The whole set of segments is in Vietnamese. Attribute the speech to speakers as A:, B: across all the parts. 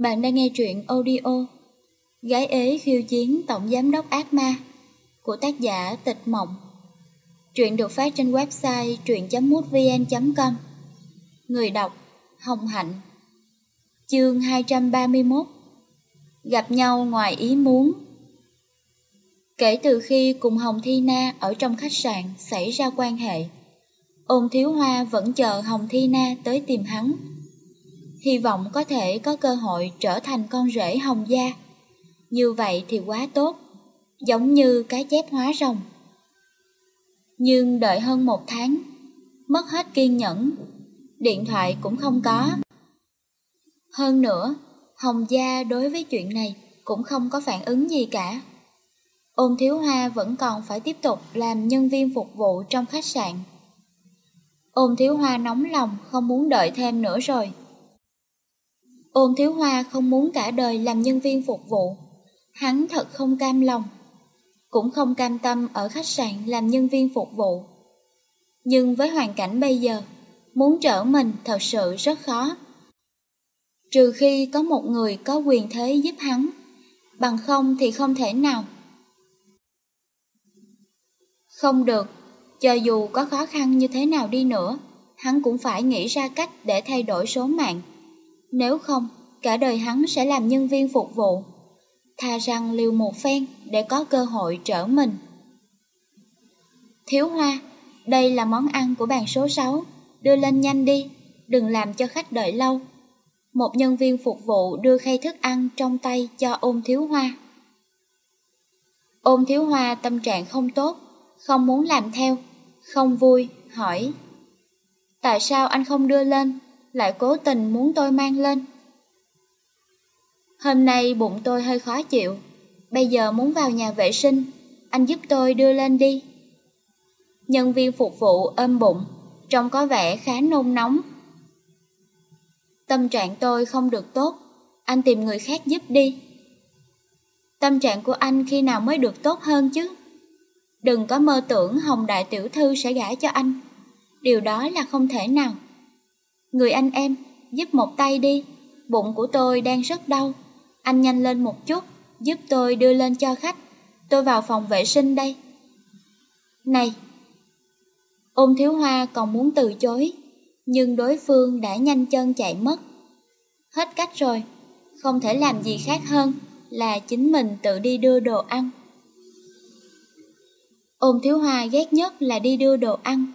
A: Bạn đang nghe truyện audio Gái ế khiêu chiến tổng giám đốc ác ma của tác giả Tịch Mộng. Truyện được phát trên website truyện.mútvn.com Người đọc Hồng Hạnh. Chương 231 Gặp nhau ngoài ý muốn. Kể từ khi cùng Hồng Thi Na ở trong khách sạn xảy ra quan hệ, ôn thiếu hoa vẫn chờ Hồng Thi Na tới tìm hắn hy vọng có thể có cơ hội trở thành con rể hồng gia. Như vậy thì quá tốt, giống như cái chép hóa rồng. Nhưng đợi hơn một tháng, mất hết kiên nhẫn, điện thoại cũng không có. Hơn nữa, Hồng Gia đối với chuyện này cũng không có phản ứng gì cả. Ôn Thiếu Hoa vẫn còn phải tiếp tục làm nhân viên phục vụ trong khách sạn. Ôn Thiếu Hoa nóng lòng không muốn đợi thêm nữa rồi. Ôn Thiếu Hoa không muốn cả đời làm nhân viên phục vụ. Hắn thật không cam lòng. Cũng không cam tâm ở khách sạn làm nhân viên phục vụ. Nhưng với hoàn cảnh bây giờ, muốn trở mình thật sự rất khó. Trừ khi có một người có quyền thế giúp hắn, bằng không thì không thể nào. Không được, cho dù có khó khăn như thế nào đi nữa, hắn cũng phải nghĩ ra cách để thay đổi số mạng. Nếu không, cả đời hắn sẽ làm nhân viên phục vụ. Thà rằng liều một phen để có cơ hội trở mình. Thiếu hoa, đây là món ăn của bàn số 6, đưa lên nhanh đi, đừng làm cho khách đợi lâu. Một nhân viên phục vụ đưa khay thức ăn trong tay cho ôn thiếu hoa. Ôn thiếu hoa tâm trạng không tốt, không muốn làm theo, không vui, hỏi. Tại sao anh không đưa lên? Lại cố tình muốn tôi mang lên. Hôm nay bụng tôi hơi khó chịu, bây giờ muốn vào nhà vệ sinh, anh giúp tôi đưa lên đi. Nhân viên phục vụ ôm bụng, trông có vẻ khá nôn nóng. Tâm trạng tôi không được tốt, anh tìm người khác giúp đi. Tâm trạng của anh khi nào mới được tốt hơn chứ? Đừng có mơ tưởng Hồng Đại Tiểu Thư sẽ gả cho anh. Điều đó là không thể nào. Người anh em, giúp một tay đi, bụng của tôi đang rất đau. Anh nhanh lên một chút, giúp tôi đưa lên cho khách. Tôi vào phòng vệ sinh đây. Này! Ôn thiếu hoa còn muốn từ chối, nhưng đối phương đã nhanh chân chạy mất. Hết cách rồi, không thể làm gì khác hơn là chính mình tự đi đưa đồ ăn. Ôn thiếu hoa ghét nhất là đi đưa đồ ăn.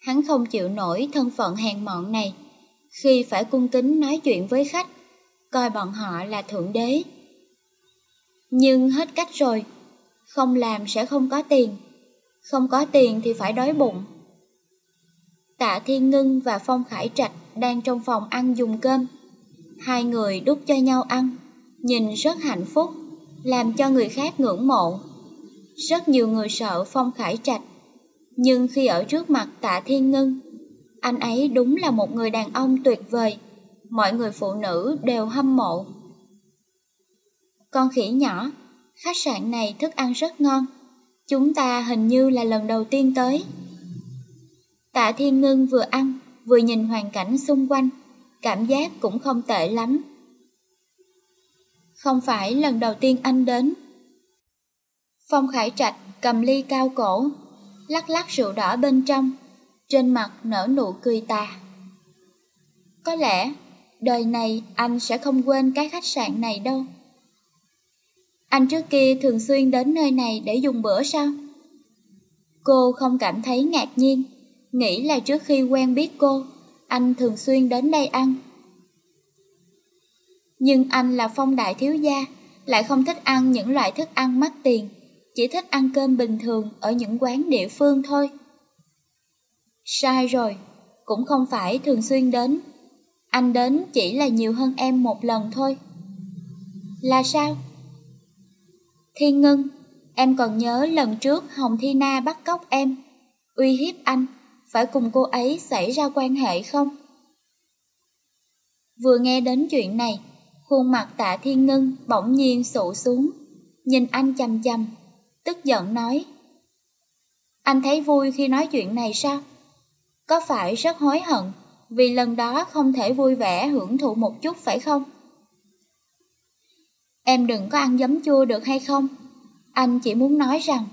A: Hắn không chịu nổi thân phận hèn mọn này khi phải cung kính nói chuyện với khách, coi bọn họ là thượng đế. Nhưng hết cách rồi, không làm sẽ không có tiền, không có tiền thì phải đói bụng. Tạ Thiên Ngân và Phong Khải Trạch đang trong phòng ăn dùng cơm. Hai người đút cho nhau ăn, nhìn rất hạnh phúc, làm cho người khác ngưỡng mộ. Rất nhiều người sợ Phong Khải Trạch, nhưng khi ở trước mặt Tạ Thiên Ngân anh ấy đúng là một người đàn ông tuyệt vời, mọi người phụ nữ đều hâm mộ. Con khỉ nhỏ, khách sạn này thức ăn rất ngon, chúng ta hình như là lần đầu tiên tới. Tạ Thiên Ngân vừa ăn, vừa nhìn hoàn cảnh xung quanh, cảm giác cũng không tệ lắm. Không phải lần đầu tiên anh đến. Phong Khải Trạch cầm ly cao cổ, lắc lắc rượu đỏ bên trong, trên mặt nở nụ cười tà. Có lẽ, đời này anh sẽ không quên cái khách sạn này đâu. Anh trước kia thường xuyên đến nơi này để dùng bữa sao? Cô không cảm thấy ngạc nhiên, nghĩ là trước khi quen biết cô, anh thường xuyên đến đây ăn. Nhưng anh là phong đại thiếu gia, lại không thích ăn những loại thức ăn mắc tiền, chỉ thích ăn cơm bình thường ở những quán địa phương thôi. Sai rồi, cũng không phải thường xuyên đến. Anh đến chỉ là nhiều hơn em một lần thôi. Là sao? Thiên Ngân, em còn nhớ lần trước Hồng Thi Na bắt cóc em, uy hiếp anh, phải cùng cô ấy xảy ra quan hệ không? Vừa nghe đến chuyện này, khuôn mặt tạ Thiên Ngân bỗng nhiên sụ xuống, nhìn anh chầm chầm, tức giận nói. Anh thấy vui khi nói chuyện này sao? Có phải rất hối hận vì lần đó không thể vui vẻ hưởng thụ một chút phải không? Em đừng có ăn giấm chua được hay không? Anh chỉ muốn nói rằng,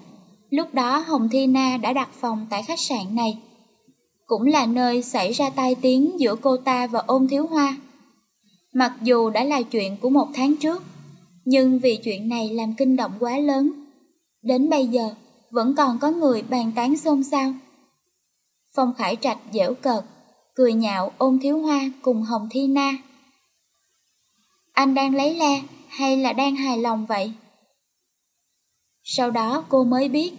A: lúc đó Hồng Thi Na đã đặt phòng tại khách sạn này. Cũng là nơi xảy ra tai tiếng giữa cô ta và ôn thiếu hoa. Mặc dù đã là chuyện của một tháng trước, nhưng vì chuyện này làm kinh động quá lớn, đến bây giờ vẫn còn có người bàn tán xôn xao. Phong Khải Trạch dễu cợt, cười nhạo ôn thiếu hoa cùng Hồng Thi Na. Anh đang lấy la hay là đang hài lòng vậy? Sau đó cô mới biết,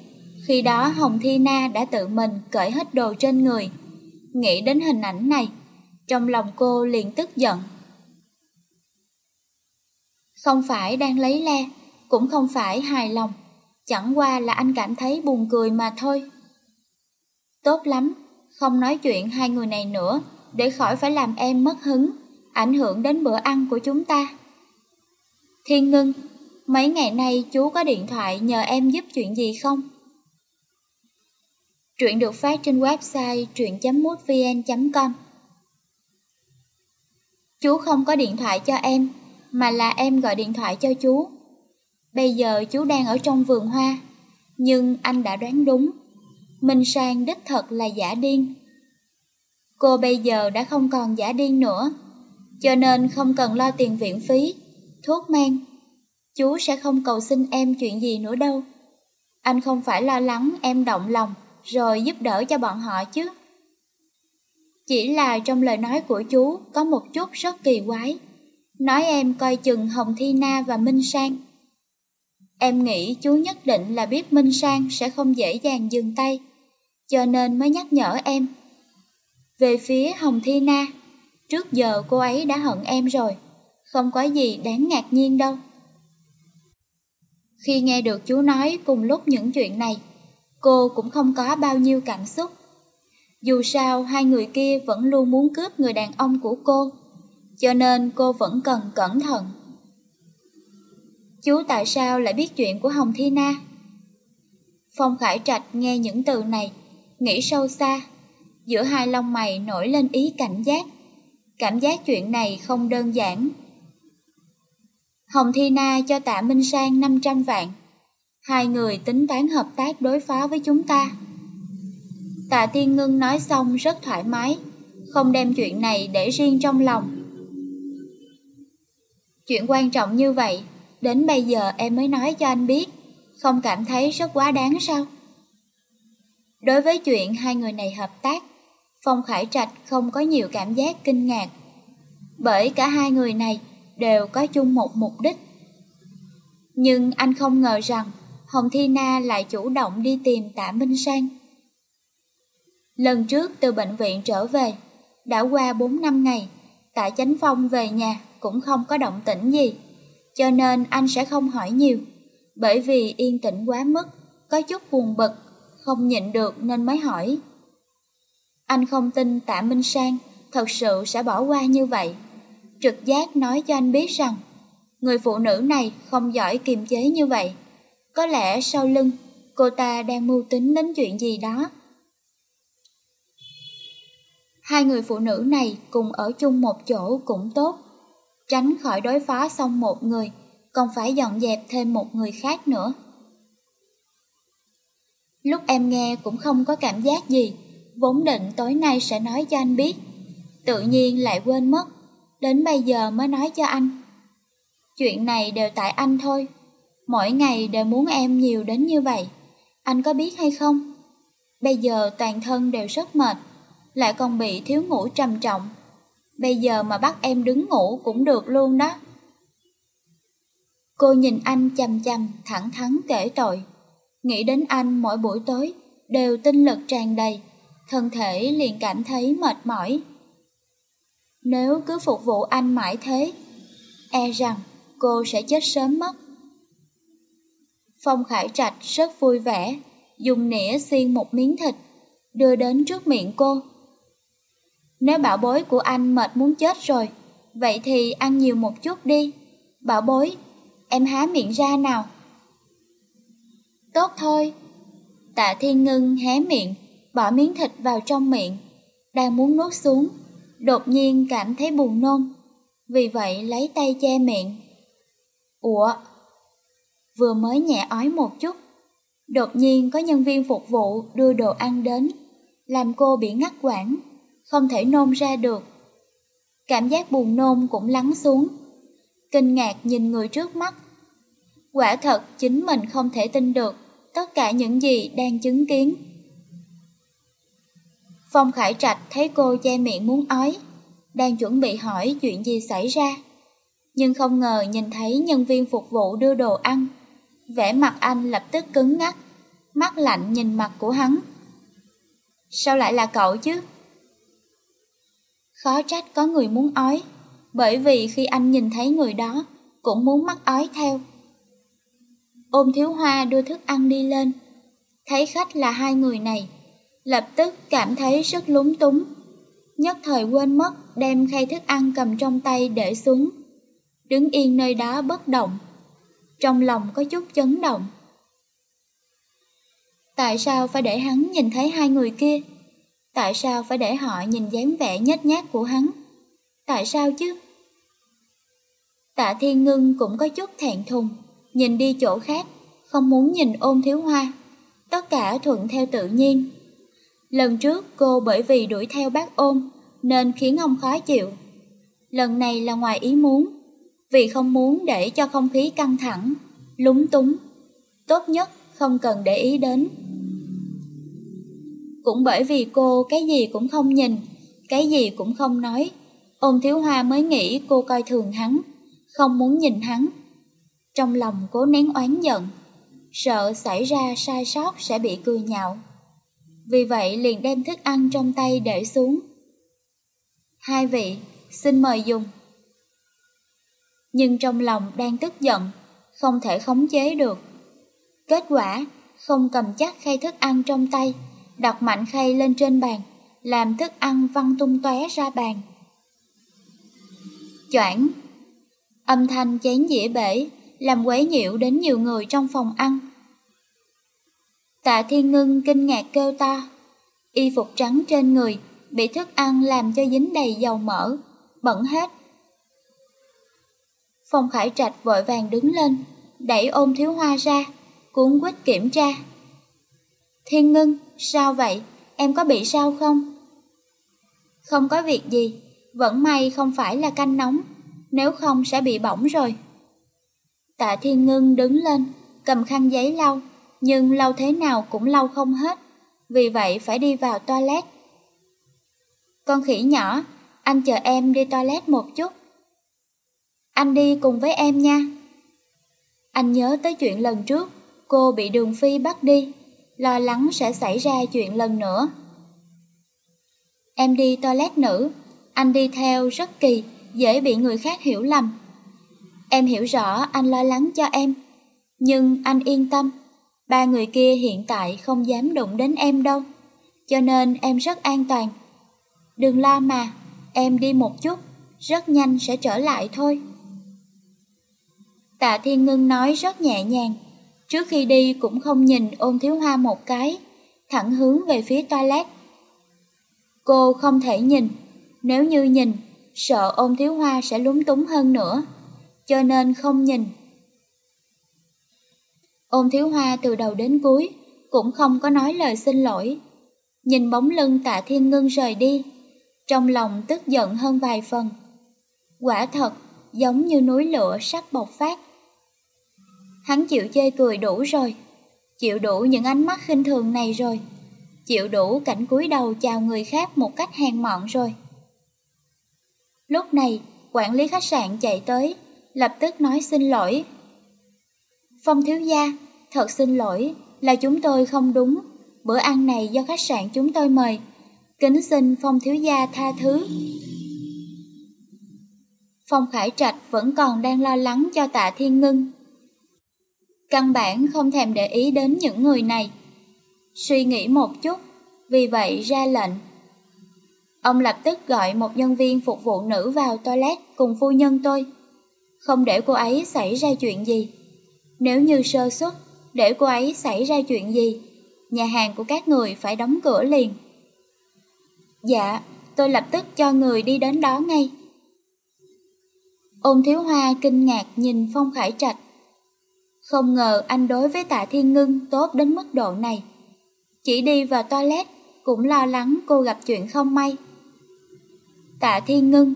A: khi đó Hồng Thi Na đã tự mình cởi hết đồ trên người. Nghĩ đến hình ảnh này, trong lòng cô liền tức giận. Không phải đang lấy la, cũng không phải hài lòng, chẳng qua là anh cảm thấy buồn cười mà thôi. Tốt lắm, không nói chuyện hai người này nữa, để khỏi phải làm em mất hứng, ảnh hưởng đến bữa ăn của chúng ta. Thiên ngưng, mấy ngày nay chú có điện thoại nhờ em giúp chuyện gì không? Truyện được phát trên website truyện.mútvn.com Chú không có điện thoại cho em, mà là em gọi điện thoại cho chú. Bây giờ chú đang ở trong vườn hoa, nhưng anh đã đoán đúng. Minh Sang đích thật là giả điên. Cô bây giờ đã không còn giả điên nữa, cho nên không cần lo tiền viện phí, thuốc men. Chú sẽ không cầu xin em chuyện gì nữa đâu. Anh không phải lo lắng em động lòng rồi giúp đỡ cho bọn họ chứ. Chỉ là trong lời nói của chú có một chút rất kỳ quái. Nói em coi chừng Hồng Thi Na và Minh Sang. Em nghĩ chú nhất định là biết Minh Sang sẽ không dễ dàng dừng tay, cho nên mới nhắc nhở em. Về phía Hồng Thi Na, trước giờ cô ấy đã hận em rồi, không có gì đáng ngạc nhiên đâu. Khi nghe được chú nói cùng lúc những chuyện này, cô cũng không có bao nhiêu cảm xúc. Dù sao, hai người kia vẫn luôn muốn cướp người đàn ông của cô, cho nên cô vẫn cần cẩn thận. Chú tại sao lại biết chuyện của Hồng Thi Na? Phong Khải Trạch nghe những từ này, nghĩ sâu xa, giữa hai lông mày nổi lên ý cảnh giác. Cảm giác chuyện này không đơn giản. Hồng Thi Na cho tạ Minh Sang 500 vạn. Hai người tính toán hợp tác đối phó với chúng ta. Tạ Thiên Ngân nói xong rất thoải mái, không đem chuyện này để riêng trong lòng. Chuyện quan trọng như vậy, đến bây giờ em mới nói cho anh biết, không cảm thấy rất quá đáng sao? Đối với chuyện hai người này hợp tác, Phong Khải Trạch không có nhiều cảm giác kinh ngạc, bởi cả hai người này đều có chung một mục đích. Nhưng anh không ngờ rằng Hồng Thi Na lại chủ động đi tìm Tạ Minh Sang. Lần trước từ bệnh viện trở về, đã qua 4 năm ngày, Tạ Chánh Phong về nhà cũng không có động tĩnh gì, cho nên anh sẽ không hỏi nhiều, bởi vì yên tĩnh quá mức, có chút buồn bực, không nhịn được nên mới hỏi. Anh không tin Tạ Minh Sang thật sự sẽ bỏ qua như vậy. Trực giác nói cho anh biết rằng, người phụ nữ này không giỏi kiềm chế như vậy. Có lẽ sau lưng, cô ta đang mưu tính đến chuyện gì đó. Hai người phụ nữ này cùng ở chung một chỗ cũng tốt, tránh khỏi đối phó xong một người, còn phải dọn dẹp thêm một người khác nữa. Lúc em nghe cũng không có cảm giác gì, vốn định tối nay sẽ nói cho anh biết, tự nhiên lại quên mất, đến bây giờ mới nói cho anh. Chuyện này đều tại anh thôi, mỗi ngày đều muốn em nhiều đến như vậy, anh có biết hay không? Bây giờ toàn thân đều rất mệt, lại còn bị thiếu ngủ trầm trọng. Bây giờ mà bắt em đứng ngủ cũng được luôn đó. Cô nhìn anh chầm chầm thẳng thắn kể tội. Nghĩ đến anh mỗi buổi tối đều tinh lực tràn đầy, thân thể liền cảm thấy mệt mỏi. Nếu cứ phục vụ anh mãi thế, e rằng cô sẽ chết sớm mất. Phong Khải Trạch rất vui vẻ, dùng nĩa xiên một miếng thịt, đưa đến trước miệng cô. Nếu bảo bối của anh mệt muốn chết rồi, vậy thì ăn nhiều một chút đi. Bảo bối, em há miệng ra nào. Tốt thôi. Tạ Thiên Ngân hé miệng, bỏ miếng thịt vào trong miệng, đang muốn nuốt xuống, đột nhiên cảm thấy buồn nôn, vì vậy lấy tay che miệng. Ủa? Vừa mới nhẹ ói một chút, đột nhiên có nhân viên phục vụ đưa đồ ăn đến, làm cô bị ngắt quãng, không thể nôn ra được. Cảm giác buồn nôn cũng lắng xuống, kinh ngạc nhìn người trước mắt. Quả thật chính mình không thể tin được tất cả những gì đang chứng kiến. Phong Khải Trạch thấy cô che miệng muốn ói, đang chuẩn bị hỏi chuyện gì xảy ra. Nhưng không ngờ nhìn thấy nhân viên phục vụ đưa đồ ăn. Vẻ mặt anh lập tức cứng ngắc, mắt lạnh nhìn mặt của hắn. Sao lại là cậu chứ? Khó trách có người muốn ói, bởi vì khi anh nhìn thấy người đó, cũng muốn mắc ói theo. Ôm thiếu hoa đưa thức ăn đi lên, thấy khách là hai người này, lập tức cảm thấy rất lúng túng. Nhất thời quên mất đem khay thức ăn cầm trong tay để xuống, đứng yên nơi đó bất động. Trong lòng có chút chấn động. Tại sao phải để hắn nhìn thấy hai người kia? Tại sao phải để họ nhìn dáng vẻ nhếch nhác của hắn? Tại sao chứ? Tạ Thiên Ngưng cũng có chút thẹn thùng, nhìn đi chỗ khác, không muốn nhìn ôn thiếu hoa. Tất cả thuận theo tự nhiên. Lần trước cô bởi vì đuổi theo bác ôn, nên khiến ông khó chịu. Lần này là ngoài ý muốn, vì không muốn để cho không khí căng thẳng, lúng túng. Tốt nhất không cần để ý đến. Cũng bởi vì cô cái gì cũng không nhìn, cái gì cũng không nói, ôn thiếu hoa mới nghĩ cô coi thường hắn, không muốn nhìn hắn. Trong lòng cố nén oán giận, sợ xảy ra sai sót sẽ bị cười nhạo. Vì vậy liền đem thức ăn trong tay để xuống. Hai vị, xin mời dùng. Nhưng trong lòng đang tức giận, không thể khống chế được. Kết quả, không cầm chắc khay thức ăn trong tay, đặt mạnh khay lên trên bàn, làm thức ăn văng tung tóe ra bàn. Choảng Âm thanh chén dĩa bể, làm quấy nhiễu đến nhiều người trong phòng ăn. Tạ Thiên Ngân kinh ngạc kêu to, y phục trắng trên người bị thức ăn làm cho dính đầy dầu mỡ, bẩn hết. Phong Khải Trạch vội vàng đứng lên, đẩy ôm thiếu hoa ra, cuốn quýt kiểm tra. Thiên Ngân, sao vậy? Em có bị sao không? Không có việc gì, vẫn may không phải là canh nóng, nếu không sẽ bị bỏng rồi. Tạ Thiên Ngân đứng lên, cầm khăn giấy lau, nhưng lau thế nào cũng lau không hết, vì vậy phải đi vào toilet. Con khỉ nhỏ, anh chờ em đi toilet một chút. Anh đi cùng với em nha. Anh nhớ tới chuyện lần trước, cô bị đường phi bắt đi, lo lắng sẽ xảy ra chuyện lần nữa. Em đi toilet nữ, anh đi theo rất kỳ, dễ bị người khác hiểu lầm. Em hiểu rõ anh lo lắng cho em, nhưng anh yên tâm, ba người kia hiện tại không dám đụng đến em đâu, cho nên em rất an toàn. Đừng lo mà, em đi một chút, rất nhanh sẽ trở lại thôi. Tạ Thiên Ngân nói rất nhẹ nhàng, trước khi đi cũng không nhìn ôn thiếu hoa một cái, thẳng hướng về phía toilet. Cô không thể nhìn, nếu như nhìn, sợ ôn thiếu hoa sẽ lúng túng hơn nữa, cho nên không nhìn. Ôn thiếu hoa từ đầu đến cuối, cũng không có nói lời xin lỗi. Nhìn bóng lưng tạ thiên Ngưng rời đi, trong lòng tức giận hơn vài phần. Quả thật, giống như núi lửa sắp bộc phát. Hắn chịu chê cười đủ rồi, chịu đủ những ánh mắt khinh thường này rồi, chịu đủ cảnh cúi đầu chào người khác một cách hèn mọn rồi. Lúc này, quản lý khách sạn chạy tới, lập tức nói xin lỗi. Phong thiếu gia, thật xin lỗi, là chúng tôi không đúng, bữa ăn này do khách sạn chúng tôi mời, kính xin Phong thiếu gia tha thứ. Phong Khải Trạch vẫn còn đang lo lắng cho tạ thiên ngân, Căn bản không thèm để ý đến những người này. Suy nghĩ một chút, vì vậy ra lệnh. Ông lập tức gọi một nhân viên phục vụ nữ vào toilet cùng phu nhân tôi. Không để cô ấy xảy ra chuyện gì. Nếu như sơ suất, để cô ấy xảy ra chuyện gì, nhà hàng của các người phải đóng cửa liền. Dạ, tôi lập tức cho người đi đến đó ngay. Ôn thiếu hoa kinh ngạc nhìn Phong Khải Trạch. Không ngờ anh đối với tạ thiên ngưng tốt đến mức độ này. Chỉ đi vào toilet cũng lo lắng cô gặp chuyện không may. Tạ thiên ngưng,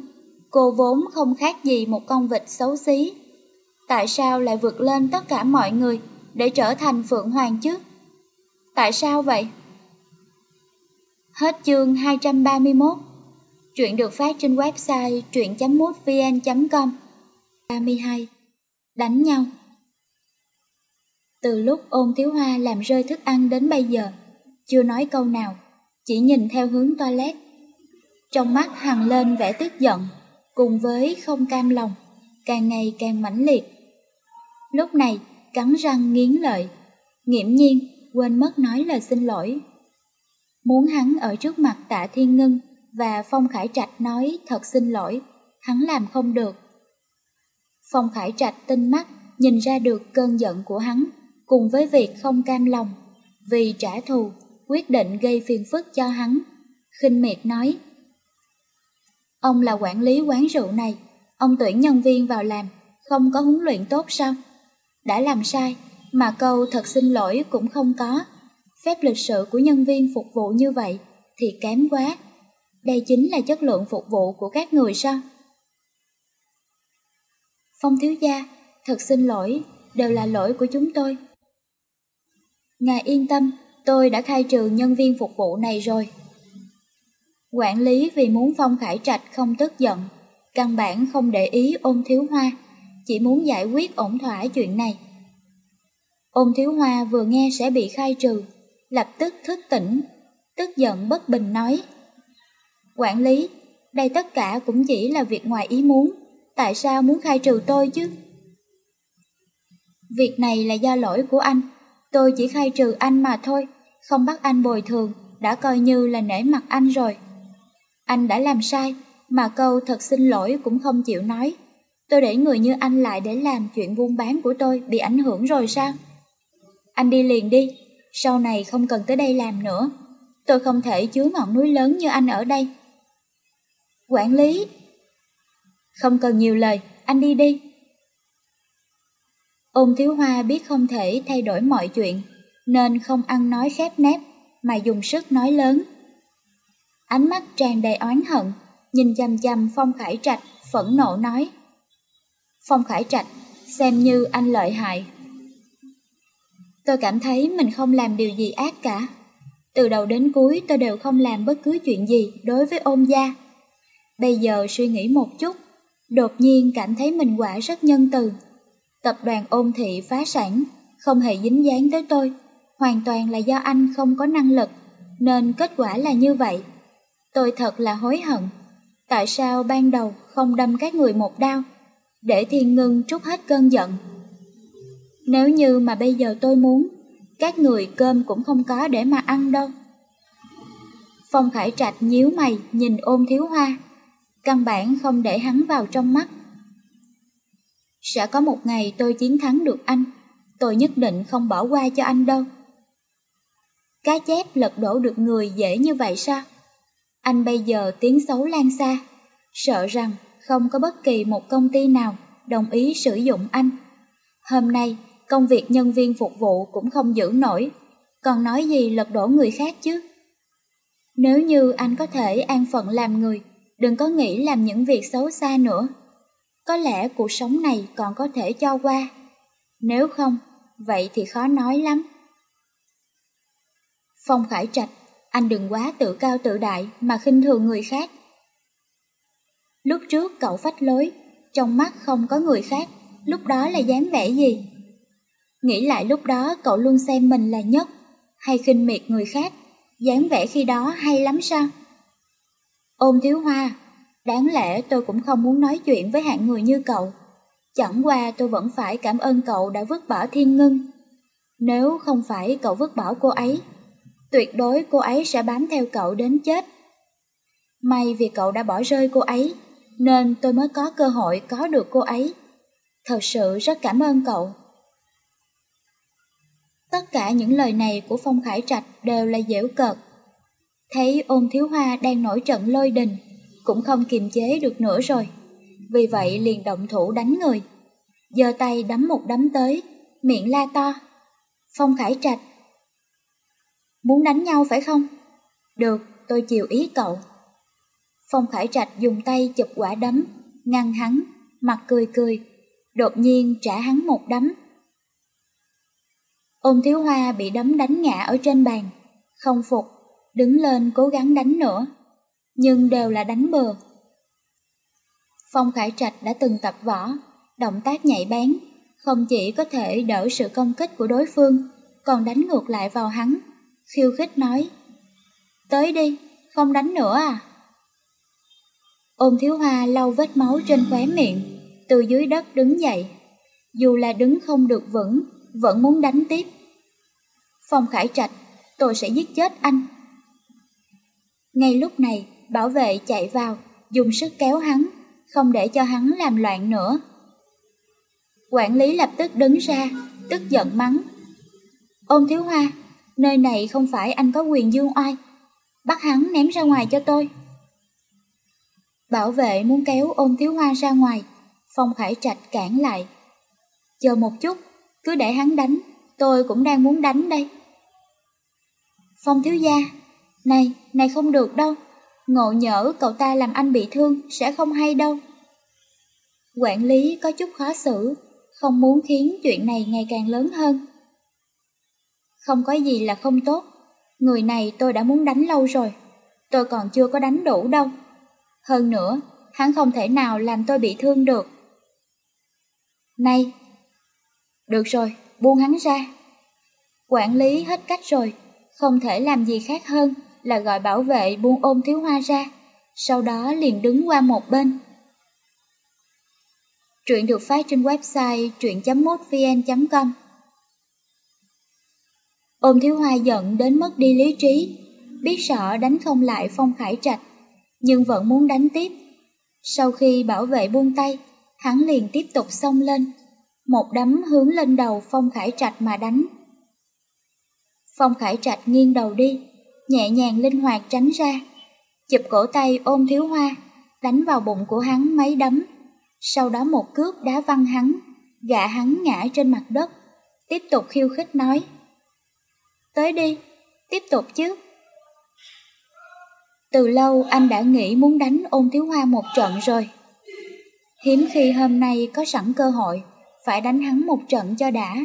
A: cô vốn không khác gì một con vịt xấu xí. Tại sao lại vượt lên tất cả mọi người để trở thành Phượng Hoàng chứ? Tại sao vậy? Hết chương 231 Truyện được phát trên website truyện.mútvn.com 32. Đánh nhau Từ lúc ôn thiếu hoa làm rơi thức ăn đến bây giờ, chưa nói câu nào, chỉ nhìn theo hướng toilet. Trong mắt hằng lên vẻ tức giận, cùng với không cam lòng, càng ngày càng mãnh liệt. Lúc này, cắn răng nghiến lợi, nghiễm nhiên quên mất nói lời xin lỗi. Muốn hắn ở trước mặt tạ thiên ngân và Phong Khải Trạch nói thật xin lỗi, hắn làm không được. Phong Khải Trạch tinh mắt nhìn ra được cơn giận của hắn cùng với việc không cam lòng vì trả thù quyết định gây phiền phức cho hắn. khinh miệt nói Ông là quản lý quán rượu này, ông tuyển nhân viên vào làm, không có huấn luyện tốt sao? Đã làm sai, mà câu thật xin lỗi cũng không có. Phép lịch sự của nhân viên phục vụ như vậy thì kém quá. Đây chính là chất lượng phục vụ của các người sao? Phong thiếu gia, thật xin lỗi, đều là lỗi của chúng tôi. Ngài yên tâm, tôi đã khai trừ nhân viên phục vụ này rồi. Quản lý vì muốn Phong Khải Trạch không tức giận, căn bản không để ý ôn thiếu hoa, chỉ muốn giải quyết ổn thỏa chuyện này. Ôn thiếu hoa vừa nghe sẽ bị khai trừ, lập tức thức tỉnh, tức giận bất bình nói. Quản lý, đây tất cả cũng chỉ là việc ngoài ý muốn, tại sao muốn khai trừ tôi chứ? Việc này là do lỗi của anh, tôi chỉ khai trừ anh mà thôi, không bắt anh bồi thường, đã coi như là nể mặt anh rồi. Anh đã làm sai, mà câu thật xin lỗi cũng không chịu nói. Tôi để người như anh lại để làm chuyện buôn bán của tôi bị ảnh hưởng rồi sao? Anh đi liền đi, sau này không cần tới đây làm nữa. Tôi không thể chứa ngọn núi lớn như anh ở đây. Quản lý Không cần nhiều lời, anh đi đi. Ôn thiếu hoa biết không thể thay đổi mọi chuyện, nên không ăn nói khép nép, mà dùng sức nói lớn. Ánh mắt tràn đầy oán hận, nhìn chằm chằm Phong Khải Trạch, phẫn nộ nói. Phong Khải Trạch, xem như anh lợi hại. Tôi cảm thấy mình không làm điều gì ác cả. Từ đầu đến cuối tôi đều không làm bất cứ chuyện gì đối với ôn gia. Bây giờ suy nghĩ một chút, đột nhiên cảm thấy mình quả rất nhân từ. Tập đoàn ôn thị phá sản, không hề dính dáng tới tôi, hoàn toàn là do anh không có năng lực, nên kết quả là như vậy. Tôi thật là hối hận. Tại sao ban đầu không đâm các người một đao, để thiên ngưng trút hết cơn giận? Nếu như mà bây giờ tôi muốn, các người cơm cũng không có để mà ăn đâu. Phong Khải Trạch nhíu mày nhìn ôn thiếu hoa, căn bản không để hắn vào trong mắt. Sẽ có một ngày tôi chiến thắng được anh, tôi nhất định không bỏ qua cho anh đâu. Cá chép lật đổ được người dễ như vậy sao? Anh bây giờ tiếng xấu lan xa, sợ rằng không có bất kỳ một công ty nào đồng ý sử dụng anh. Hôm nay, công việc nhân viên phục vụ cũng không giữ nổi, còn nói gì lật đổ người khác chứ? Nếu như anh có thể an phận làm người, đừng có nghĩ làm những việc xấu xa nữa. Có lẽ cuộc sống này còn có thể cho qua. Nếu không, vậy thì khó nói lắm. Phong Khải Trạch, anh đừng quá tự cao tự đại mà khinh thường người khác. Lúc trước cậu phách lối, trong mắt không có người khác, lúc đó là dáng vẻ gì? Nghĩ lại lúc đó cậu luôn xem mình là nhất, hay khinh miệt người khác, dáng vẻ khi đó hay lắm sao? Ôn thiếu hoa, đáng lẽ tôi cũng không muốn nói chuyện với hạng người như cậu. Chẳng qua tôi vẫn phải cảm ơn cậu đã vứt bỏ thiên ngưng. Nếu không phải cậu vứt bỏ cô ấy, tuyệt đối cô ấy sẽ bám theo cậu đến chết. May vì cậu đã bỏ rơi cô ấy, nên tôi mới có cơ hội có được cô ấy. Thật sự rất cảm ơn cậu. Tất cả những lời này của Phong Khải Trạch đều là dễu cợt. Thấy ôn thiếu hoa đang nổi trận lôi đình, cũng không kiềm chế được nữa rồi. vì vậy liền động thủ đánh người. giơ tay đấm một đấm tới, miệng la to. Phong Khải Trạch. Muốn đánh nhau phải không? Được, tôi chiều ý cậu. Phong Khải Trạch dùng tay chụp quả đấm, ngăn hắn, mặt cười cười, đột nhiên trả hắn một đấm. Ôn thiếu hoa bị đấm đánh ngã ở trên bàn, không phục, đứng lên cố gắng đánh nữa, nhưng đều là đánh bừa. Phong Khải Trạch đã từng tập võ, động tác nhạy bén, không chỉ có thể đỡ sự công kích của đối phương, còn đánh ngược lại vào hắn, khiêu khích nói. Tới đi, không đánh nữa à? Ôn thiếu hoa lau vết máu trên khóe miệng, từ dưới đất đứng dậy. Dù là đứng không được vững, vẫn muốn đánh tiếp. Phong Khải Trạch, tôi sẽ giết chết anh. Ngay lúc này, bảo vệ chạy vào, dùng sức kéo hắn, không để cho hắn làm loạn nữa. Quản lý lập tức đứng ra, tức giận mắng. Ôn thiếu hoa, nơi này không phải anh có quyền dương oai. Bắt hắn ném ra ngoài cho tôi. Bảo vệ muốn kéo ôn thiếu hoa ra ngoài, Phong Khải Trạch cản lại. Chờ một chút, cứ để hắn đánh, tôi cũng đang muốn đánh đây. Phong thiếu gia, này, này không được đâu, ngộ nhỡ cậu ta làm anh bị thương sẽ không hay đâu. Quản lý có chút khó xử, không muốn khiến chuyện này ngày càng lớn hơn. Không có gì là không tốt, người này tôi đã muốn đánh lâu rồi, tôi còn chưa có đánh đủ đâu. Hơn nữa, hắn không thể nào làm tôi bị thương được. Này! Được rồi, buông hắn ra. Quản lý hết cách rồi, không thể làm gì khác hơn là gọi bảo vệ buông ôm thiếu hoa ra, sau đó liền đứng qua một bên. Truyện được phát trên website truyện.mốtvn.com Ôm thiếu hoa giận đến mất đi lý trí, biết sợ đánh không lại Phong Khải Trạch, nhưng vẫn muốn đánh tiếp. Sau khi bảo vệ buông tay, hắn liền tiếp tục xông lên, một đấm hướng lên đầu Phong Khải Trạch mà đánh. Phong Khải Trạch nghiêng đầu đi, nhẹ nhàng linh hoạt tránh ra, chụp cổ tay ôm thiếu hoa, đánh vào bụng của hắn mấy đấm, sau đó một cước đá văng hắn, gạ hắn ngã trên mặt đất, tiếp tục khiêu khích nói. Tới đi, tiếp tục chứ. Từ lâu anh đã nghĩ muốn đánh ôn thiếu hoa một trận rồi. Hiếm khi hôm nay có sẵn cơ hội, phải đánh hắn một trận cho đã.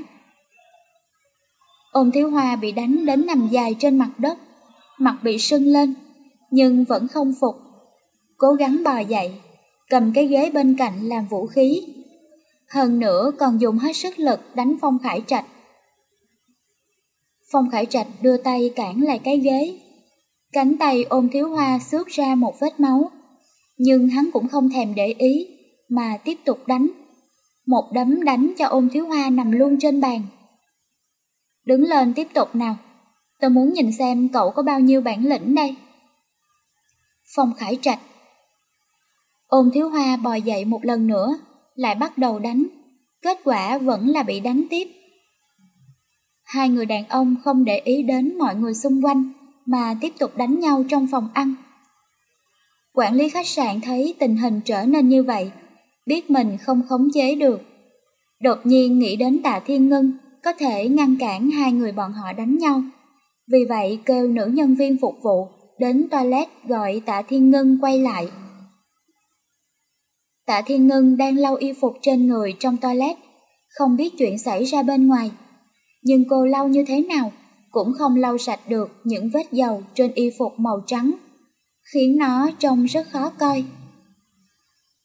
A: Ôn thiếu hoa bị đánh đến nằm dài trên mặt đất, mặt bị sưng lên, nhưng vẫn không phục. Cố gắng bò dậy, cầm cái ghế bên cạnh làm vũ khí. Hơn nữa còn dùng hết sức lực đánh Phong Khải Trạch. Phong Khải Trạch đưa tay cản lại cái ghế, Cánh tay ôm thiếu hoa xước ra một vết máu, nhưng hắn cũng không thèm để ý, mà tiếp tục đánh. Một đấm đánh cho ôm thiếu hoa nằm luôn trên bàn. Đứng lên tiếp tục nào, tôi muốn nhìn xem cậu có bao nhiêu bản lĩnh đây. Phong Khải Trạch Ôm thiếu hoa bò dậy một lần nữa, lại bắt đầu đánh, kết quả vẫn là bị đánh tiếp. Hai người đàn ông không để ý đến mọi người xung quanh, mà tiếp tục đánh nhau trong phòng ăn. Quản lý khách sạn thấy tình hình trở nên như vậy, biết mình không khống chế được. Đột nhiên nghĩ đến tạ thiên ngân có thể ngăn cản hai người bọn họ đánh nhau. Vì vậy kêu nữ nhân viên phục vụ đến toilet gọi tạ thiên ngân quay lại. Tạ thiên ngân đang lau y phục trên người trong toilet, không biết chuyện xảy ra bên ngoài. Nhưng cô lau như thế nào cũng không lau sạch được những vết dầu trên y phục màu trắng, khiến nó trông rất khó coi.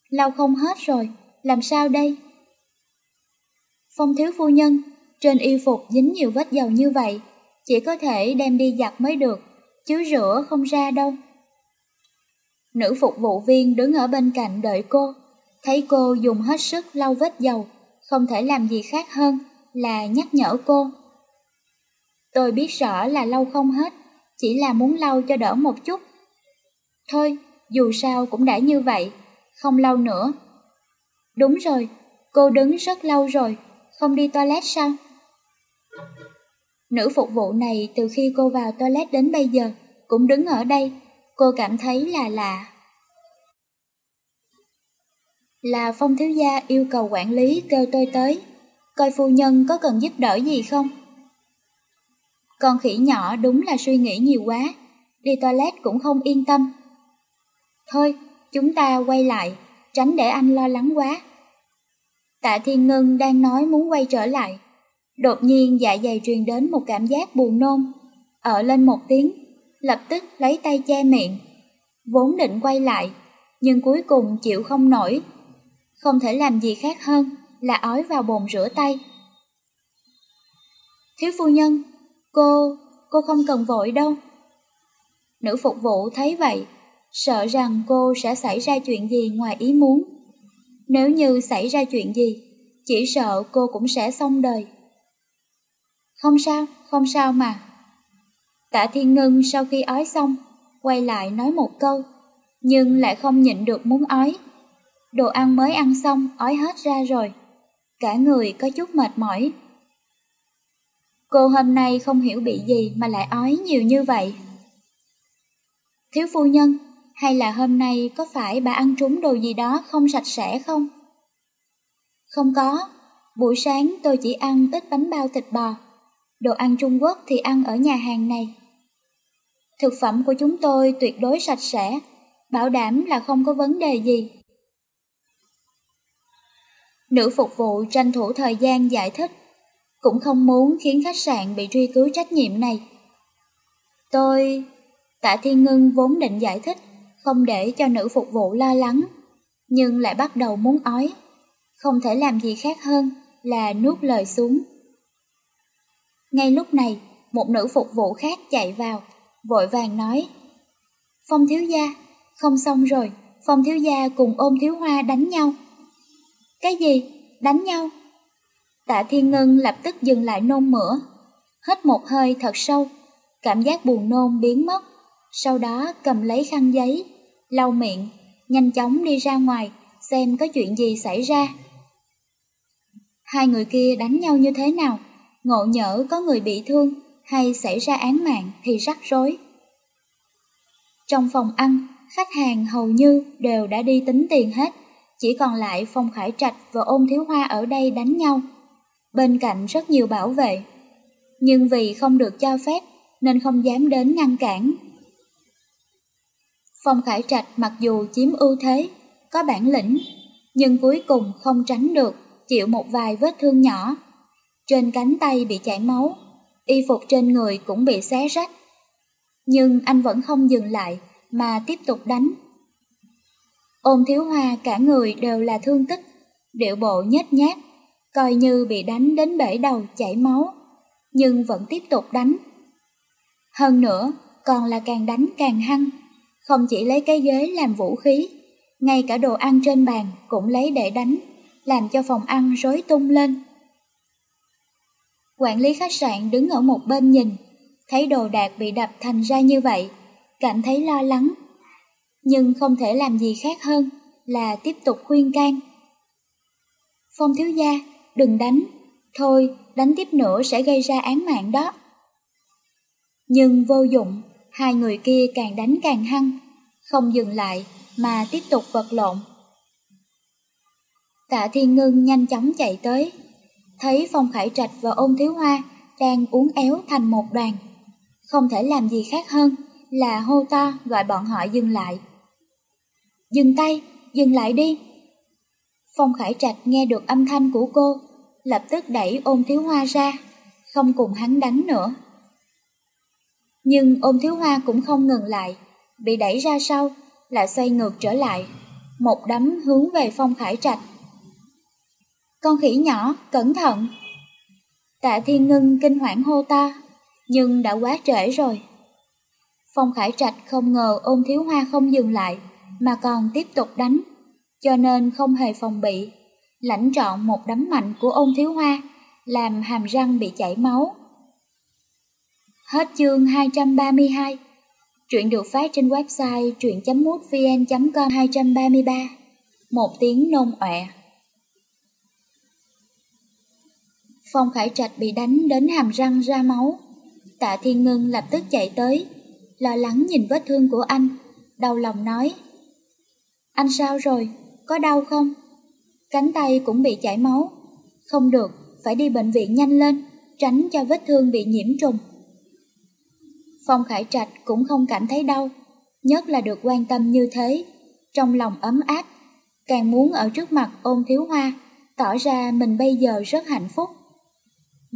A: Lau không hết rồi, làm sao đây? Phong thiếu phu nhân, trên y phục dính nhiều vết dầu như vậy, chỉ có thể đem đi giặt mới được, chứ rửa không ra đâu. Nữ phục vụ viên đứng ở bên cạnh đợi cô, thấy cô dùng hết sức lau vết dầu, không thể làm gì khác hơn là nhắc nhở cô. Tôi biết rõ là lâu không hết, chỉ là muốn lâu cho đỡ một chút. Thôi, dù sao cũng đã như vậy, không lâu nữa. Đúng rồi, cô đứng rất lâu rồi, không đi toilet sao? Nữ phục vụ này từ khi cô vào toilet đến bây giờ, cũng đứng ở đây, cô cảm thấy là lạ. Là phong thiếu gia yêu cầu quản lý kêu tôi tới, coi phu nhân có cần giúp đỡ gì không? Con khỉ nhỏ đúng là suy nghĩ nhiều quá, đi toilet cũng không yên tâm. Thôi, chúng ta quay lại, tránh để anh lo lắng quá. Tạ Thiên Ngân đang nói muốn quay trở lại. Đột nhiên dạ dày truyền đến một cảm giác buồn nôn. Ở lên một tiếng, lập tức lấy tay che miệng. Vốn định quay lại, nhưng cuối cùng chịu không nổi. Không thể làm gì khác hơn là ói vào bồn rửa tay. Thiếu phu nhân, cô, cô không cần vội đâu. Nữ phục vụ thấy vậy, sợ rằng cô sẽ xảy ra chuyện gì ngoài ý muốn. Nếu như xảy ra chuyện gì, chỉ sợ cô cũng sẽ xong đời. Không sao, không sao mà. Tạ Thiên Ngân sau khi ói xong, quay lại nói một câu, nhưng lại không nhịn được muốn ói. Đồ ăn mới ăn xong, ói hết ra rồi. Cả người có chút mệt mỏi. Cô hôm nay không hiểu bị gì mà lại ói nhiều như vậy. Thiếu phu nhân, hay là hôm nay có phải bà ăn trúng đồ gì đó không sạch sẽ không? Không có, buổi sáng tôi chỉ ăn ít bánh bao thịt bò. Đồ ăn Trung Quốc thì ăn ở nhà hàng này. Thực phẩm của chúng tôi tuyệt đối sạch sẽ, bảo đảm là không có vấn đề gì. Nữ phục vụ tranh thủ thời gian giải thích, cũng không muốn khiến khách sạn bị truy cứu trách nhiệm này. Tôi... Tạ Thiên Ngân vốn định giải thích, không để cho nữ phục vụ lo lắng, nhưng lại bắt đầu muốn ói. Không thể làm gì khác hơn là nuốt lời xuống. Ngay lúc này, một nữ phục vụ khác chạy vào, vội vàng nói. Phong thiếu gia, không xong rồi, phong thiếu gia cùng ôm thiếu hoa đánh nhau. Cái gì? Đánh nhau? Tạ Thiên Ngân lập tức dừng lại nôn mửa, hít một hơi thật sâu, cảm giác buồn nôn biến mất, sau đó cầm lấy khăn giấy, lau miệng, nhanh chóng đi ra ngoài xem có chuyện gì xảy ra. Hai người kia đánh nhau như thế nào? Ngộ nhỡ có người bị thương hay xảy ra án mạng thì rắc rối. Trong phòng ăn, khách hàng hầu như đều đã đi tính tiền hết, chỉ còn lại Phong Khải Trạch và ôn thiếu hoa ở đây đánh nhau. Bên cạnh rất nhiều bảo vệ, nhưng vì không được cho phép nên không dám đến ngăn cản. Phong Khải Trạch mặc dù chiếm ưu thế, có bản lĩnh, nhưng cuối cùng không tránh được, chịu một vài vết thương nhỏ. Trên cánh tay bị chảy máu, y phục trên người cũng bị xé rách. Nhưng anh vẫn không dừng lại, mà tiếp tục đánh. Ôn thiếu hoa cả người đều là thương tích, điệu bộ nhếch nhát, coi như bị đánh đến bể đầu chảy máu, nhưng vẫn tiếp tục đánh. Hơn nữa, còn là càng đánh càng hăng, không chỉ lấy cái ghế làm vũ khí, ngay cả đồ ăn trên bàn cũng lấy để đánh, làm cho phòng ăn rối tung lên. Quản lý khách sạn đứng ở một bên nhìn, thấy đồ đạc bị đập thành ra như vậy, cảm thấy lo lắng. Nhưng không thể làm gì khác hơn là tiếp tục khuyên can. Phong thiếu gia, đừng đánh, thôi đánh tiếp nữa sẽ gây ra án mạng đó. Nhưng vô dụng, hai người kia càng đánh càng hăng, không dừng lại mà tiếp tục vật lộn. Tạ Thiên Ngân nhanh chóng chạy tới, thấy Phong Khải Trạch và ôn thiếu hoa đang uốn éo thành một đoàn. Không thể làm gì khác hơn là hô to gọi bọn họ dừng lại. Dừng tay, dừng lại đi. Phong Khải Trạch nghe được âm thanh của cô, lập tức đẩy ôn thiếu hoa ra, không cùng hắn đánh nữa. Nhưng ôn thiếu hoa cũng không ngừng lại, bị đẩy ra sau, lại xoay ngược trở lại, một đấm hướng về Phong Khải Trạch. Con khỉ nhỏ, cẩn thận! Tạ Thiên Ngân kinh hoảng hô ta, nhưng đã quá trễ rồi. Phong Khải Trạch không ngờ ôn thiếu hoa không dừng lại, mà còn tiếp tục đánh, cho nên không hề phòng bị, lãnh trọn một đấm mạnh của ôn thiếu hoa, làm hàm răng bị chảy máu. Hết chương 232 Truyện được phát trên website truyện.mútvn.com 233 Một tiếng nôn ọe Phong Khải Trạch bị đánh đến hàm răng ra máu. Tạ Thiên Ngân lập tức chạy tới, lo lắng nhìn vết thương của anh, đau lòng nói. Anh sao rồi, có đau không? cánh tay cũng bị chảy máu. Không được, phải đi bệnh viện nhanh lên, tránh cho vết thương bị nhiễm trùng. Phong Khải Trạch cũng không cảm thấy đau, nhất là được quan tâm như thế, trong lòng ấm áp, càng muốn ở trước mặt ôm thiếu hoa, tỏ ra mình bây giờ rất hạnh phúc.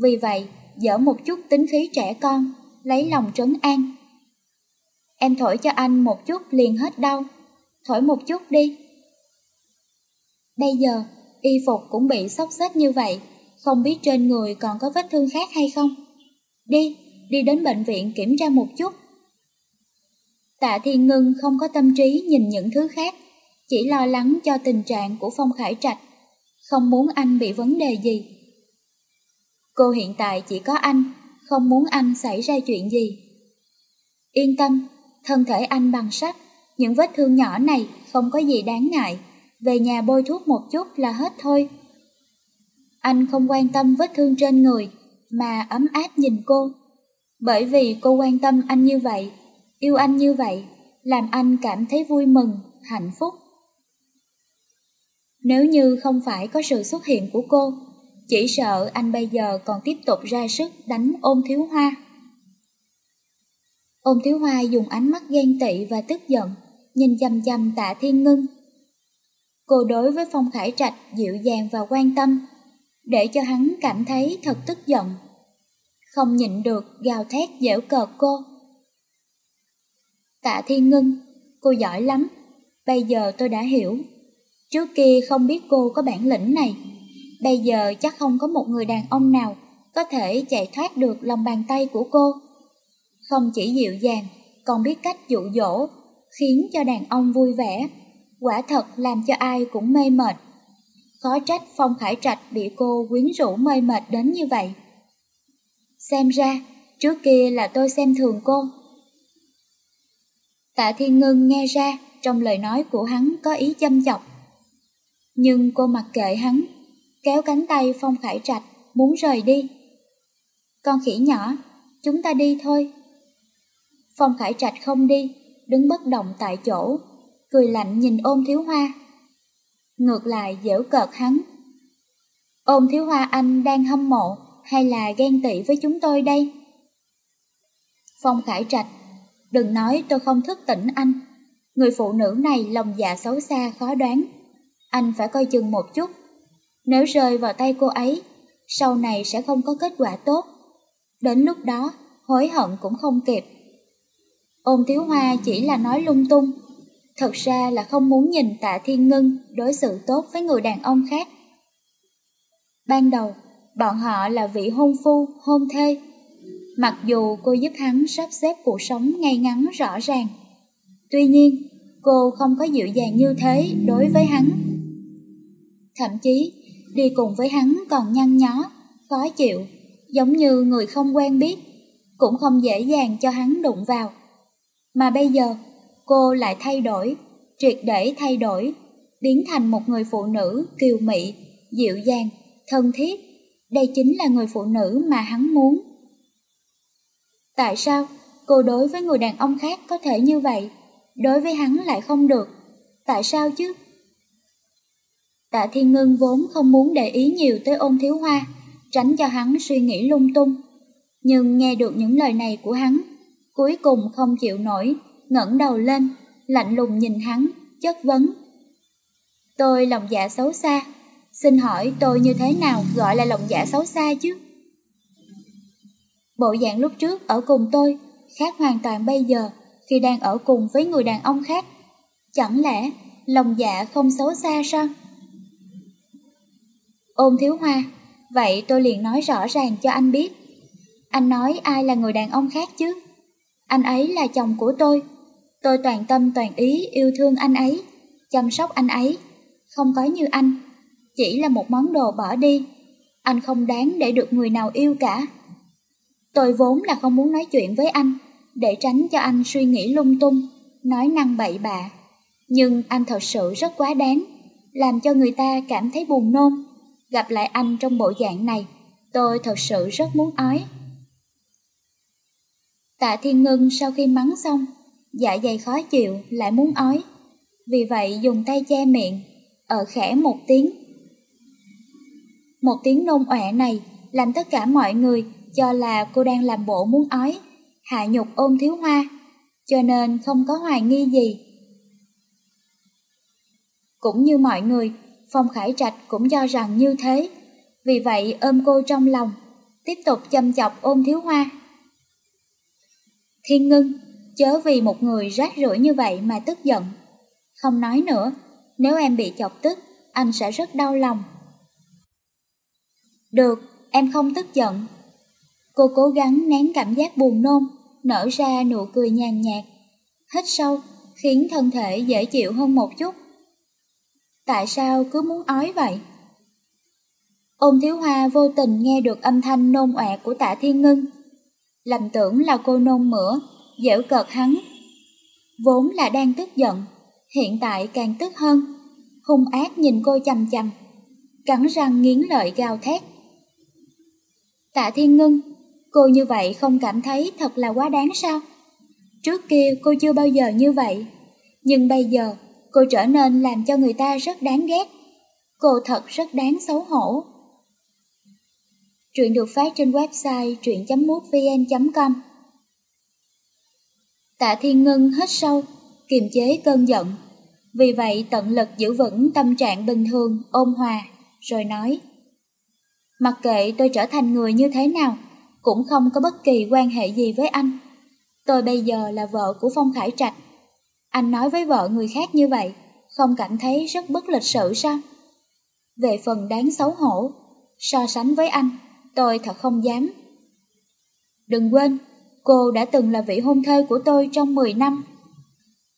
A: Vì vậy, dở một chút tính khí trẻ con, lấy lòng trấn an. Em thổi cho anh một chút liền hết đau, thổi một chút đi. Bây giờ, y phục cũng bị sốc xếch như vậy, không biết trên người còn có vết thương khác hay không. Đi, đi đến bệnh viện kiểm tra một chút. Tạ Thiên Ngân không có tâm trí nhìn những thứ khác, chỉ lo lắng cho tình trạng của Phong Khải Trạch, không muốn anh bị vấn đề gì. Cô hiện tại chỉ có anh, không muốn anh xảy ra chuyện gì. Yên tâm, thân thể anh bằng sắt, những vết thương nhỏ này không có gì đáng ngại, về nhà bôi thuốc một chút là hết thôi. Anh không quan tâm vết thương trên người, mà ấm áp nhìn cô. Bởi vì cô quan tâm anh như vậy, yêu anh như vậy, làm anh cảm thấy vui mừng, hạnh phúc. Nếu như không phải có sự xuất hiện của cô, chỉ sợ anh bây giờ còn tiếp tục ra sức đánh ôm thiếu hoa. Ôm thiếu hoa dùng ánh mắt ghen tị và tức giận, nhìn chăm chăm tạ thiên ngưng. Cô đối với Phong Khải Trạch dịu dàng và quan tâm, để cho hắn cảm thấy thật tức giận. Không nhịn được gào thét dễu cợt cô. Tạ Thiên Ngân, cô giỏi lắm, bây giờ tôi đã hiểu. Trước kia không biết cô có bản lĩnh này, bây giờ chắc không có một người đàn ông nào có thể chạy thoát được lòng bàn tay của cô. Không chỉ dịu dàng, còn biết cách dụ dỗ, khiến cho đàn ông vui vẻ, quả thật làm cho ai cũng mê mệt. Khó trách Phong Khải Trạch bị cô quyến rũ mê mệt đến như vậy. Xem ra, trước kia là tôi xem thường cô. Tạ Thiên Ngân nghe ra trong lời nói của hắn có ý châm chọc. Nhưng cô mặc kệ hắn, kéo cánh tay Phong Khải Trạch, muốn rời đi. Con khỉ nhỏ, chúng ta đi thôi. Phong Khải Trạch không đi, đứng bất động tại chỗ, cười lạnh nhìn ôm thiếu hoa. Ngược lại dễu cợt hắn. Ôm thiếu hoa anh đang hâm mộ hay là ghen tị với chúng tôi đây? Phong Khải Trạch, đừng nói tôi không thức tỉnh anh. Người phụ nữ này lòng dạ xấu xa khó đoán. Anh phải coi chừng một chút. Nếu rơi vào tay cô ấy, sau này sẽ không có kết quả tốt. Đến lúc đó, hối hận cũng không kịp. Ôn thiếu hoa chỉ là nói lung tung, thật ra là không muốn nhìn tạ thiên ngân đối xử tốt với người đàn ông khác. Ban đầu, bọn họ là vị hôn phu, hôn thê. Mặc dù cô giúp hắn sắp xếp cuộc sống ngay ngắn rõ ràng. Tuy nhiên, cô không có dịu dàng như thế đối với hắn. Thậm chí, đi cùng với hắn còn nhăn nhó, khó chịu, giống như người không quen biết, cũng không dễ dàng cho hắn đụng vào. Mà bây giờ, cô lại thay đổi, triệt để thay đổi, biến thành một người phụ nữ kiều mị, dịu dàng, thân thiết. Đây chính là người phụ nữ mà hắn muốn. Tại sao cô đối với người đàn ông khác có thể như vậy, đối với hắn lại không được? Tại sao chứ? Tạ Thiên Ngân vốn không muốn để ý nhiều tới ôn thiếu hoa, tránh cho hắn suy nghĩ lung tung. Nhưng nghe được những lời này của hắn, cuối cùng không chịu nổi, ngẩng đầu lên, lạnh lùng nhìn hắn, chất vấn. Tôi lòng dạ xấu xa, xin hỏi tôi như thế nào gọi là lòng dạ xấu xa chứ? Bộ dạng lúc trước ở cùng tôi, khác hoàn toàn bây giờ khi đang ở cùng với người đàn ông khác. Chẳng lẽ lòng dạ không xấu xa sao? Ôn thiếu hoa, vậy tôi liền nói rõ ràng cho anh biết. Anh nói ai là người đàn ông khác chứ? Anh ấy là chồng của tôi. Tôi toàn tâm toàn ý yêu thương anh ấy, chăm sóc anh ấy. Không có như anh, chỉ là một món đồ bỏ đi. Anh không đáng để được người nào yêu cả. Tôi vốn là không muốn nói chuyện với anh, để tránh cho anh suy nghĩ lung tung, nói năng bậy bạ. Nhưng anh thật sự rất quá đáng, làm cho người ta cảm thấy buồn nôn. Gặp lại anh trong bộ dạng này, tôi thật sự rất muốn ói. Tạ Thiên Ngân sau khi mắng xong, dạ dày khó chịu lại muốn ói. Vì vậy dùng tay che miệng, ở khẽ một tiếng, Một tiếng nôn ọe này làm tất cả mọi người cho là cô đang làm bộ muốn ói, hạ nhục ôm thiếu hoa, cho nên không có hoài nghi gì. Cũng như mọi người, Phong Khải Trạch cũng cho rằng như thế, vì vậy ôm cô trong lòng, tiếp tục châm chọc ôm thiếu hoa. Thiên ngưng, chớ vì một người rác rưởi như vậy mà tức giận. Không nói nữa, nếu em bị chọc tức, anh sẽ rất đau lòng. Được, em không tức giận. Cô cố gắng nén cảm giác buồn nôn, nở ra nụ cười nhàn nhạt. Hít sâu, khiến thân thể dễ chịu hơn một chút. Tại sao cứ muốn ói vậy? Ôn thiếu hoa vô tình nghe được âm thanh nôn ọe của tạ thiên ngưng. Lầm tưởng là cô nôn mửa, dễu cợt hắn. Vốn là đang tức giận, hiện tại càng tức hơn. Hung ác nhìn cô chầm chầm, cắn răng nghiến lợi gào thét. Tạ thiên ngưng, cô như vậy không cảm thấy thật là quá đáng sao? Trước kia cô chưa bao giờ như vậy, nhưng bây giờ cô trở nên làm cho người ta rất đáng ghét. Cô thật rất đáng xấu hổ. Truyện được phát trên website truyện.mútvn.com Tạ Thiên Ngân hết sâu, kiềm chế cơn giận. Vì vậy tận lực giữ vững tâm trạng bình thường, ôn hòa, rồi nói Mặc kệ tôi trở thành người như thế nào, cũng không có bất kỳ quan hệ gì với anh. Tôi bây giờ là vợ của Phong Khải Trạch. Anh nói với vợ người khác như vậy, không cảm thấy rất bất lịch sự sao? Về phần đáng xấu hổ, so sánh với anh, tôi thật không dám. Đừng quên, cô đã từng là vị hôn thê của tôi trong 10 năm.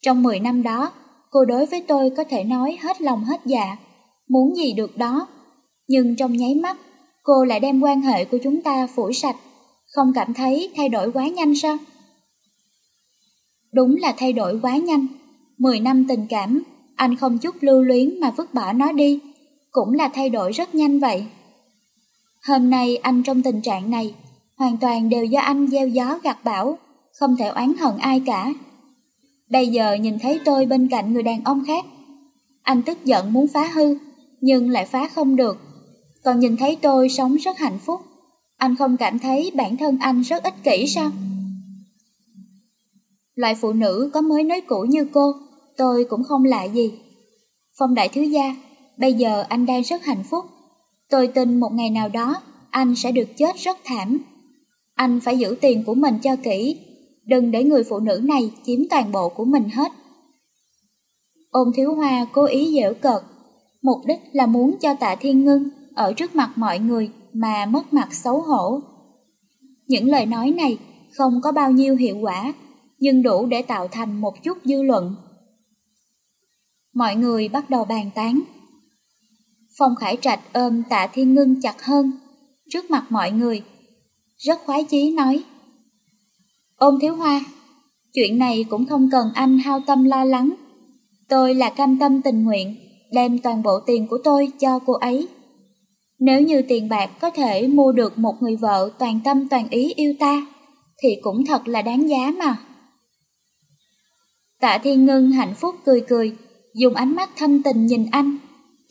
A: Trong 10 năm đó, cô đối với tôi có thể nói hết lòng hết dạ, muốn gì được đó. Nhưng trong nháy mắt, cô lại đem quan hệ của chúng ta phủi sạch, không cảm thấy thay đổi quá nhanh sao? Đúng là thay đổi quá nhanh. Mười năm tình cảm, anh không chút lưu luyến mà vứt bỏ nó đi, cũng là thay đổi rất nhanh vậy. Hôm nay anh trong tình trạng này, hoàn toàn đều do anh gieo gió gặt bão, không thể oán hận ai cả. Bây giờ nhìn thấy tôi bên cạnh người đàn ông khác, anh tức giận muốn phá hư, nhưng lại phá không được. Còn nhìn thấy tôi sống rất hạnh phúc, anh không cảm thấy bản thân anh rất ích kỷ sao? Loại phụ nữ có mới nói cũ như cô, tôi cũng không lạ gì. Phong đại thiếu gia, bây giờ anh đang rất hạnh phúc. Tôi tin một ngày nào đó, anh sẽ được chết rất thảm. Anh phải giữ tiền của mình cho kỹ, đừng để người phụ nữ này chiếm toàn bộ của mình hết. Ôn thiếu hoa cố ý dễu cợt, mục đích là muốn cho tạ thiên ngưng ở trước mặt mọi người mà mất mặt xấu hổ. Những lời nói này không có bao nhiêu hiệu quả, nhưng đủ để tạo thành một chút dư luận. Mọi người bắt đầu bàn tán. Phong Khải Trạch ôm tạ thiên ngưng chặt hơn, trước mặt mọi người. Rất khoái chí nói. ôm thiếu hoa, chuyện này cũng không cần anh hao tâm lo lắng. Tôi là cam tâm tình nguyện, đem toàn bộ tiền của tôi cho cô ấy. Nếu như tiền bạc có thể mua được một người vợ toàn tâm toàn ý yêu ta, thì cũng thật là đáng giá mà. Tạ Thiên Ngân hạnh phúc cười cười, dùng ánh mắt thâm tình nhìn anh.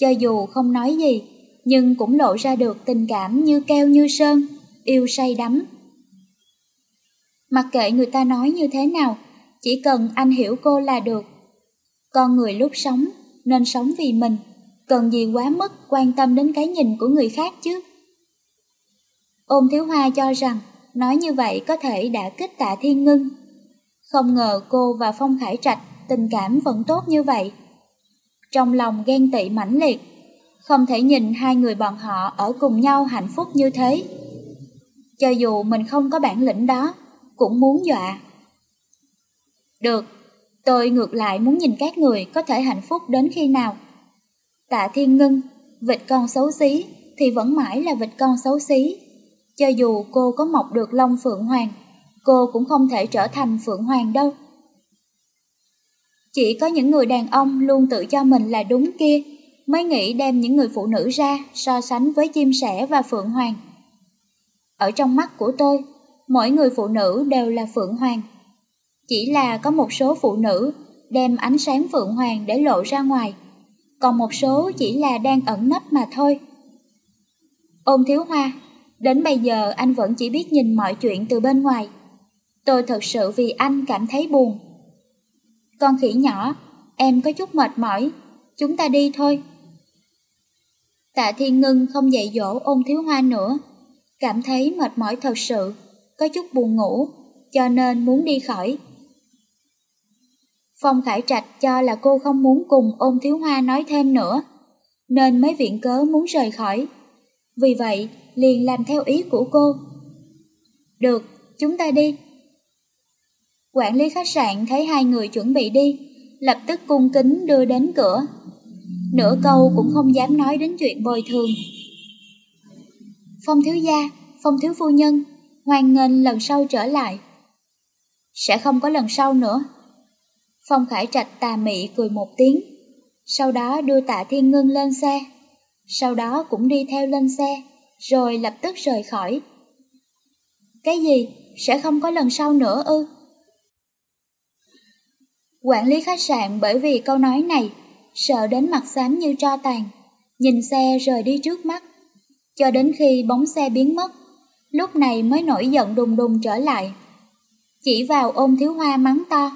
A: Cho dù không nói gì, nhưng cũng lộ ra được tình cảm như keo như sơn, yêu say đắm. Mặc kệ người ta nói như thế nào, chỉ cần anh hiểu cô là được. Con người lúc sống nên sống vì mình, cần gì quá mức quan tâm đến cái nhìn của người khác chứ. Ôn Thiếu Hoa cho rằng nói như vậy có thể đã kích tạ thiên ngưng. Không ngờ cô và Phong Khải Trạch tình cảm vẫn tốt như vậy. Trong lòng ghen tị mãnh liệt, không thể nhìn hai người bọn họ ở cùng nhau hạnh phúc như thế. Cho dù mình không có bản lĩnh đó, cũng muốn dọa. Được, tôi ngược lại muốn nhìn các người có thể hạnh phúc đến khi nào. Tạ Thiên Ngân, vịt con xấu xí thì vẫn mãi là vịt con xấu xí. Cho dù cô có mọc được lông phượng hoàng, cô cũng không thể trở thành phượng hoàng đâu. Chỉ có những người đàn ông luôn tự cho mình là đúng kia mới nghĩ đem những người phụ nữ ra so sánh với chim sẻ và phượng hoàng. Ở trong mắt của tôi, mỗi người phụ nữ đều là phượng hoàng. Chỉ là có một số phụ nữ đem ánh sáng phượng hoàng để lộ ra ngoài, còn một số chỉ là đang ẩn nấp mà thôi. Ôn thiếu hoa, đến bây giờ anh vẫn chỉ biết nhìn mọi chuyện từ bên ngoài. Tôi thật sự vì anh cảm thấy buồn. Con khỉ nhỏ, em có chút mệt mỏi, chúng ta đi thôi. Tạ Thiên Ngân không dạy dỗ ôn thiếu hoa nữa, cảm thấy mệt mỏi thật sự, có chút buồn ngủ, cho nên muốn đi khỏi. Phong Khải Trạch cho là cô không muốn cùng ôn thiếu hoa nói thêm nữa, nên mới viện cớ muốn rời khỏi. Vì vậy, liền làm theo ý của cô. Được, chúng ta đi. Quản lý khách sạn thấy hai người chuẩn bị đi, lập tức cung kính đưa đến cửa. Nửa câu cũng không dám nói đến chuyện bồi thường. Phong thiếu gia, phong thiếu phu nhân, hoan nghênh lần sau trở lại. Sẽ không có lần sau nữa. Phong Khải Trạch tà mị cười một tiếng, sau đó đưa tạ thiên ngân lên xe, sau đó cũng đi theo lên xe, rồi lập tức rời khỏi. Cái gì? Sẽ không có lần sau nữa ư? Quản lý khách sạn bởi vì câu nói này, sợ đến mặt xám như tro tàn, nhìn xe rời đi trước mắt, cho đến khi bóng xe biến mất, lúc này mới nổi giận đùng đùng trở lại. Chỉ vào ôm thiếu hoa mắng to.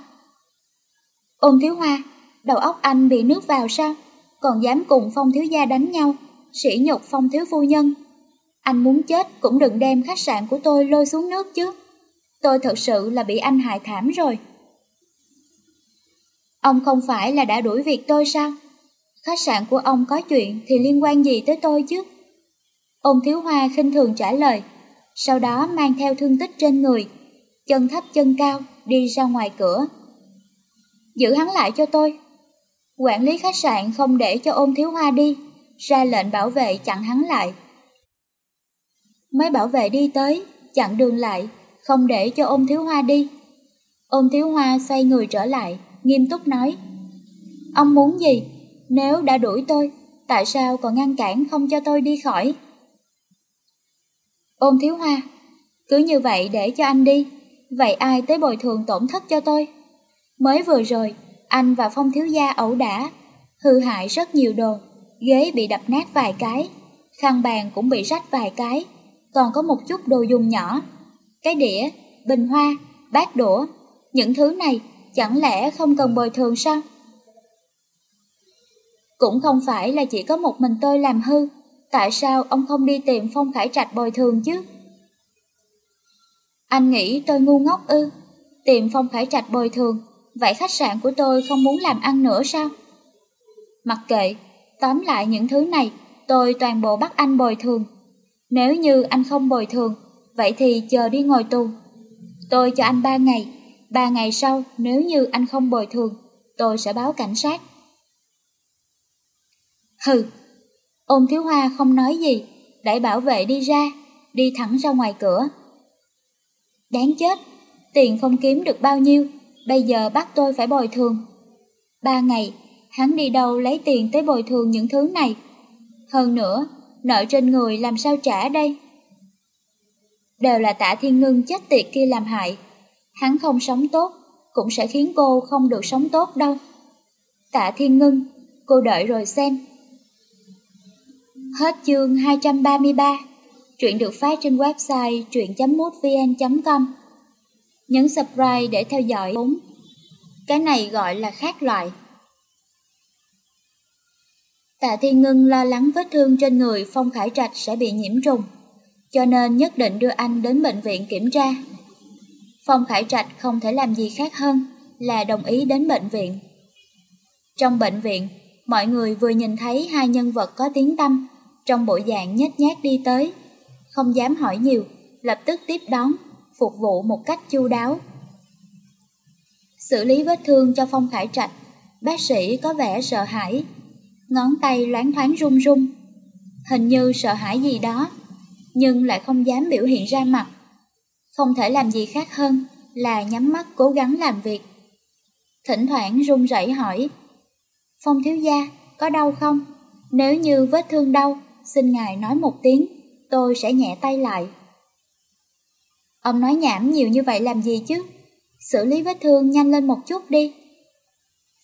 A: Ôm thiếu hoa, đầu óc anh bị nước vào sao? Còn dám cùng phong thiếu gia đánh nhau, sỉ nhục phong thiếu phu nhân. Anh muốn chết cũng đừng đem khách sạn của tôi lôi xuống nước chứ. Tôi thật sự là bị anh hại thảm rồi. Ông không phải là đã đuổi việc tôi sao? Khách sạn của ông có chuyện thì liên quan gì tới tôi chứ? Ông thiếu hoa khinh thường trả lời, sau đó mang theo thương tích trên người, chân thấp chân cao đi ra ngoài cửa giữ hắn lại cho tôi. Quản lý khách sạn không để cho ông thiếu hoa đi, ra lệnh bảo vệ chặn hắn lại. Mấy bảo vệ đi tới, chặn đường lại, không để cho ông thiếu hoa đi. ông thiếu hoa xoay người trở lại, nghiêm túc nói. Ông muốn gì? Nếu đã đuổi tôi, tại sao còn ngăn cản không cho tôi đi khỏi? Ôn thiếu hoa, cứ như vậy để cho anh đi, vậy ai tới bồi thường tổn thất cho tôi? Mới vừa rồi, anh và Phong Thiếu Gia ẩu đả, hư hại rất nhiều đồ, ghế bị đập nát vài cái, khăn bàn cũng bị rách vài cái, còn có một chút đồ dùng nhỏ. Cái đĩa, bình hoa, bát đũa, những thứ này chẳng lẽ không cần bồi thường sao? Cũng không phải là chỉ có một mình tôi làm hư, tại sao ông không đi tìm Phong Khải Trạch bồi thường chứ? Anh nghĩ tôi ngu ngốc ư? Tìm Phong Khải Trạch bồi thường vậy khách sạn của tôi không muốn làm ăn nữa sao? Mặc kệ, tóm lại những thứ này, tôi toàn bộ bắt anh bồi thường. Nếu như anh không bồi thường, vậy thì chờ đi ngồi tù. Tôi cho anh ba ngày, ba ngày sau nếu như anh không bồi thường, tôi sẽ báo cảnh sát. Hừ, ôn thiếu hoa không nói gì, đẩy bảo vệ đi ra, đi thẳng ra ngoài cửa. Đáng chết, tiền không kiếm được bao nhiêu, bây giờ bắt tôi phải bồi thường. Ba ngày, hắn đi đâu lấy tiền tới bồi thường những thứ này. Hơn nữa, nợ trên người làm sao trả đây? Đều là tạ thiên ngưng chết tiệt kia làm hại. Hắn không sống tốt, cũng sẽ khiến cô không được sống tốt đâu. Tạ thiên ngưng, cô đợi rồi xem. Hết chương 233, truyện được phát trên website truyện.mútvn.com Nhấn subscribe để theo dõi 4. Cái này gọi là khác loại. Tạ Thiên Ngân lo lắng vết thương trên người Phong Khải Trạch sẽ bị nhiễm trùng, cho nên nhất định đưa anh đến bệnh viện kiểm tra. Phong Khải Trạch không thể làm gì khác hơn là đồng ý đến bệnh viện. Trong bệnh viện, mọi người vừa nhìn thấy hai nhân vật có tiếng tâm trong bộ dạng nhếch nhác đi tới, không dám hỏi nhiều, lập tức tiếp đón phục vụ một cách chu đáo. Xử lý vết thương cho Phong Khải Trạch, bác sĩ có vẻ sợ hãi, ngón tay loáng thoáng run run, hình như sợ hãi gì đó, nhưng lại không dám biểu hiện ra mặt. Không thể làm gì khác hơn là nhắm mắt cố gắng làm việc. Thỉnh thoảng run rẩy hỏi, Phong thiếu gia, có đau không? Nếu như vết thương đau, xin ngài nói một tiếng, tôi sẽ nhẹ tay lại. Ông nói nhảm nhiều như vậy làm gì chứ? Xử lý vết thương nhanh lên một chút đi.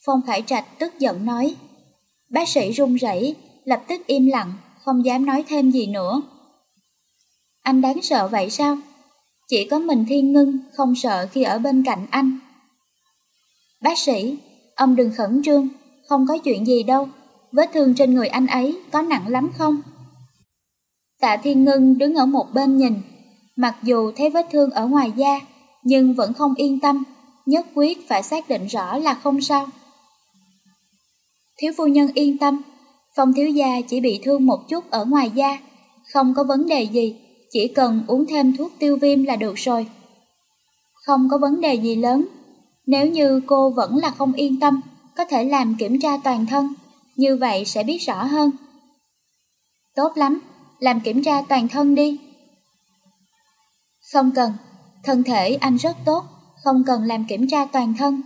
A: Phong Khải Trạch tức giận nói. Bác sĩ run rẩy, lập tức im lặng, không dám nói thêm gì nữa. Anh đáng sợ vậy sao? Chỉ có mình Thiên Ngưng không sợ khi ở bên cạnh anh. Bác sĩ, ông đừng khẩn trương, không có chuyện gì đâu. Vết thương trên người anh ấy có nặng lắm không? Tạ Thiên Ngân đứng ở một bên nhìn, mặc dù thấy vết thương ở ngoài da, nhưng vẫn không yên tâm, nhất quyết phải xác định rõ là không sao. Thiếu phu nhân yên tâm, Phong thiếu gia chỉ bị thương một chút ở ngoài da, không có vấn đề gì, chỉ cần uống thêm thuốc tiêu viêm là được rồi. Không có vấn đề gì lớn, nếu như cô vẫn là không yên tâm, có thể làm kiểm tra toàn thân, như vậy sẽ biết rõ hơn. Tốt lắm, làm kiểm tra toàn thân đi. Không cần, thân thể anh rất tốt, không cần làm kiểm tra toàn thân.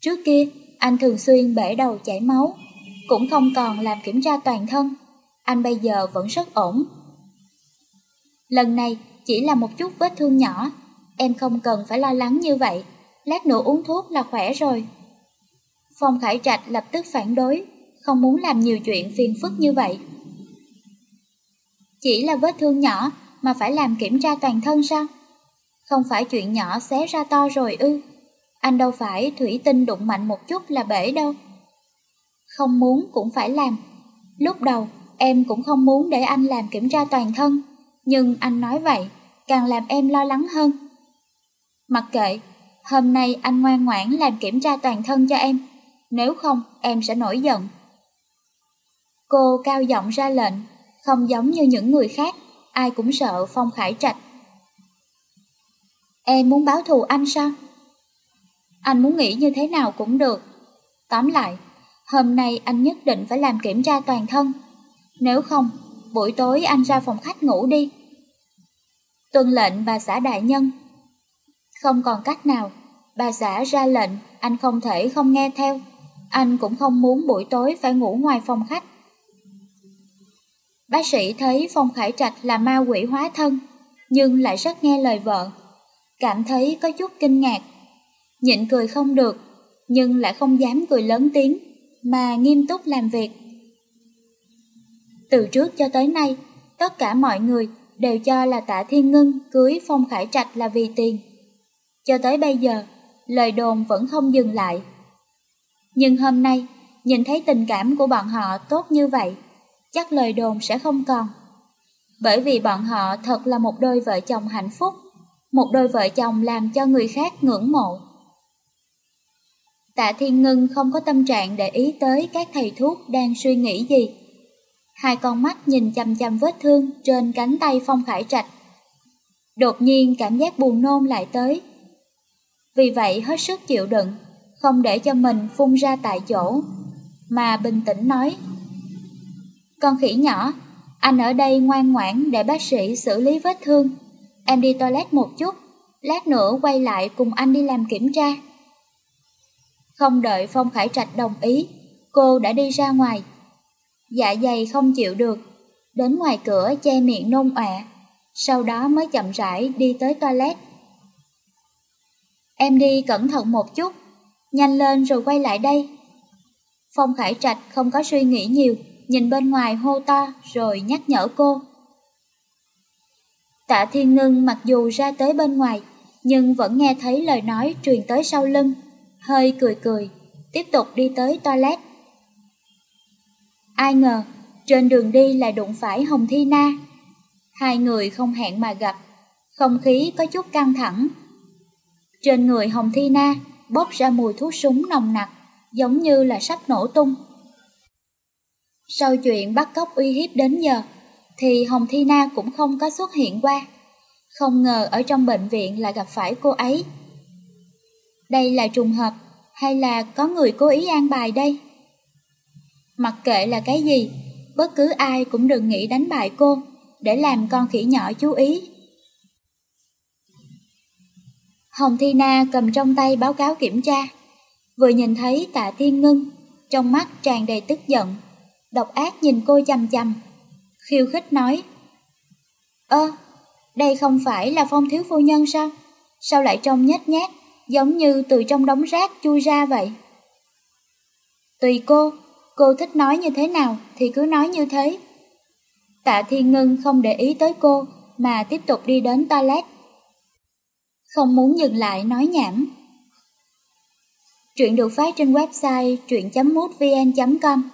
A: Trước kia, anh thường xuyên bể đầu chảy máu, cũng không còn làm kiểm tra toàn thân. Anh bây giờ vẫn rất ổn. Lần này chỉ là một chút vết thương nhỏ, em không cần phải lo lắng như vậy, lát nữa uống thuốc là khỏe rồi. Phong Khải Trạch lập tức phản đối, không muốn làm nhiều chuyện phiền phức như vậy. Chỉ là vết thương nhỏ mà phải làm kiểm tra toàn thân sao? Không phải chuyện nhỏ xé ra to rồi ư. Anh đâu phải thủy tinh đụng mạnh một chút là bể đâu. Không muốn cũng phải làm. Lúc đầu em cũng không muốn để anh làm kiểm tra toàn thân, nhưng anh nói vậy càng làm em lo lắng hơn. Mặc kệ, hôm nay anh ngoan ngoãn làm kiểm tra toàn thân cho em, nếu không em sẽ nổi giận. Cô cao giọng ra lệnh, không giống như những người khác, ai cũng sợ Phong Khải Trạch. Em muốn báo thù anh sao? Anh muốn nghĩ như thế nào cũng được. Tóm lại, hôm nay anh nhất định phải làm kiểm tra toàn thân. Nếu không, buổi tối anh ra phòng khách ngủ đi. Tuân lệnh bà xã đại nhân. Không còn cách nào, bà xã ra lệnh, anh không thể không nghe theo. Anh cũng không muốn buổi tối phải ngủ ngoài phòng khách. Bác sĩ thấy Phong Khải Trạch là ma quỷ hóa thân, nhưng lại rất nghe lời vợ. Cảm thấy có chút kinh ngạc. Nhịn cười không được, nhưng lại không dám cười lớn tiếng, mà nghiêm túc làm việc. Từ trước cho tới nay, tất cả mọi người đều cho là tạ thiên ngân cưới Phong Khải Trạch là vì tiền. Cho tới bây giờ, lời đồn vẫn không dừng lại. Nhưng hôm nay, nhìn thấy tình cảm của bọn họ tốt như vậy, chắc lời đồn sẽ không còn. Bởi vì bọn họ thật là một đôi vợ chồng hạnh phúc, một đôi vợ chồng làm cho người khác ngưỡng mộ. Tạ Thiên Ngân không có tâm trạng để ý tới các thầy thuốc đang suy nghĩ gì. Hai con mắt nhìn chăm chăm vết thương trên cánh tay Phong Khải Trạch. Đột nhiên cảm giác buồn nôn lại tới. Vì vậy hết sức chịu đựng, không để cho mình phun ra tại chỗ, mà bình tĩnh nói. Con khỉ nhỏ, anh ở đây ngoan ngoãn để bác sĩ xử lý vết thương. Em đi toilet một chút, lát nữa quay lại cùng anh đi làm kiểm tra. Không đợi Phong Khải Trạch đồng ý, cô đã đi ra ngoài. Dạ dày không chịu được, đến ngoài cửa che miệng nôn ọa, sau đó mới chậm rãi đi tới toilet. Em đi cẩn thận một chút, nhanh lên rồi quay lại đây. Phong Khải Trạch không có suy nghĩ nhiều, nhìn bên ngoài hô to rồi nhắc nhở cô. Tạ Thiên Ngân mặc dù ra tới bên ngoài, nhưng vẫn nghe thấy lời nói truyền tới sau lưng, hơi cười cười, tiếp tục đi tới toilet. Ai ngờ, trên đường đi lại đụng phải Hồng Thi Na. Hai người không hẹn mà gặp, không khí có chút căng thẳng. Trên người Hồng Thi Na bốc ra mùi thuốc súng nồng nặc, giống như là sắp nổ tung. Sau chuyện bắt cóc uy hiếp đến giờ, thì Hồng Thi Na cũng không có xuất hiện qua. Không ngờ ở trong bệnh viện lại gặp phải cô ấy. Đây là trùng hợp, hay là có người cố ý an bài đây? Mặc kệ là cái gì, bất cứ ai cũng đừng nghĩ đánh bại cô, để làm con khỉ nhỏ chú ý. Hồng Thi Na cầm trong tay báo cáo kiểm tra, vừa nhìn thấy tạ thiên ngân, trong mắt tràn đầy tức giận, độc ác nhìn cô chằm chằm, khiêu khích nói. Ơ, đây không phải là phong thiếu phu nhân sao? Sao lại trông nhét nhát, giống như từ trong đống rác chui ra vậy? Tùy cô, cô thích nói như thế nào thì cứ nói như thế. Tạ Thiên Ngân không để ý tới cô, mà tiếp tục đi đến toilet. Không muốn dừng lại nói nhảm. chuyện được phát trên website truyện.mútvn.com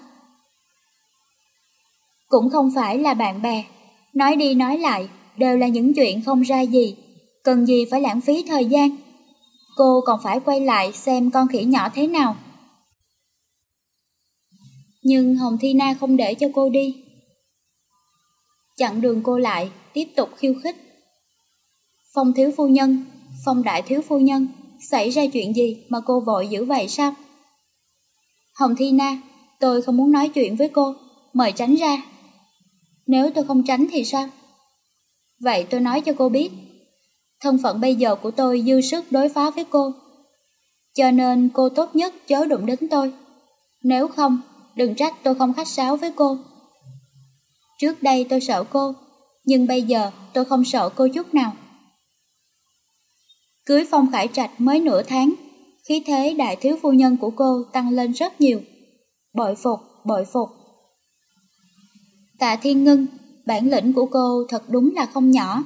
A: Cũng không phải là bạn bè, nói đi nói lại đều là những chuyện không ra gì, cần gì phải lãng phí thời gian. Cô còn phải quay lại xem con khỉ nhỏ thế nào. Nhưng Hồng Thi Na không để cho cô đi. Chặn đường cô lại, tiếp tục khiêu khích. Phong thiếu phu nhân, phong đại thiếu phu nhân, xảy ra chuyện gì mà cô vội dữ vậy sao? Hồng Thi Na, tôi không muốn nói chuyện với cô, mời tránh ra. Nếu tôi không tránh thì sao? Vậy tôi nói cho cô biết, thân phận bây giờ của tôi dư sức đối phó với cô. Cho nên cô tốt nhất chớ đụng đến tôi. Nếu không, đừng trách tôi không khách sáo với cô. Trước đây tôi sợ cô, nhưng bây giờ tôi không sợ cô chút nào. Cưới Phong Khải Trạch mới nửa tháng, khí thế đại thiếu phu nhân của cô tăng lên rất nhiều. Bội phục, bội phục. Tạ Thiên Ngân, bản lĩnh của cô thật đúng là không nhỏ.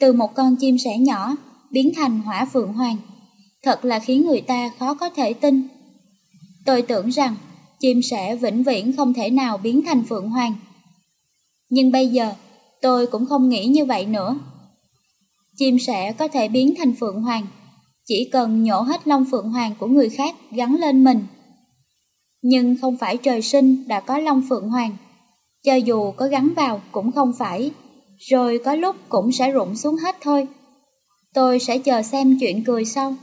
A: Từ một con chim sẻ nhỏ biến thành hỏa phượng hoàng, thật là khiến người ta khó có thể tin. Tôi tưởng rằng chim sẽ vĩnh viễn không thể nào biến thành phượng hoàng. Nhưng bây giờ, tôi cũng không nghĩ như vậy nữa. Chim sẻ có thể biến thành phượng hoàng, chỉ cần nhổ hết lông phượng hoàng của người khác gắn lên mình. Nhưng không phải trời sinh đã có lông phượng hoàng, cho dù có gắn vào cũng không phải, rồi có lúc cũng sẽ rụng xuống hết thôi. Tôi sẽ chờ xem chuyện cười sau.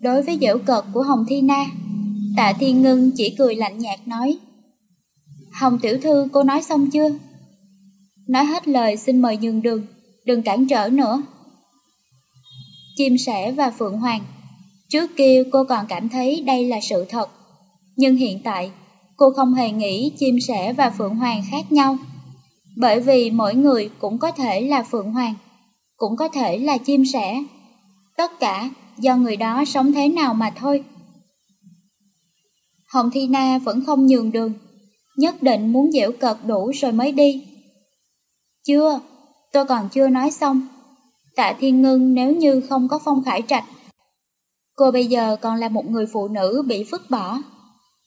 A: Đối với dễu cợt của Hồng Thi Na, tạ Thiên Ngân chỉ cười lạnh nhạt nói Hồng tiểu thư cô nói xong chưa? Nói hết lời xin mời nhường đường, đừng cản trở nữa. Chim sẻ và Phượng Hoàng Trước kia cô còn cảm thấy đây là sự thật, nhưng hiện tại cô không hề nghĩ chim sẻ và Phượng Hoàng khác nhau. Bởi vì mỗi người cũng có thể là Phượng Hoàng, cũng có thể là chim sẻ. Tất cả do người đó sống thế nào mà thôi. Hồng Thi Na vẫn không nhường đường, nhất định muốn dễu cợt đủ rồi mới đi. Chưa, tôi còn chưa nói xong. Tạ Thiên Ngân nếu như không có phong khải trạch, cô bây giờ còn là một người phụ nữ bị vứt bỏ.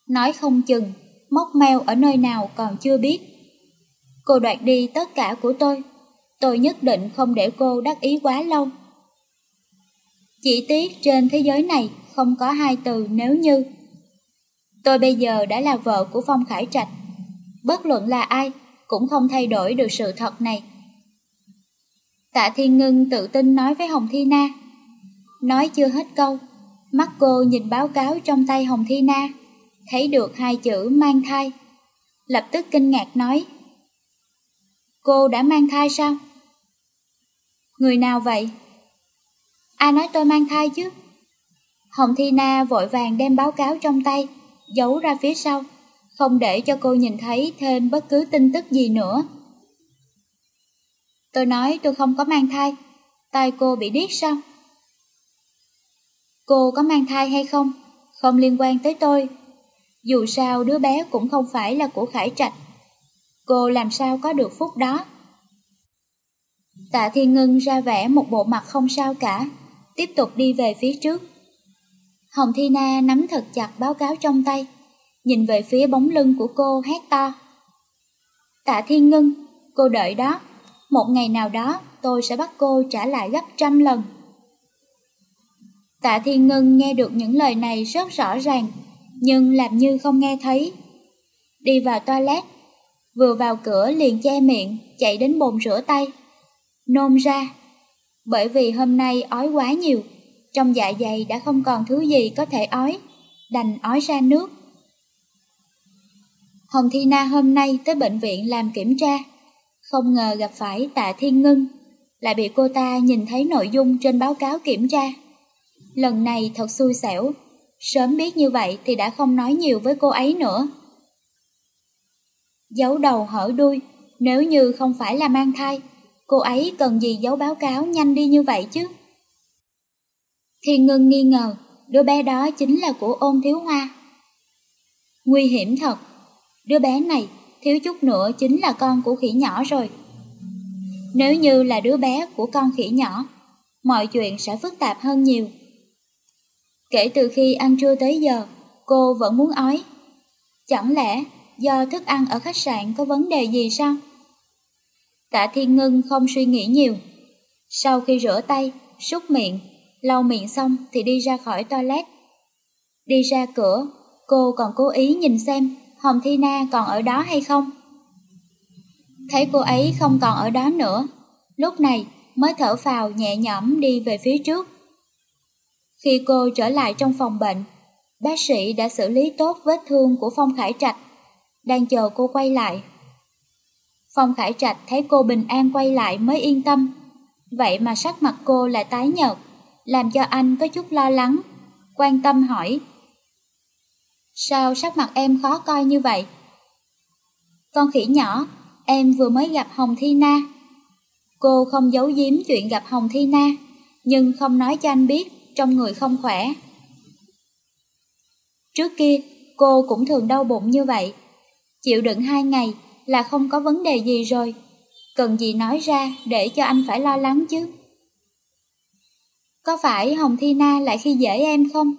A: Nói không chừng, móc meo ở nơi nào còn chưa biết. Cô đoạt đi tất cả của tôi, tôi nhất định không để cô đắc ý quá lâu. Chỉ tiếc trên thế giới này không có hai từ nếu như. Tôi bây giờ đã là vợ của Phong Khải Trạch. Bất luận là ai, cũng không thay đổi được sự thật này. Tạ Thiên Ngân tự tin nói với Hồng Thi Na. Nói chưa hết câu, mắt cô nhìn báo cáo trong tay Hồng Thi Na, thấy được hai chữ mang thai. Lập tức kinh ngạc nói. Cô đã mang thai sao? Người nào vậy? Ai nói tôi mang thai chứ? Hồng Thi Na vội vàng đem báo cáo trong tay, giấu ra phía sau, không để cho cô nhìn thấy thêm bất cứ tin tức gì nữa. Tôi nói tôi không có mang thai, tay cô bị điếc sao? Cô có mang thai hay không? Không liên quan tới tôi. Dù sao đứa bé cũng không phải là của Khải Trạch. Cô làm sao có được phúc đó? Tạ Thiên Ngân ra vẻ một bộ mặt không sao cả, tiếp tục đi về phía trước. Hồng Thi Na nắm thật chặt báo cáo trong tay, nhìn về phía bóng lưng của cô hét to. Tạ Thiên Ngân, cô đợi đó, một ngày nào đó tôi sẽ bắt cô trả lại gấp trăm lần. Tạ Thiên Ngân nghe được những lời này rất rõ ràng, nhưng làm như không nghe thấy. Đi vào toilet, vừa vào cửa liền che miệng, chạy đến bồn rửa tay. Nôn ra, bởi vì hôm nay ói quá nhiều, trong dạ dày đã không còn thứ gì có thể ói, đành ói ra nước. Hồng Thi Na hôm nay tới bệnh viện làm kiểm tra, không ngờ gặp phải tạ Thiên Ngân, lại bị cô ta nhìn thấy nội dung trên báo cáo kiểm tra. Lần này thật xui xẻo, sớm biết như vậy thì đã không nói nhiều với cô ấy nữa. Giấu đầu hở đuôi, nếu như không phải là mang thai, cô ấy cần gì giấu báo cáo nhanh đi như vậy chứ? Thiên Ngân nghi ngờ, đứa bé đó chính là của ôn thiếu hoa. Nguy hiểm thật, đứa bé này thiếu chút nữa chính là con của khỉ nhỏ rồi, Nếu như là đứa bé của con khỉ nhỏ, mọi chuyện sẽ phức tạp hơn nhiều. Kể từ khi ăn trưa tới giờ, cô vẫn muốn ói. Chẳng lẽ do thức ăn ở khách sạn có vấn đề gì sao? Tạ Thiên Ngân không suy nghĩ nhiều. Sau khi rửa tay, súc miệng, lau miệng xong thì đi ra khỏi toilet. Đi ra cửa, cô còn cố ý nhìn xem Hồng Thi Na còn ở đó hay không. Thấy cô ấy không còn ở đó nữa, lúc này mới thở phào nhẹ nhõm đi về phía trước. Khi cô trở lại trong phòng bệnh, bác sĩ đã xử lý tốt vết thương của Phong Khải Trạch, đang chờ cô quay lại. Phong Khải Trạch thấy cô bình an quay lại mới yên tâm, vậy mà sắc mặt cô lại tái nhợt, làm cho anh có chút lo lắng, quan tâm hỏi. Sao sắc mặt em khó coi như vậy? Con khỉ nhỏ, em vừa mới gặp Hồng Thi Na. Cô không giấu giếm chuyện gặp Hồng Thi Na, nhưng không nói cho anh biết trong người không khỏe. Trước kia, cô cũng thường đau bụng như vậy. Chịu đựng hai ngày là không có vấn đề gì rồi. Cần gì nói ra để cho anh phải lo lắng chứ? Có phải Hồng Thi Na lại khi dễ em không?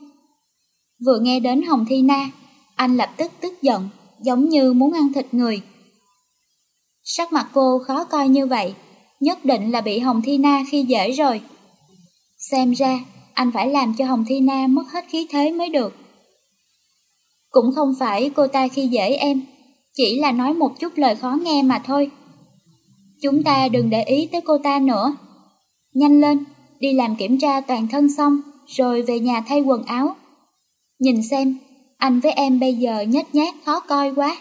A: Vừa nghe đến Hồng Thi Na, anh lập tức tức giận, giống như muốn ăn thịt người. Sắc mặt cô khó coi như vậy, nhất định là bị Hồng Thi Na khi dễ rồi. Xem ra, anh phải làm cho Hồng Thi Na mất hết khí thế mới được. Cũng không phải cô ta khi dễ em, chỉ là nói một chút lời khó nghe mà thôi. Chúng ta đừng để ý tới cô ta nữa. Nhanh lên, đi làm kiểm tra toàn thân xong, rồi về nhà thay quần áo. Nhìn xem, anh với em bây giờ nhếch nhát khó coi quá.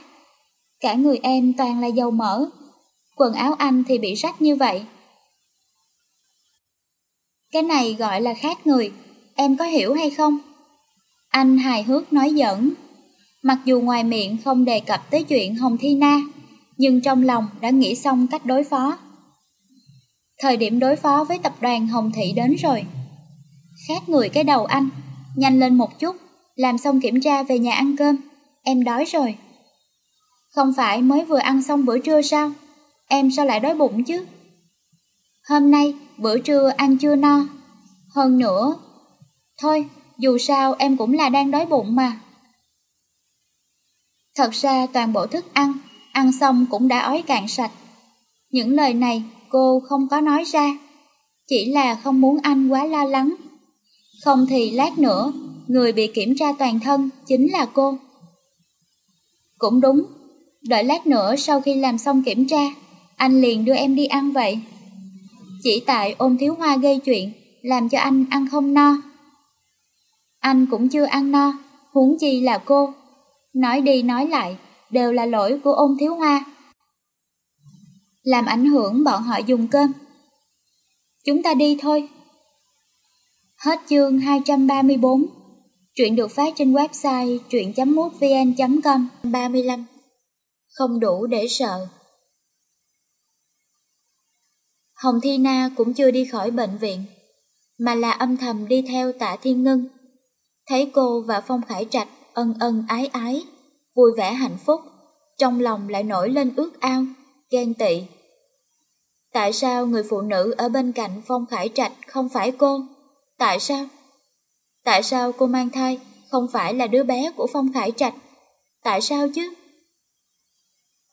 A: Cả người em toàn là dầu mỡ, quần áo anh thì bị rách như vậy. Cái này gọi là khác người, em có hiểu hay không? Anh hài hước nói giỡn. Mặc dù ngoài miệng không đề cập tới chuyện Hồng Thi Na, nhưng trong lòng đã nghĩ xong cách đối phó. Thời điểm đối phó với tập đoàn Hồng Thị đến rồi. Khát người cái đầu anh, nhanh lên một chút, làm xong kiểm tra về nhà ăn cơm, em đói rồi. Không phải mới vừa ăn xong bữa trưa sao? Em sao lại đói bụng chứ? Hôm nay bữa trưa ăn chưa no. Hơn nữa, thôi, dù sao em cũng là đang đói bụng mà. Thật ra toàn bộ thức ăn, ăn xong cũng đã ói cạn sạch. Những lời này cô không có nói ra, chỉ là không muốn anh quá lo lắng. Không thì lát nữa, người bị kiểm tra toàn thân chính là cô. Cũng đúng, đợi lát nữa sau khi làm xong kiểm tra, anh liền đưa em đi ăn vậy. Chỉ tại ôm thiếu hoa gây chuyện, làm cho anh ăn không no. Anh cũng chưa ăn no, huống chi là cô. Nói đi nói lại, đều là lỗi của ôn thiếu hoa. Làm ảnh hưởng bọn họ dùng cơm. Chúng ta đi thôi. Hết chương 234 Truyện được phát trên website truyện.mútvn.com 35 Không đủ để sợ Hồng Thi Na cũng chưa đi khỏi bệnh viện, mà là âm thầm đi theo tạ Thiên Ngân. Thấy cô và Phong Khải Trạch ân ân ái ái, vui vẻ hạnh phúc, trong lòng lại nổi lên ước ao, ghen tị. Tại sao người phụ nữ ở bên cạnh Phong Khải Trạch không phải cô? Tại sao? Tại sao cô mang thai không phải là đứa bé của Phong Khải Trạch? Tại sao chứ?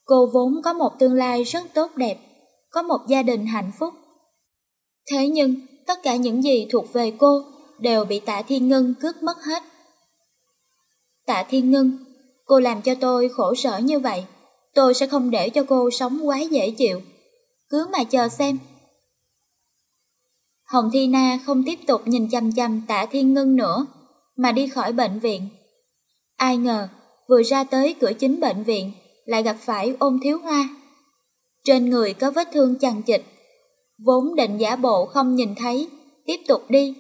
A: Cô vốn có một tương lai rất tốt đẹp, có một gia đình hạnh phúc. Thế nhưng, tất cả những gì thuộc về cô đều bị tạ Thiên Ngân cướp mất hết. Tạ Thiên Ngân, cô làm cho tôi khổ sở như vậy, tôi sẽ không để cho cô sống quá dễ chịu. Cứ mà chờ xem. Hồng Thi Na không tiếp tục nhìn chăm chăm tạ Thiên Ngân nữa, mà đi khỏi bệnh viện. Ai ngờ, vừa ra tới cửa chính bệnh viện, lại gặp phải ôn thiếu hoa. Trên người có vết thương chằng chịch, vốn định giả bộ không nhìn thấy, tiếp tục đi,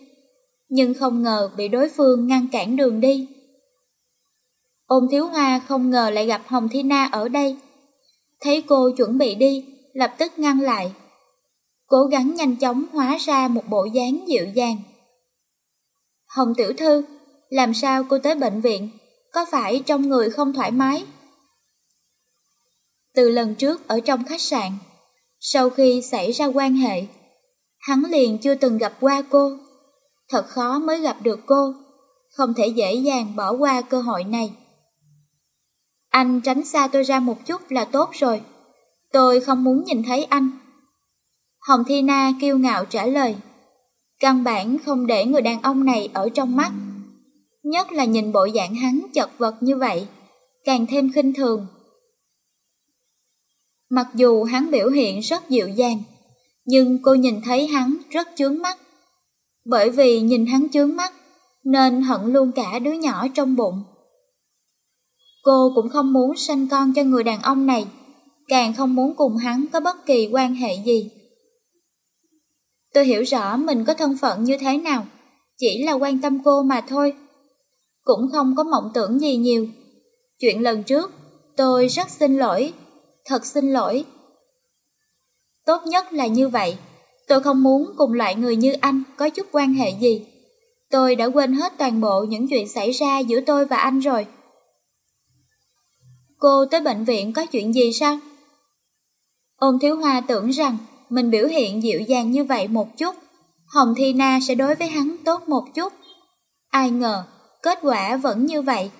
A: nhưng không ngờ bị đối phương ngăn cản đường đi. Ôn thiếu hoa không ngờ lại gặp Hồng Thi Na ở đây. Thấy cô chuẩn bị đi, lập tức ngăn lại. Cố gắng nhanh chóng hóa ra một bộ dáng dịu dàng. Hồng tiểu thư, làm sao cô tới bệnh viện? Có phải trong người không thoải mái? Từ lần trước ở trong khách sạn, Sau khi xảy ra quan hệ, hắn liền chưa từng gặp qua cô. Thật khó mới gặp được cô, không thể dễ dàng bỏ qua cơ hội này. Anh tránh xa tôi ra một chút là tốt rồi. Tôi không muốn nhìn thấy anh. Hồng Thi Na kiêu ngạo trả lời. Căn bản không để người đàn ông này ở trong mắt. Nhất là nhìn bộ dạng hắn chật vật như vậy, càng thêm khinh thường. Mặc dù hắn biểu hiện rất dịu dàng, nhưng cô nhìn thấy hắn rất chướng mắt. Bởi vì nhìn hắn chướng mắt, nên hận luôn cả đứa nhỏ trong bụng. Cô cũng không muốn sanh con cho người đàn ông này, càng không muốn cùng hắn có bất kỳ quan hệ gì. Tôi hiểu rõ mình có thân phận như thế nào, chỉ là quan tâm cô mà thôi. Cũng không có mộng tưởng gì nhiều. Chuyện lần trước, tôi rất xin lỗi, thật xin lỗi. Tốt nhất là như vậy, tôi không muốn cùng loại người như anh có chút quan hệ gì. Tôi đã quên hết toàn bộ những chuyện xảy ra giữa tôi và anh rồi. Cô tới bệnh viện có chuyện gì sao? Ôn thiếu hoa tưởng rằng mình biểu hiện dịu dàng như vậy một chút, Hồng Thi Na sẽ đối với hắn tốt một chút. Ai ngờ, kết quả vẫn như vậy.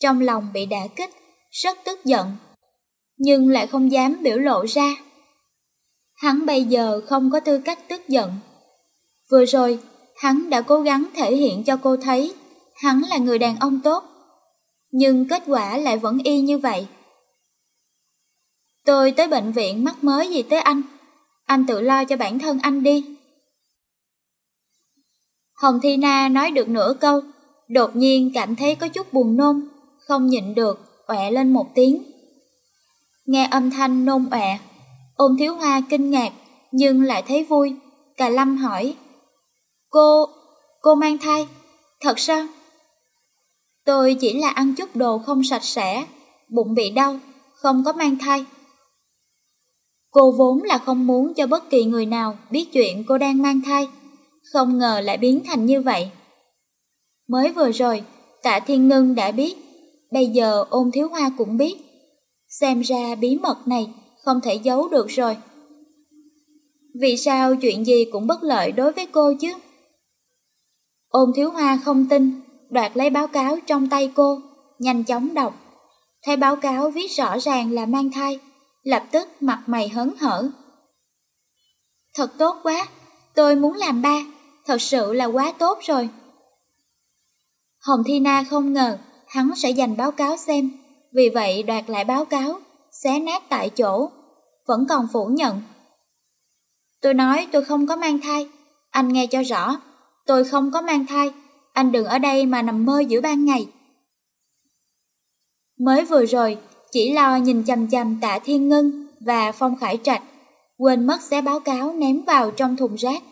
A: Trong lòng bị đả kích, rất tức giận, nhưng lại không dám biểu lộ ra. Hắn bây giờ không có tư cách tức giận. Vừa rồi, hắn đã cố gắng thể hiện cho cô thấy hắn là người đàn ông tốt, nhưng kết quả lại vẫn y như vậy. Tôi tới bệnh viện mắc mới gì tới anh, anh tự lo cho bản thân anh đi. Hồng Thi Na nói được nửa câu, đột nhiên cảm thấy có chút buồn nôn, không nhịn được, ọe lên một tiếng. Nghe âm thanh nôn ọe, ôn thiếu hoa kinh ngạc, nhưng lại thấy vui, cà lâm hỏi. Cô, cô mang thai, thật sao? Tôi chỉ là ăn chút đồ không sạch sẽ, bụng bị đau, không có mang thai. Cô vốn là không muốn cho bất kỳ người nào biết chuyện cô đang mang thai, không ngờ lại biến thành như vậy. Mới vừa rồi, tạ thiên ngân đã biết, bây giờ ôn thiếu hoa cũng biết. Xem ra bí mật này không thể giấu được rồi. Vì sao chuyện gì cũng bất lợi đối với cô chứ? Ôn thiếu hoa không tin, đoạt lấy báo cáo trong tay cô, nhanh chóng đọc. Thấy báo cáo viết rõ ràng là mang thai, lập tức mặt mày hớn hở. Thật tốt quá, tôi muốn làm ba, thật sự là quá tốt rồi. Hồng Thi Na không ngờ hắn sẽ dành báo cáo xem, vì vậy đoạt lại báo cáo, xé nát tại chỗ, vẫn còn phủ nhận. Tôi nói tôi không có mang thai, anh nghe cho rõ, tôi không có mang thai, anh đừng ở đây mà nằm mơ giữa ban ngày. Mới vừa rồi, chỉ lo nhìn chằm chằm tạ thiên ngân và phong khải trạch, quên mất xé báo cáo ném vào trong thùng rác.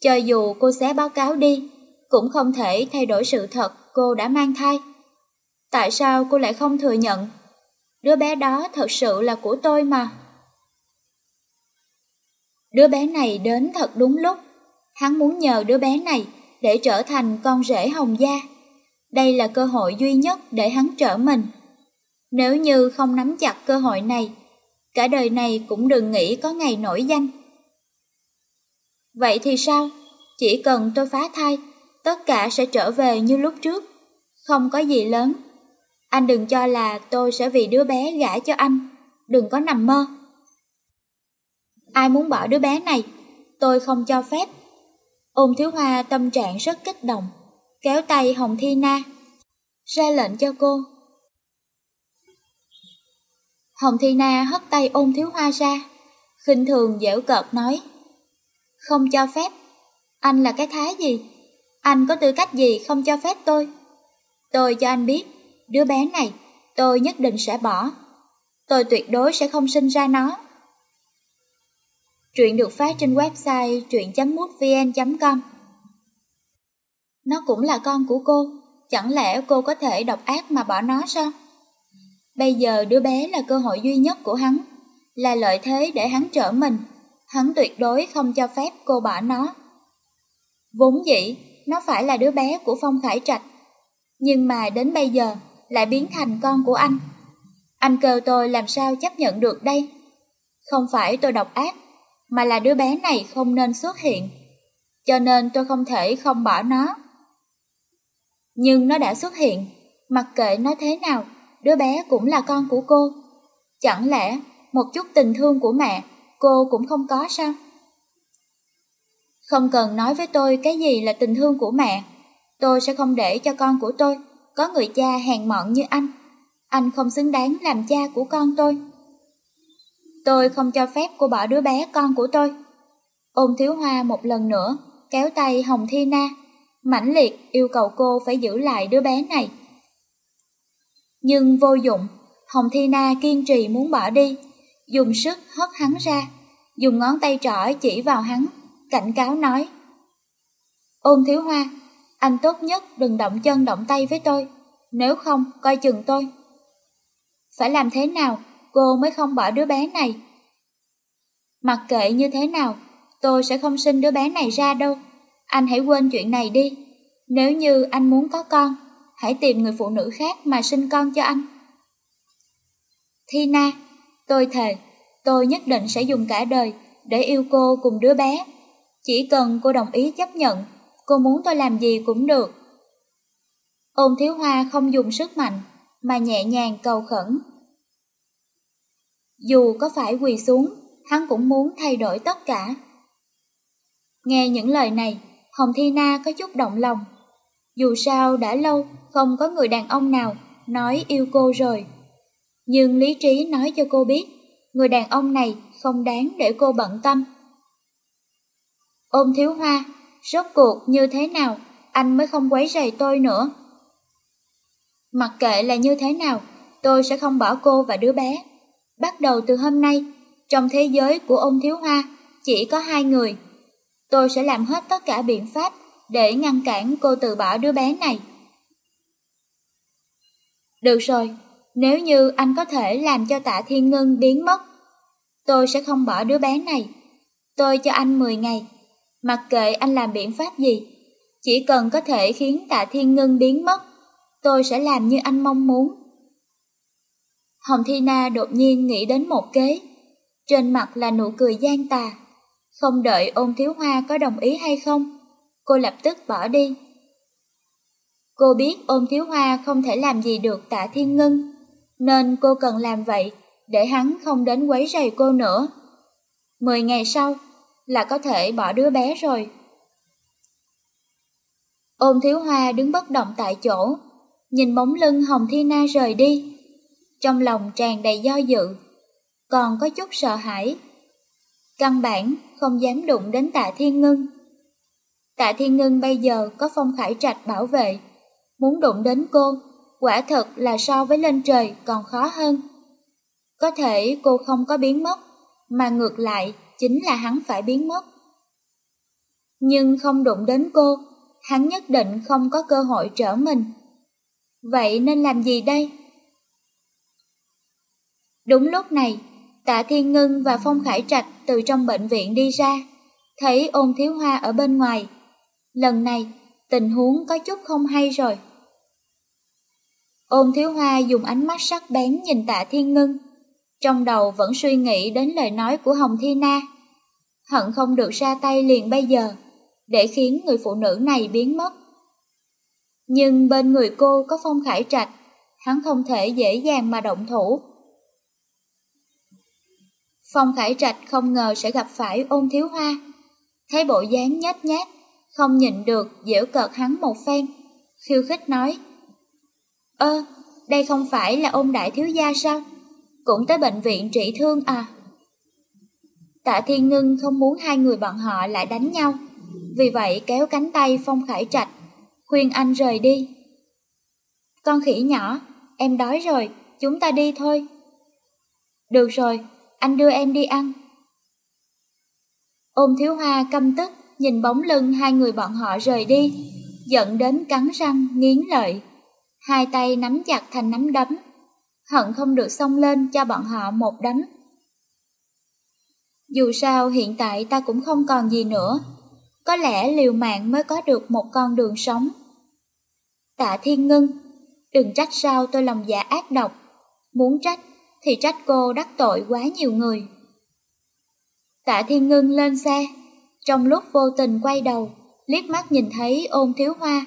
A: Cho dù cô xé báo cáo đi, cũng không thể thay đổi sự thật cô đã mang thai. Tại sao cô lại không thừa nhận? Đứa bé đó thật sự là của tôi mà. Đứa bé này đến thật đúng lúc. Hắn muốn nhờ đứa bé này để trở thành con rể hồng gia. Đây là cơ hội duy nhất để hắn trở mình. Nếu như không nắm chặt cơ hội này, cả đời này cũng đừng nghĩ có ngày nổi danh. Vậy thì sao? Chỉ cần tôi phá thai, tất cả sẽ trở về như lúc trước, không có gì lớn. Anh đừng cho là tôi sẽ vì đứa bé gả cho anh, đừng có nằm mơ. Ai muốn bỏ đứa bé này, tôi không cho phép. Ôn thiếu hoa tâm trạng rất kích động, kéo tay Hồng Thi Na, ra lệnh cho cô. Hồng Thi Na hất tay ôn thiếu hoa ra, khinh thường dễu cợt nói. Không cho phép, anh là cái thái gì? Anh có tư cách gì không cho phép tôi? Tôi cho anh biết, đứa bé này tôi nhất định sẽ bỏ. Tôi tuyệt đối sẽ không sinh ra nó. Truyện được phát trên website truyện.mútvn.com nó cũng là con của cô, chẳng lẽ cô có thể độc ác mà bỏ nó sao? Bây giờ đứa bé là cơ hội duy nhất của hắn, là lợi thế để hắn trở mình. Hắn tuyệt đối không cho phép cô bỏ nó. Vốn dĩ, nó phải là đứa bé của Phong Khải Trạch, nhưng mà đến bây giờ lại biến thành con của anh. Anh kêu tôi làm sao chấp nhận được đây? Không phải tôi độc ác, mà là đứa bé này không nên xuất hiện. Cho nên tôi không thể không bỏ nó. Nhưng nó đã xuất hiện, mặc kệ nó thế nào, đứa bé cũng là con của cô. Chẳng lẽ một chút tình thương của mẹ cô cũng không có sao? Không cần nói với tôi cái gì là tình thương của mẹ, tôi sẽ không để cho con của tôi có người cha hèn mọn như anh. Anh không xứng đáng làm cha của con tôi. Tôi không cho phép cô bỏ đứa bé con của tôi. Ôn thiếu hoa một lần nữa, kéo tay Hồng Thi Na, mãnh liệt yêu cầu cô phải giữ lại đứa bé này. Nhưng vô dụng, Hồng Thi Na kiên trì muốn bỏ đi, dùng sức hất hắn ra, dùng ngón tay trỏ chỉ vào hắn, cảnh cáo nói. Ôn thiếu hoa, anh tốt nhất đừng động chân động tay với tôi, nếu không coi chừng tôi. Phải làm thế nào cô mới không bỏ đứa bé này? Mặc kệ như thế nào, tôi sẽ không sinh đứa bé này ra đâu. Anh hãy quên chuyện này đi. Nếu như anh muốn có con, hãy tìm người phụ nữ khác mà sinh con cho anh. Thina, tôi thề, tôi nhất định sẽ dùng cả đời để yêu cô cùng đứa bé. Chỉ cần cô đồng ý chấp nhận, cô muốn tôi làm gì cũng được. Ôn thiếu hoa không dùng sức mạnh, mà nhẹ nhàng cầu khẩn. Dù có phải quỳ xuống, hắn cũng muốn thay đổi tất cả. Nghe những lời này, Hồng Thi Na có chút động lòng. Dù sao đã lâu không có người đàn ông nào nói yêu cô rồi. Nhưng lý trí nói cho cô biết, người đàn ông này không đáng để cô bận tâm. Ôm thiếu hoa, rốt cuộc như thế nào, anh mới không quấy rầy tôi nữa. Mặc kệ là như thế nào, tôi sẽ không bỏ cô và đứa bé. Bắt đầu từ hôm nay, trong thế giới của ông thiếu hoa, chỉ có hai người. Tôi sẽ làm hết tất cả biện pháp để ngăn cản cô từ bỏ đứa bé này. Được rồi, nếu như anh có thể làm cho tạ thiên ngân biến mất, tôi sẽ không bỏ đứa bé này. Tôi cho anh 10 ngày, mặc kệ anh làm biện pháp gì, chỉ cần có thể khiến tạ thiên ngân biến mất, tôi sẽ làm như anh mong muốn. Hồng Thi Na đột nhiên nghĩ đến một kế, trên mặt là nụ cười gian tà, không đợi ôn thiếu hoa có đồng ý hay không, cô lập tức bỏ đi. Cô biết ôn thiếu hoa không thể làm gì được tạ thiên ngân, nên cô cần làm vậy để hắn không đến quấy rầy cô nữa. Mười ngày sau là có thể bỏ đứa bé rồi. Ôn thiếu hoa đứng bất động tại chỗ, nhìn bóng lưng Hồng Thi Na rời đi. Trong lòng tràn đầy do dự, còn có chút sợ hãi. Căn bản không dám đụng đến tạ thiên ngân. Tạ thiên ngân bây giờ có phong khải trạch bảo vệ, muốn đụng đến cô, quả thật là so với lên trời còn khó hơn. Có thể cô không có biến mất, mà ngược lại chính là hắn phải biến mất. Nhưng không đụng đến cô, hắn nhất định không có cơ hội trở mình. Vậy nên làm gì đây? Đúng lúc này, Tạ Thiên Ngân và Phong Khải Trạch từ trong bệnh viện đi ra, thấy ôn thiếu hoa ở bên ngoài. Lần này, tình huống có chút không hay rồi. Ôn thiếu hoa dùng ánh mắt sắc bén nhìn tạ thiên ngân, trong đầu vẫn suy nghĩ đến lời nói của Hồng Thi Na. Hận không được ra tay liền bây giờ, để khiến người phụ nữ này biến mất. Nhưng bên người cô có phong khải trạch, hắn không thể dễ dàng mà động thủ. Phong khải trạch không ngờ sẽ gặp phải ôn thiếu hoa. Thấy bộ dáng nhát nhát, không nhịn được dễu cợt hắn một phen, khiêu khích nói. Ơ, đây không phải là ôn đại thiếu gia sao? Cũng tới bệnh viện trị thương à? Tạ Thiên Ngân không muốn hai người bọn họ lại đánh nhau, vì vậy kéo cánh tay Phong Khải Trạch, khuyên anh rời đi. Con khỉ nhỏ, em đói rồi, chúng ta đi thôi. Được rồi, anh đưa em đi ăn. Ôm thiếu hoa căm tức, nhìn bóng lưng hai người bọn họ rời đi, giận đến cắn răng, nghiến lợi hai tay nắm chặt thành nắm đấm, hận không được xông lên cho bọn họ một đấm. Dù sao hiện tại ta cũng không còn gì nữa, có lẽ liều mạng mới có được một con đường sống. Tạ Thiên Ngân, đừng trách sao tôi lòng dạ ác độc, muốn trách thì trách cô đắc tội quá nhiều người. Tạ Thiên Ngân lên xe, trong lúc vô tình quay đầu, liếc mắt nhìn thấy ôn thiếu hoa.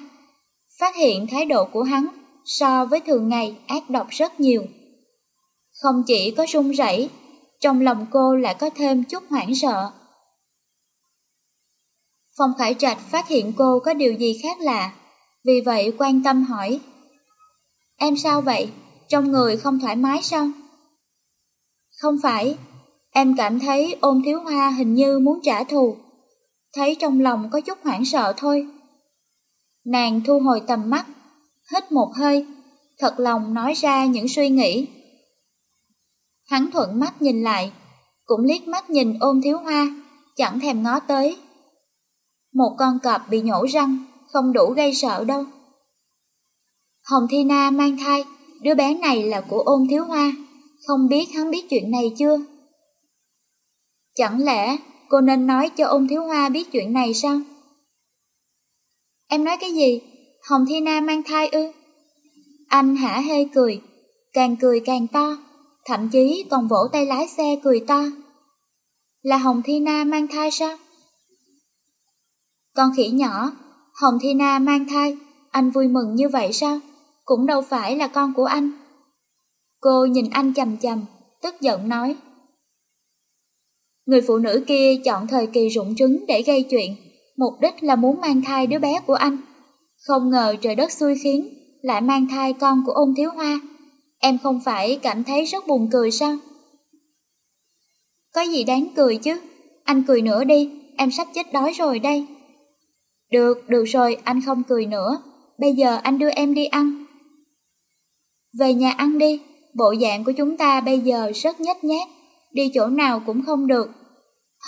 A: Phát hiện thái độ của hắn so với thường ngày ác độc rất nhiều. Không chỉ có run rẩy, trong lòng cô lại có thêm chút hoảng sợ. Phong Khải Trạch phát hiện cô có điều gì khác lạ, vì vậy quan tâm hỏi. Em sao vậy? Trong người không thoải mái sao? Không phải, em cảm thấy ôn thiếu hoa hình như muốn trả thù. Thấy trong lòng có chút hoảng sợ thôi. Nàng thu hồi tầm mắt, hít một hơi, thật lòng nói ra những suy nghĩ. Hắn thuận mắt nhìn lại, cũng liếc mắt nhìn ôn thiếu hoa, chẳng thèm ngó tới. Một con cọp bị nhổ răng, không đủ gây sợ đâu. Hồng Thi Na mang thai, đứa bé này là của ôn thiếu hoa, không biết hắn biết chuyện này chưa? Chẳng lẽ cô nên nói cho ôn thiếu hoa biết chuyện này sao? Em nói cái gì? Hồng Thi Na mang thai ư? Anh hả hê cười, càng cười càng to, thậm chí còn vỗ tay lái xe cười to. Là Hồng Thi Na mang thai sao? Con khỉ nhỏ, Hồng Thi Na mang thai, anh vui mừng như vậy sao? Cũng đâu phải là con của anh. Cô nhìn anh chầm chầm, tức giận nói. Người phụ nữ kia chọn thời kỳ rụng trứng để gây chuyện, mục đích là muốn mang thai đứa bé của anh. Không ngờ trời đất xui khiến, lại mang thai con của ôn thiếu hoa. Em không phải cảm thấy rất buồn cười sao? Có gì đáng cười chứ? Anh cười nữa đi, em sắp chết đói rồi đây. Được, được rồi, anh không cười nữa. Bây giờ anh đưa em đi ăn. Về nhà ăn đi, bộ dạng của chúng ta bây giờ rất nhếch nhác, đi chỗ nào cũng không được.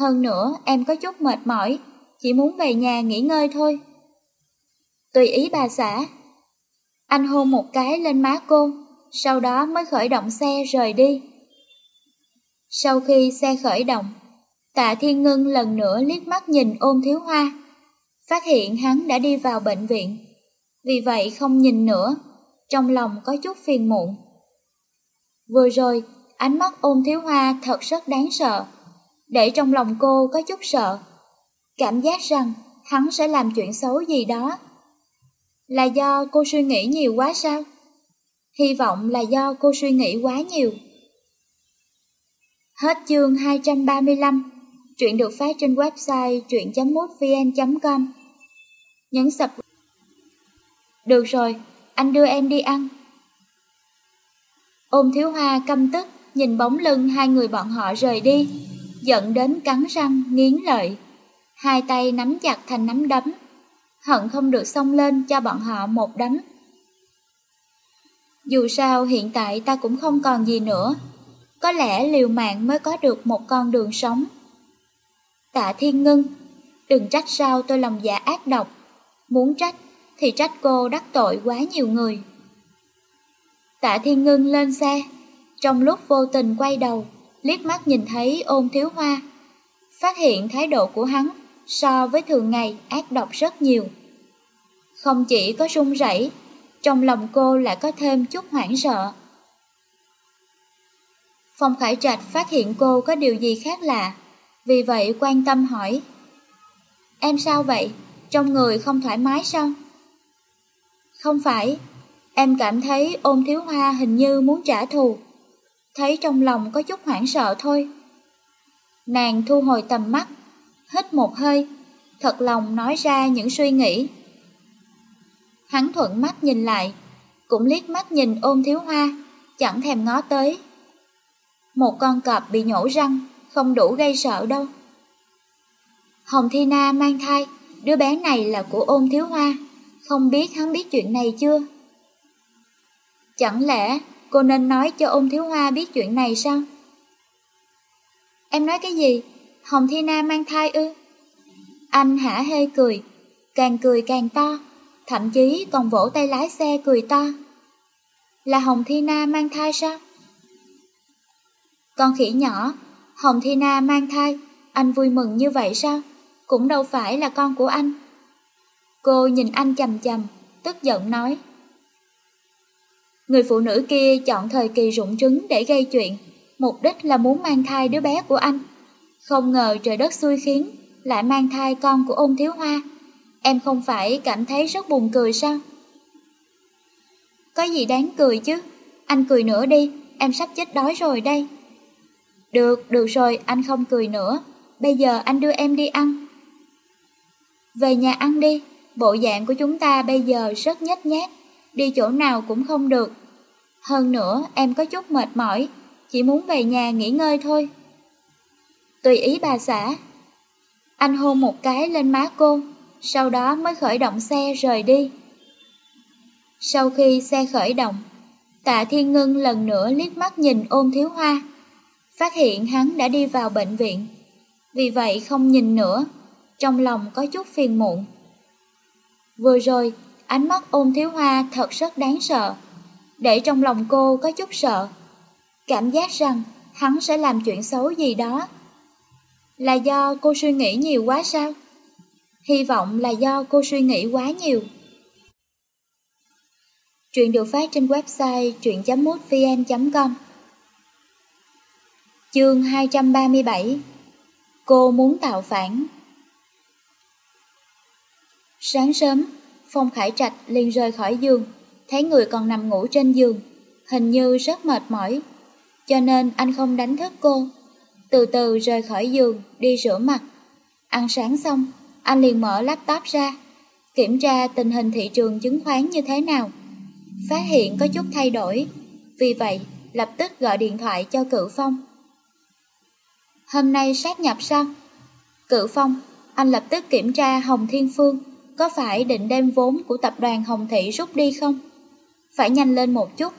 A: Hơn nữa, em có chút mệt mỏi, chỉ muốn về nhà nghỉ ngơi thôi. Tùy ý bà xã. Anh hôn một cái lên má cô, sau đó mới khởi động xe rời đi. Sau khi xe khởi động, tạ thiên ngân lần nữa liếc mắt nhìn ôn thiếu hoa, phát hiện hắn đã đi vào bệnh viện. Vì vậy không nhìn nữa, trong lòng có chút phiền muộn. Vừa rồi, ánh mắt ôn thiếu hoa thật rất đáng sợ, để trong lòng cô có chút sợ. Cảm giác rằng hắn sẽ làm chuyện xấu gì đó. Là do cô suy nghĩ nhiều quá sao? Hy vọng là do cô suy nghĩ quá nhiều. Hết chương 235, truyện được phát trên website truyện.mútvn.com. Nhấn subscribe. Được rồi, anh đưa em đi ăn. Ôm thiếu hoa căm tức, nhìn bóng lưng hai người bọn họ rời đi, giận đến cắn răng, nghiến lợi. Hai tay nắm chặt thành nắm đấm, hận không được xông lên cho bọn họ một đấm. Dù sao hiện tại ta cũng không còn gì nữa, có lẽ liều mạng mới có được một con đường sống. Tạ Thiên Ngân, đừng trách sao tôi lòng dạ ác độc, muốn trách thì trách cô đắc tội quá nhiều người. Tạ Thiên Ngân lên xe, trong lúc vô tình quay đầu, liếc mắt nhìn thấy ôn thiếu hoa. Phát hiện thái độ của hắn so với thường ngày ác độc rất nhiều. Không chỉ có run rẩy, trong lòng cô lại có thêm chút hoảng sợ. Phong Khải Trạch phát hiện cô có điều gì khác lạ, vì vậy quan tâm hỏi. Em sao vậy? Trong người không thoải mái sao? Không phải, em cảm thấy ôn thiếu hoa hình như muốn trả thù. Thấy trong lòng có chút hoảng sợ thôi. Nàng thu hồi tầm mắt, hít một hơi, thật lòng nói ra những suy nghĩ. Hắn thuận mắt nhìn lại, cũng liếc mắt nhìn ôn thiếu hoa, chẳng thèm ngó tới. Một con cọp bị nhổ răng, không đủ gây sợ đâu. Hồng Thi Na mang thai, đứa bé này là của ôn thiếu hoa. Không biết hắn biết chuyện này chưa? Chẳng lẽ cô nên nói cho ôn thiếu hoa biết chuyện này sao? Em nói cái gì? Hồng Thi Na mang thai ư? Anh hả hê cười, càng cười càng to, thậm chí còn vỗ tay lái xe cười to. Là Hồng Thi Na mang thai sao? Con khỉ nhỏ, Hồng Thi Na mang thai, anh vui mừng như vậy sao? Cũng đâu phải là con của anh. Cô nhìn anh chầm chầm, tức giận nói. Người phụ nữ kia chọn thời kỳ rụng trứng để gây chuyện, mục đích là muốn mang thai đứa bé của anh. Không ngờ trời đất xui khiến, lại mang thai con của ôn thiếu hoa. Em không phải cảm thấy rất buồn cười sao? Có gì đáng cười chứ? Anh cười nữa đi, em sắp chết đói rồi đây. Được, được rồi, anh không cười nữa. Bây giờ anh đưa em đi ăn. Về nhà ăn đi, bộ dạng của chúng ta bây giờ rất nhếch nhác, đi chỗ nào cũng không được. Hơn nữa, em có chút mệt mỏi, chỉ muốn về nhà nghỉ ngơi thôi. Tùy ý bà xã. Anh hôn một cái lên má cô, sau đó mới khởi động xe rời đi. Sau khi xe khởi động, tạ thiên ngưng lần nữa liếc mắt nhìn ôn thiếu hoa, phát hiện hắn đã đi vào bệnh viện. Vì vậy không nhìn nữa, trong lòng có chút phiền muộn. Vừa rồi, ánh mắt ôn thiếu hoa thật rất đáng sợ, để trong lòng cô có chút sợ. Cảm giác rằng hắn sẽ làm chuyện xấu gì đó. Là do cô suy nghĩ nhiều quá sao? Hy vọng là do cô suy nghĩ quá nhiều. chuyện được phát trên website truyện.mútvn.com Chương 237 Cô muốn tạo phản Sáng sớm, Phong Khải Trạch liền rời khỏi giường, thấy người còn nằm ngủ trên giường, hình như rất mệt mỏi, cho nên anh không đánh thức cô. Từ từ rời khỏi giường, đi rửa mặt. Ăn sáng xong, anh liền mở laptop ra, kiểm tra tình hình thị trường chứng khoán như thế nào. Phát hiện có chút thay đổi, vì vậy lập tức gọi điện thoại cho Cự Phong. Hôm nay sát nhập sao? Cự Phong, anh lập tức kiểm tra Hồng Thiên Phương có phải định đem vốn của tập đoàn Hồng Thị rút đi không? Phải nhanh lên một chút,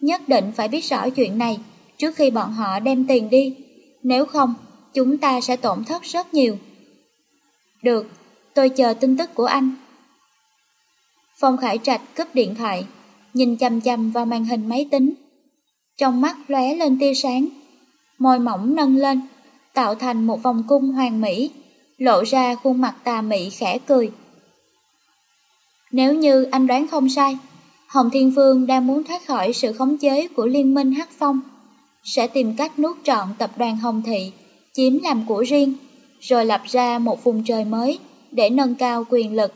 A: nhất định phải biết rõ chuyện này trước khi bọn họ đem tiền đi, nếu không, chúng ta sẽ tổn thất rất nhiều. Được, tôi chờ tin tức của anh. Phong Khải Trạch cúp điện thoại, nhìn chăm chăm vào màn hình máy tính. Trong mắt lóe lên tia sáng, môi mỏng nâng lên, tạo thành một vòng cung hoàn mỹ, lộ ra khuôn mặt tà mị khẽ cười. Nếu như anh đoán không sai, Hồng Thiên Phương đang muốn thoát khỏi sự khống chế của Liên minh Hắc Phong, sẽ tìm cách nuốt trọn tập đoàn Hồng Thị, chiếm làm của riêng, rồi lập ra một vùng trời mới để nâng cao quyền lực.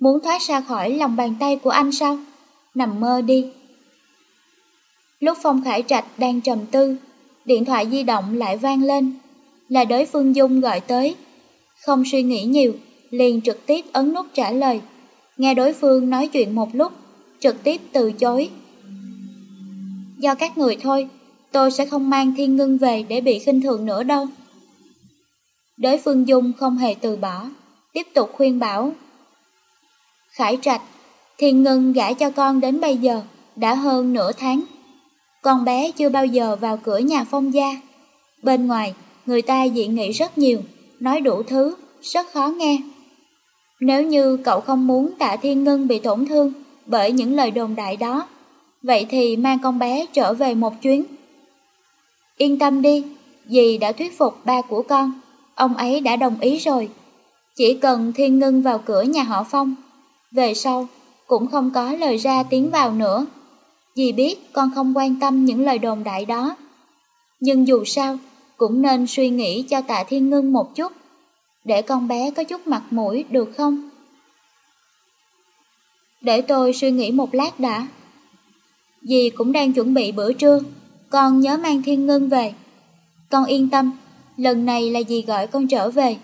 A: Muốn thoát ra khỏi lòng bàn tay của anh sao? Nằm mơ đi. Lúc Phong Khải Trạch đang trầm tư, điện thoại di động lại vang lên, là đối phương Dung gọi tới. Không suy nghĩ nhiều, liền trực tiếp ấn nút trả lời nghe đối phương nói chuyện một lúc, trực tiếp từ chối. Do các người thôi, tôi sẽ không mang thiên ngưng về để bị khinh thường nữa đâu. Đối phương Dung không hề từ bỏ, tiếp tục khuyên bảo. Khải Trạch, thiên ngưng gả cho con đến bây giờ, đã hơn nửa tháng. Con bé chưa bao giờ vào cửa nhà phong gia. Bên ngoài, người ta dị nghị rất nhiều, nói đủ thứ, rất khó nghe. Nếu như cậu không muốn tạ thiên ngân bị tổn thương bởi những lời đồn đại đó, vậy thì mang con bé trở về một chuyến. Yên tâm đi, dì đã thuyết phục ba của con, ông ấy đã đồng ý rồi. Chỉ cần thiên ngân vào cửa nhà họ Phong, về sau cũng không có lời ra tiếng vào nữa. Dì biết con không quan tâm những lời đồn đại đó. Nhưng dù sao, cũng nên suy nghĩ cho tạ thiên ngân một chút để con bé có chút mặt mũi được không? Để tôi suy nghĩ một lát đã. Dì cũng đang chuẩn bị bữa trưa, con nhớ mang thiên ngân về. Con yên tâm, lần này là dì gọi con trở về.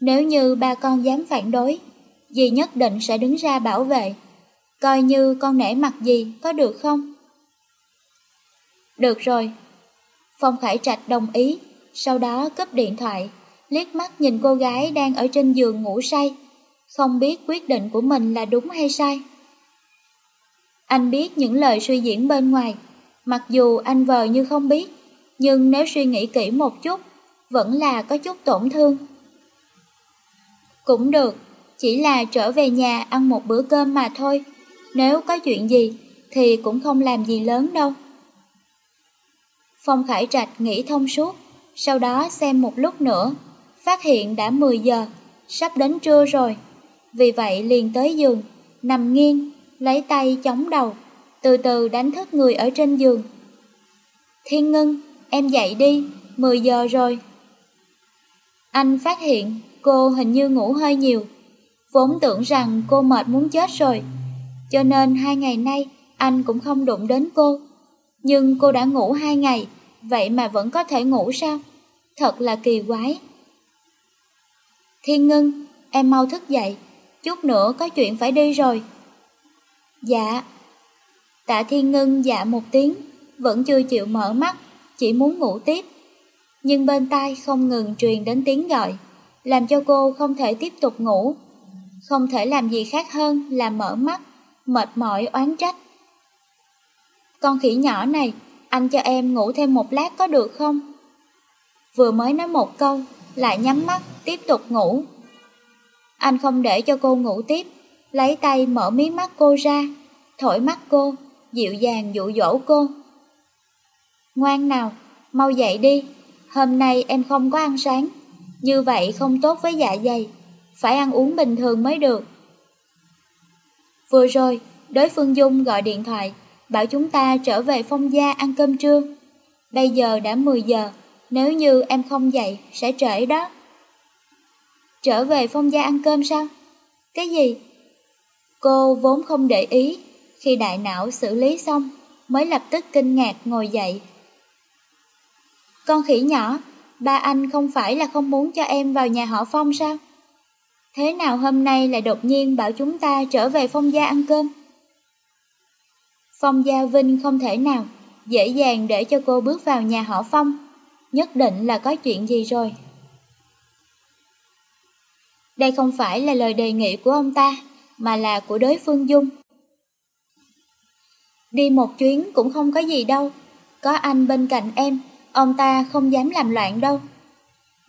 A: Nếu như ba con dám phản đối, dì nhất định sẽ đứng ra bảo vệ. Coi như con nể mặt dì có được không? Được rồi. Phong Khải Trạch đồng ý, sau đó cúp điện thoại liếc mắt nhìn cô gái đang ở trên giường ngủ say, không biết quyết định của mình là đúng hay sai. Anh biết những lời suy diễn bên ngoài, mặc dù anh vờ như không biết, nhưng nếu suy nghĩ kỹ một chút, vẫn là có chút tổn thương. Cũng được, chỉ là trở về nhà ăn một bữa cơm mà thôi, nếu có chuyện gì thì cũng không làm gì lớn đâu. Phong Khải Trạch nghĩ thông suốt, sau đó xem một lúc nữa phát hiện đã 10 giờ, sắp đến trưa rồi. Vì vậy liền tới giường, nằm nghiêng, lấy tay chống đầu, từ từ đánh thức người ở trên giường. Thiên Ngân, em dậy đi, 10 giờ rồi. Anh phát hiện cô hình như ngủ hơi nhiều, vốn tưởng rằng cô mệt muốn chết rồi, cho nên hai ngày nay anh cũng không đụng đến cô. Nhưng cô đã ngủ hai ngày, vậy mà vẫn có thể ngủ sao? Thật là kỳ quái. Thiên ngân em mau thức dậy, chút nữa có chuyện phải đi rồi. Dạ. Tạ Thiên Ngân dạ một tiếng, vẫn chưa chịu mở mắt, chỉ muốn ngủ tiếp. Nhưng bên tai không ngừng truyền đến tiếng gọi, làm cho cô không thể tiếp tục ngủ. Không thể làm gì khác hơn là mở mắt, mệt mỏi oán trách. Con khỉ nhỏ này, anh cho em ngủ thêm một lát có được không? Vừa mới nói một câu, lại nhắm mắt, tiếp tục ngủ. Anh không để cho cô ngủ tiếp, lấy tay mở mí mắt cô ra, thổi mắt cô, dịu dàng dụ dỗ cô. Ngoan nào, mau dậy đi, hôm nay em không có ăn sáng, như vậy không tốt với dạ dày, phải ăn uống bình thường mới được. Vừa rồi, đối phương Dung gọi điện thoại, bảo chúng ta trở về phong gia ăn cơm trưa. Bây giờ đã 10 giờ, nếu như em không dậy sẽ trễ đó. Trở về phong gia ăn cơm sao? Cái gì? Cô vốn không để ý, khi đại não xử lý xong, mới lập tức kinh ngạc ngồi dậy. Con khỉ nhỏ, ba anh không phải là không muốn cho em vào nhà họ Phong sao? Thế nào hôm nay lại đột nhiên bảo chúng ta trở về Phong gia ăn cơm? Phong Gia Vinh không thể nào dễ dàng để cho cô bước vào nhà họ Phong, nhất định là có chuyện gì rồi. Đây không phải là lời đề nghị của ông ta, mà là của đối phương Dung. Đi một chuyến cũng không có gì đâu, có anh bên cạnh em, ông ta không dám làm loạn đâu.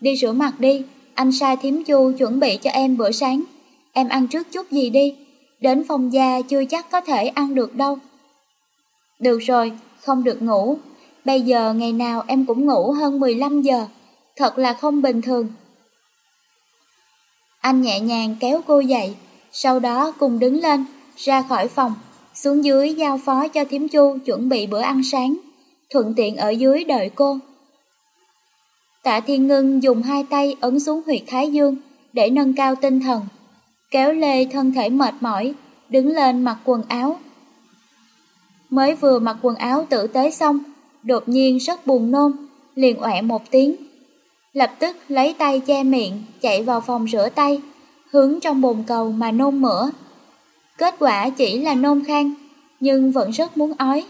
A: Đi rửa mặt đi, anh sai thím chu chuẩn bị cho em bữa sáng, em ăn trước chút gì đi, đến phòng gia chưa chắc có thể ăn được đâu. Được rồi, không được ngủ. Bây giờ ngày nào em cũng ngủ hơn 15 giờ. Thật là không bình thường. Anh nhẹ nhàng kéo cô dậy, sau đó cùng đứng lên, ra khỏi phòng, xuống dưới giao phó cho Thiếm chu chuẩn bị bữa ăn sáng, thuận tiện ở dưới đợi cô. Tạ Thiên Ngân dùng hai tay ấn xuống huyệt thái dương để nâng cao tinh thần, kéo lê thân thể mệt mỏi, đứng lên mặc quần áo, Mới vừa mặc quần áo tử tế xong, đột nhiên rất buồn nôn, liền ọe một tiếng. Lập tức lấy tay che miệng, chạy vào phòng rửa tay, hướng trong bồn cầu mà nôn mửa. Kết quả chỉ là nôn khan, nhưng vẫn rất muốn ói.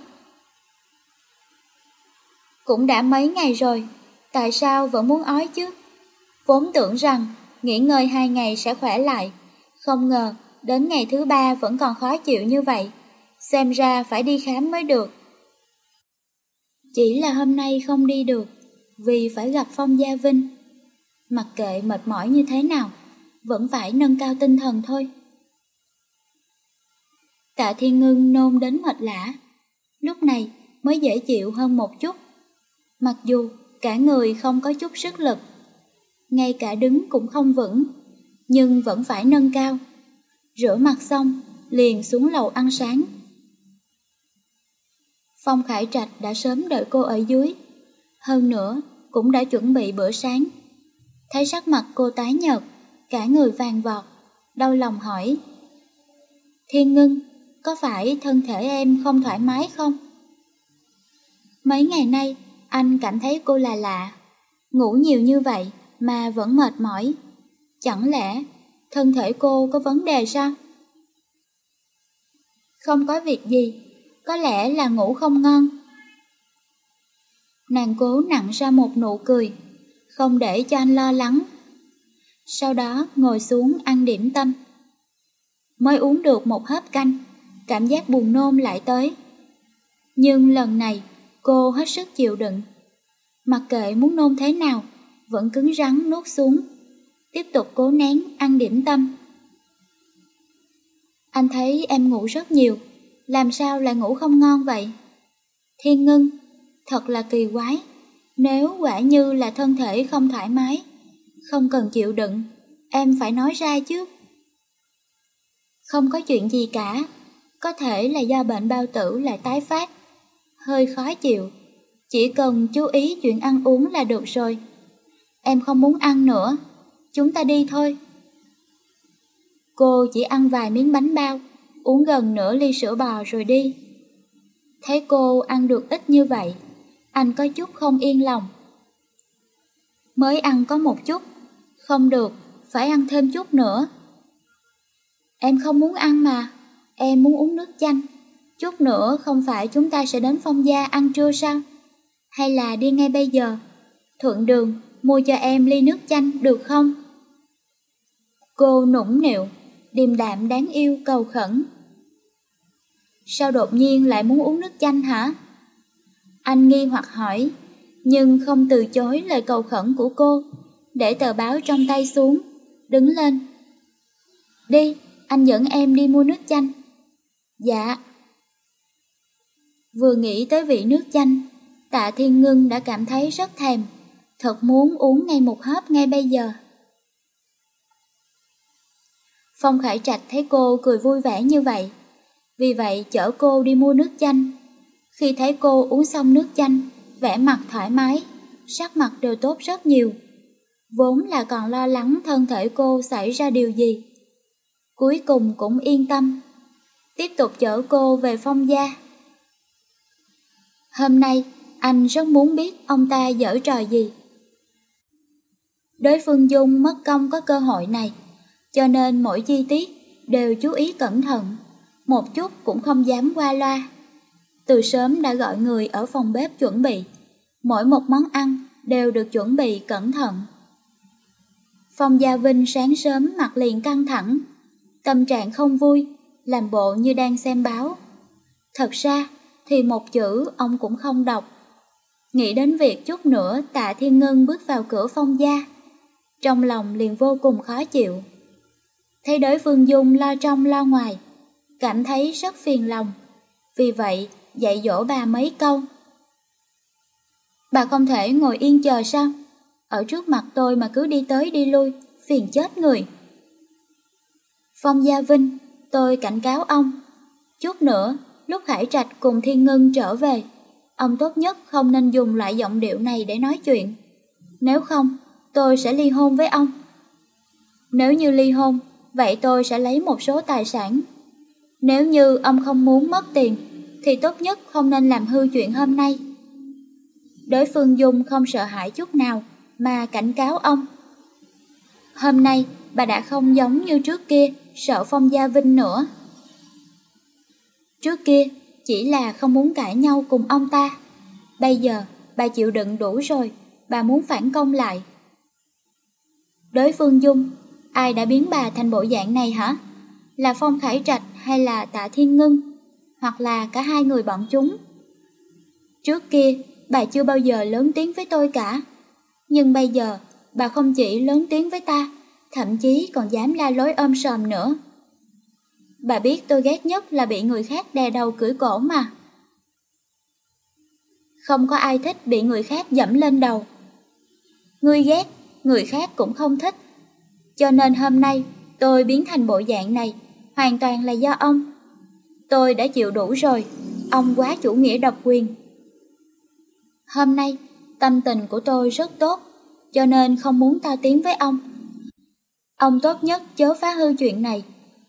A: Cũng đã mấy ngày rồi, tại sao vẫn muốn ói chứ? Vốn tưởng rằng nghỉ ngơi hai ngày sẽ khỏe lại, không ngờ đến ngày thứ ba vẫn còn khó chịu như vậy xem ra phải đi khám mới được. Chỉ là hôm nay không đi được, vì phải gặp Phong Gia Vinh. Mặc kệ mệt mỏi như thế nào, vẫn phải nâng cao tinh thần thôi. Tạ Thiên Ngân nôn đến mệt lã, lúc này mới dễ chịu hơn một chút. Mặc dù cả người không có chút sức lực, ngay cả đứng cũng không vững, nhưng vẫn phải nâng cao. Rửa mặt xong, liền xuống lầu ăn sáng. Phong Khải Trạch đã sớm đợi cô ở dưới. Hơn nữa, cũng đã chuẩn bị bữa sáng. Thấy sắc mặt cô tái nhợt, cả người vàng vọt, đau lòng hỏi. Thiên ngưng, có phải thân thể em không thoải mái không? Mấy ngày nay, anh cảm thấy cô là lạ. Ngủ nhiều như vậy mà vẫn mệt mỏi. Chẳng lẽ thân thể cô có vấn đề sao? Không có việc gì, có lẽ là ngủ không ngon. Nàng cố nặng ra một nụ cười, không để cho anh lo lắng. Sau đó ngồi xuống ăn điểm tâm. Mới uống được một hớp canh, cảm giác buồn nôn lại tới. Nhưng lần này cô hết sức chịu đựng. Mặc kệ muốn nôn thế nào, vẫn cứng rắn nuốt xuống. Tiếp tục cố nén ăn điểm tâm. Anh thấy em ngủ rất nhiều, làm sao lại ngủ không ngon vậy? Thiên ngưng, thật là kỳ quái, nếu quả như là thân thể không thoải mái, không cần chịu đựng, em phải nói ra chứ. Không có chuyện gì cả, có thể là do bệnh bao tử lại tái phát, hơi khó chịu, chỉ cần chú ý chuyện ăn uống là được rồi. Em không muốn ăn nữa, chúng ta đi thôi. Cô chỉ ăn vài miếng bánh bao, uống gần nửa ly sữa bò rồi đi. Thấy cô ăn được ít như vậy, anh có chút không yên lòng. Mới ăn có một chút, không được, phải ăn thêm chút nữa. Em không muốn ăn mà, em muốn uống nước chanh. Chút nữa không phải chúng ta sẽ đến phong gia ăn trưa sao? Hay là đi ngay bây giờ? Thuận đường, mua cho em ly nước chanh được không? Cô nũng nịu, điềm đạm đáng yêu cầu khẩn. Sao đột nhiên lại muốn uống nước chanh hả? Anh nghi hoặc hỏi, nhưng không từ chối lời cầu khẩn của cô, để tờ báo trong tay xuống, đứng lên. Đi, anh dẫn em đi mua nước chanh. Dạ. Vừa nghĩ tới vị nước chanh, tạ thiên ngưng đã cảm thấy rất thèm, thật muốn uống ngay một hớp ngay bây giờ. Phong Khải Trạch thấy cô cười vui vẻ như vậy, vì vậy chở cô đi mua nước chanh. Khi thấy cô uống xong nước chanh, vẻ mặt thoải mái, sắc mặt đều tốt rất nhiều. Vốn là còn lo lắng thân thể cô xảy ra điều gì. Cuối cùng cũng yên tâm, tiếp tục chở cô về phong gia. Hôm nay, anh rất muốn biết ông ta dở trò gì. Đối phương Dung mất công có cơ hội này, cho nên mỗi chi tiết đều chú ý cẩn thận, một chút cũng không dám qua loa. Từ sớm đã gọi người ở phòng bếp chuẩn bị, mỗi một món ăn đều được chuẩn bị cẩn thận. Phong Gia Vinh sáng sớm mặt liền căng thẳng, tâm trạng không vui, làm bộ như đang xem báo. Thật ra thì một chữ ông cũng không đọc. Nghĩ đến việc chút nữa tạ thiên ngân bước vào cửa phong gia, trong lòng liền vô cùng khó chịu. Thấy đối phương Dung lo trong lo ngoài, cảm thấy rất phiền lòng. Vì vậy, dạy dỗ bà mấy câu. Bà không thể ngồi yên chờ sao? Ở trước mặt tôi mà cứ đi tới đi lui, phiền chết người. Phong Gia Vinh, tôi cảnh cáo ông. Chút nữa, lúc hải Trạch cùng Thiên Ngân trở về, ông tốt nhất không nên dùng loại giọng điệu này để nói chuyện. Nếu không, tôi sẽ ly hôn với ông. Nếu như ly hôn, vậy tôi sẽ lấy một số tài sản. Nếu như ông không muốn mất tiền, thì tốt nhất không nên làm hư chuyện hôm nay. Đối phương Dung không sợ hãi chút nào, mà cảnh cáo ông. Hôm nay, bà đã không giống như trước kia, sợ Phong Gia Vinh nữa. Trước kia, chỉ là không muốn cãi nhau cùng ông ta. Bây giờ, bà chịu đựng đủ rồi, bà muốn phản công lại. Đối phương Dung, ai đã biến bà thành bộ dạng này hả? Là Phong Khải Trạch hay là Tạ Thiên Ngân? Hoặc là cả hai người bọn chúng? Trước kia, bà chưa bao giờ lớn tiếng với tôi cả. Nhưng bây giờ, bà không chỉ lớn tiếng với ta, thậm chí còn dám la lối ôm sòm nữa. Bà biết tôi ghét nhất là bị người khác đè đầu cưỡi cổ mà. Không có ai thích bị người khác dẫm lên đầu. Ngươi ghét, người khác cũng không thích. Cho nên hôm nay tôi biến thành bộ dạng này, hoàn toàn là do ông. Tôi đã chịu đủ rồi, ông quá chủ nghĩa độc quyền. Hôm nay, tâm tình của tôi rất tốt, cho nên không muốn to tiếng với ông. Ông tốt nhất chớ phá hư chuyện này,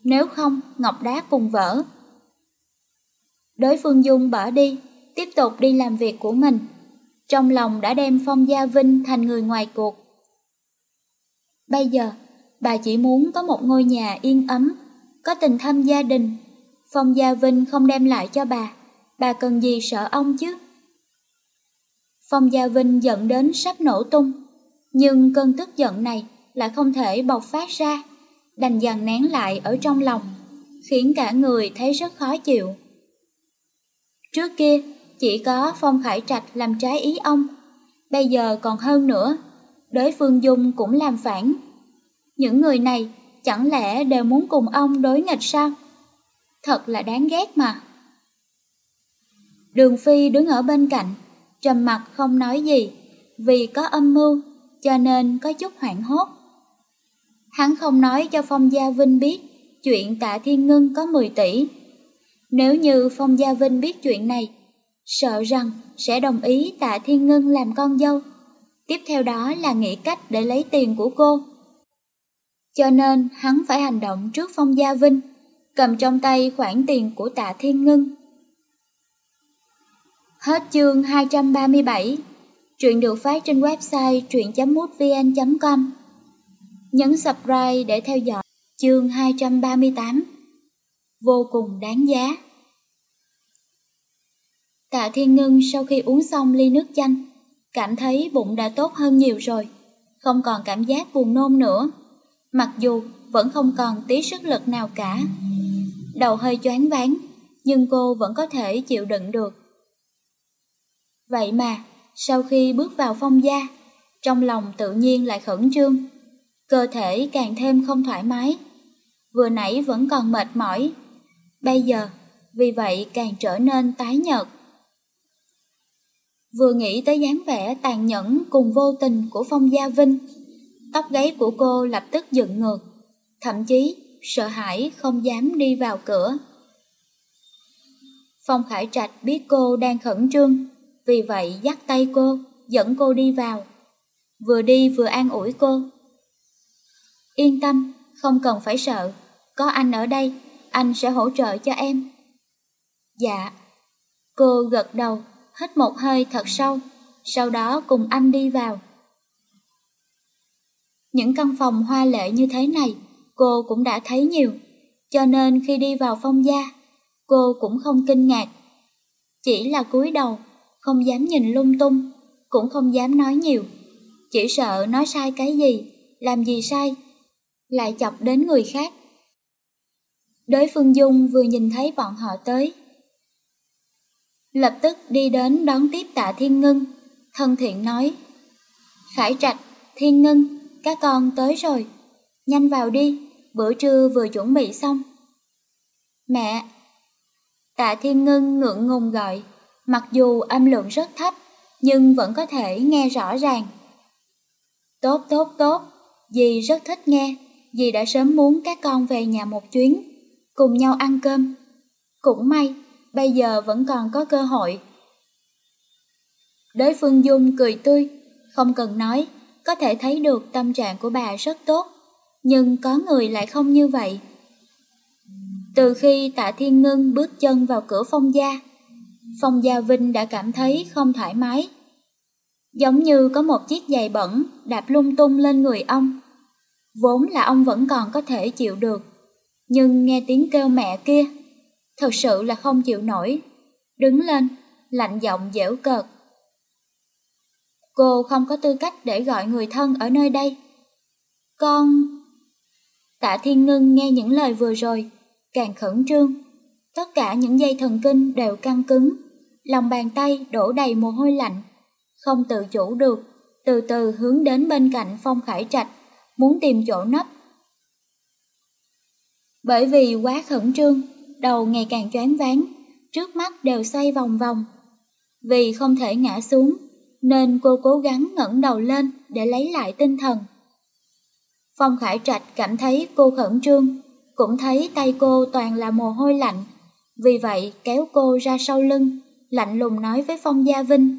A: nếu không ngọc đá cùng vỡ. Đối phương Dung bỏ đi, tiếp tục đi làm việc của mình. Trong lòng đã đem Phong Gia Vinh thành người ngoài cuộc. Bây giờ, bà chỉ muốn có một ngôi nhà yên ấm, có tình thâm gia đình. Phong Gia Vinh không đem lại cho bà, bà cần gì sợ ông chứ? Phong Gia Vinh giận đến sắp nổ tung, nhưng cơn tức giận này lại không thể bộc phát ra, đành dằn nén lại ở trong lòng, khiến cả người thấy rất khó chịu. Trước kia, chỉ có Phong Khải Trạch làm trái ý ông, bây giờ còn hơn nữa, đối phương Dung cũng làm phản. Những người này chẳng lẽ đều muốn cùng ông đối nghịch sao? Thật là đáng ghét mà. Đường Phi đứng ở bên cạnh, trầm mặt không nói gì, vì có âm mưu, cho nên có chút hoảng hốt. Hắn không nói cho Phong Gia Vinh biết chuyện tạ Thiên Ngưng có 10 tỷ. Nếu như Phong Gia Vinh biết chuyện này, sợ rằng sẽ đồng ý tạ Thiên Ngưng làm con dâu. tiếp theo đó là nghĩ cách để lấy tiền của cô. Cho nên hắn phải hành động trước Phong Gia Vinh, cầm trong tay khoản tiền của tạ Thiên Ngân. Hết chương 237 Truyện được phát trên website truyện.mútvn.com Nhấn subscribe để theo dõi chương 238 Vô cùng đáng giá. Tạ Thiên Ngân sau khi uống xong ly nước chanh, cảm thấy bụng đã tốt hơn nhiều rồi, không còn cảm giác buồn nôn nữa, mặc dù vẫn không còn tí sức lực nào cả. Đầu hơi choáng váng, nhưng cô vẫn có thể chịu đựng được. Vậy mà, sau khi bước vào phong gia, trong lòng tự nhiên lại khẩn trương, cơ thể càng thêm không thoải mái. Vừa nãy vẫn còn mệt mỏi, bây giờ vì vậy càng trở nên tái nhợt. Vừa nghĩ tới dáng vẻ tàn nhẫn cùng vô tình của Phong Gia Vinh, tóc gáy của cô lập tức dựng ngược, thậm chí sợ hãi không dám đi vào cửa. Phong Khải Trạch biết cô đang khẩn trương, vì vậy dắt tay cô, dẫn cô đi vào. Vừa đi vừa an ủi cô. Yên tâm, không cần phải sợ, có anh ở đây, anh sẽ hỗ trợ cho em. Dạ. Cô gật đầu, hít một hơi thật sâu, sau đó cùng anh đi vào. Những căn phòng hoa lệ như thế này, cô cũng đã thấy nhiều, cho nên khi đi vào phong gia, cô cũng không kinh ngạc. Chỉ là cúi đầu, không dám nhìn lung tung, cũng không dám nói nhiều, chỉ sợ nói sai cái gì, làm gì sai, lại chọc đến người khác. Đới Phương Dung vừa nhìn thấy bọn họ tới. Lập tức đi đến đón tiếp tạ Thiên Ngân, thân thiện nói. Khải Trạch, Thiên Ngân, các con tới rồi, nhanh vào đi, bữa trưa vừa chuẩn bị xong. Mẹ! Tạ Thiên Ngân ngượng ngùng gọi, mặc dù âm lượng rất thấp, nhưng vẫn có thể nghe rõ ràng. Tốt tốt tốt, dì rất thích nghe, dì đã sớm muốn các con về nhà một chuyến cùng nhau ăn cơm. Cũng may, bây giờ vẫn còn có cơ hội. Đới Phương Dung cười tươi, không cần nói, có thể thấy được tâm trạng của bà rất tốt, nhưng có người lại không như vậy. Từ khi tạ Thiên Ngân bước chân vào cửa phong gia, phong gia Vinh đã cảm thấy không thoải mái. Giống như có một chiếc giày bẩn đạp lung tung lên người ông. Vốn là ông vẫn còn có thể chịu được nhưng nghe tiếng kêu mẹ kia, thật sự là không chịu nổi. Đứng lên, lạnh giọng dễu cợt. Cô không có tư cách để gọi người thân ở nơi đây. Con... Tạ Thiên Ngân nghe những lời vừa rồi, càng khẩn trương. Tất cả những dây thần kinh đều căng cứng, lòng bàn tay đổ đầy mồ hôi lạnh. Không tự chủ được, từ từ hướng đến bên cạnh Phong Khải Trạch, muốn tìm chỗ nấp bởi vì quá khẩn trương, đầu ngày càng choáng váng, trước mắt đều xoay vòng vòng. Vì không thể ngã xuống, nên cô cố gắng ngẩng đầu lên để lấy lại tinh thần. Phong Khải Trạch cảm thấy cô khẩn trương, cũng thấy tay cô toàn là mồ hôi lạnh, vì vậy kéo cô ra sau lưng, lạnh lùng nói với Phong Gia Vinh.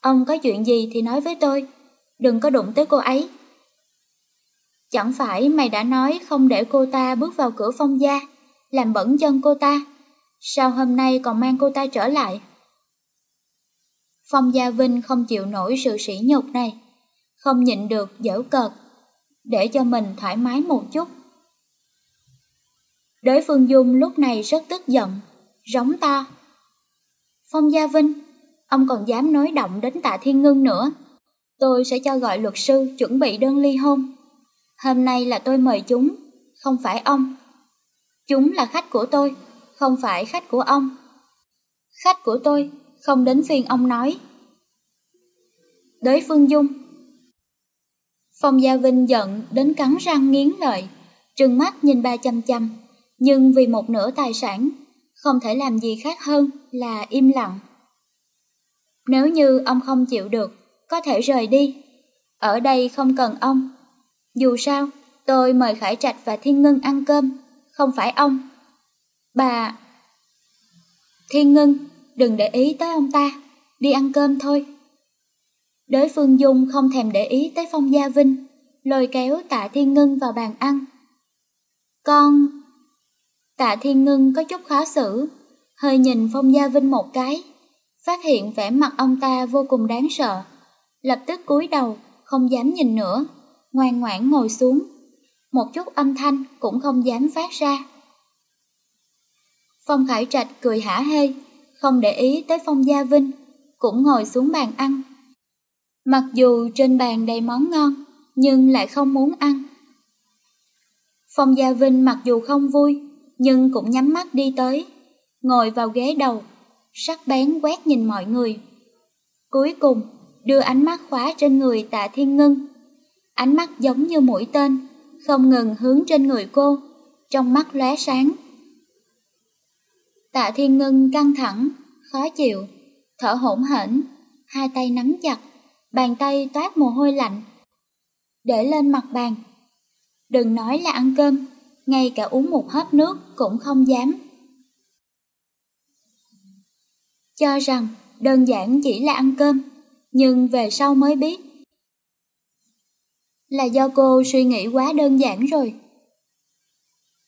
A: Ông có chuyện gì thì nói với tôi, đừng có đụng tới cô ấy. Chẳng phải mày đã nói không để cô ta bước vào cửa phong gia, làm bẩn chân cô ta, sao hôm nay còn mang cô ta trở lại? Phong Gia Vinh không chịu nổi sự sỉ nhục này, không nhịn được dở cợt, để cho mình thoải mái một chút. Đới Phương Dung lúc này rất tức giận, rống to. Phong Gia Vinh, ông còn dám nói động đến tạ thiên ngưng nữa. Tôi sẽ cho gọi luật sư chuẩn bị đơn ly hôn. Hôm nay là tôi mời chúng, không phải ông. Chúng là khách của tôi, không phải khách của ông. Khách của tôi, không đến phiên ông nói. Đới Phương Dung Phong Gia Vinh giận đến cắn răng nghiến lợi, trừng mắt nhìn ba chăm chăm, nhưng vì một nửa tài sản, không thể làm gì khác hơn là im lặng. Nếu như ông không chịu được, có thể rời đi. Ở đây không cần ông, dù sao, tôi mời Khải Trạch và Thiên Ngân ăn cơm, không phải ông. Bà... Thiên Ngân, đừng để ý tới ông ta, đi ăn cơm thôi. Đới Phương Dung không thèm để ý tới Phong Gia Vinh, lôi kéo tạ Thiên Ngân vào bàn ăn. Con... Tạ Thiên Ngân có chút khó xử, hơi nhìn Phong Gia Vinh một cái, phát hiện vẻ mặt ông ta vô cùng đáng sợ. Lập tức cúi đầu, không dám nhìn nữa, ngoan ngoãn ngồi xuống. Một chút âm thanh cũng không dám phát ra. Phong Khải Trạch cười hả hê, không để ý tới Phong Gia Vinh, cũng ngồi xuống bàn ăn. Mặc dù trên bàn đầy món ngon, nhưng lại không muốn ăn. Phong Gia Vinh mặc dù không vui, nhưng cũng nhắm mắt đi tới, ngồi vào ghế đầu, sắc bén quét nhìn mọi người. Cuối cùng, đưa ánh mắt khóa trên người tạ thiên ngân. Ánh mắt giống như mũi tên, không ngừng hướng trên người cô, trong mắt lóe sáng. Tạ thiên ngân căng thẳng, khó chịu, thở hổn hển, hai tay nắm chặt, bàn tay toát mồ hôi lạnh. Để lên mặt bàn. Đừng nói là ăn cơm, ngay cả uống một hớp nước cũng không dám. Cho rằng đơn giản chỉ là ăn cơm, nhưng về sau mới biết. Là do cô suy nghĩ quá đơn giản rồi.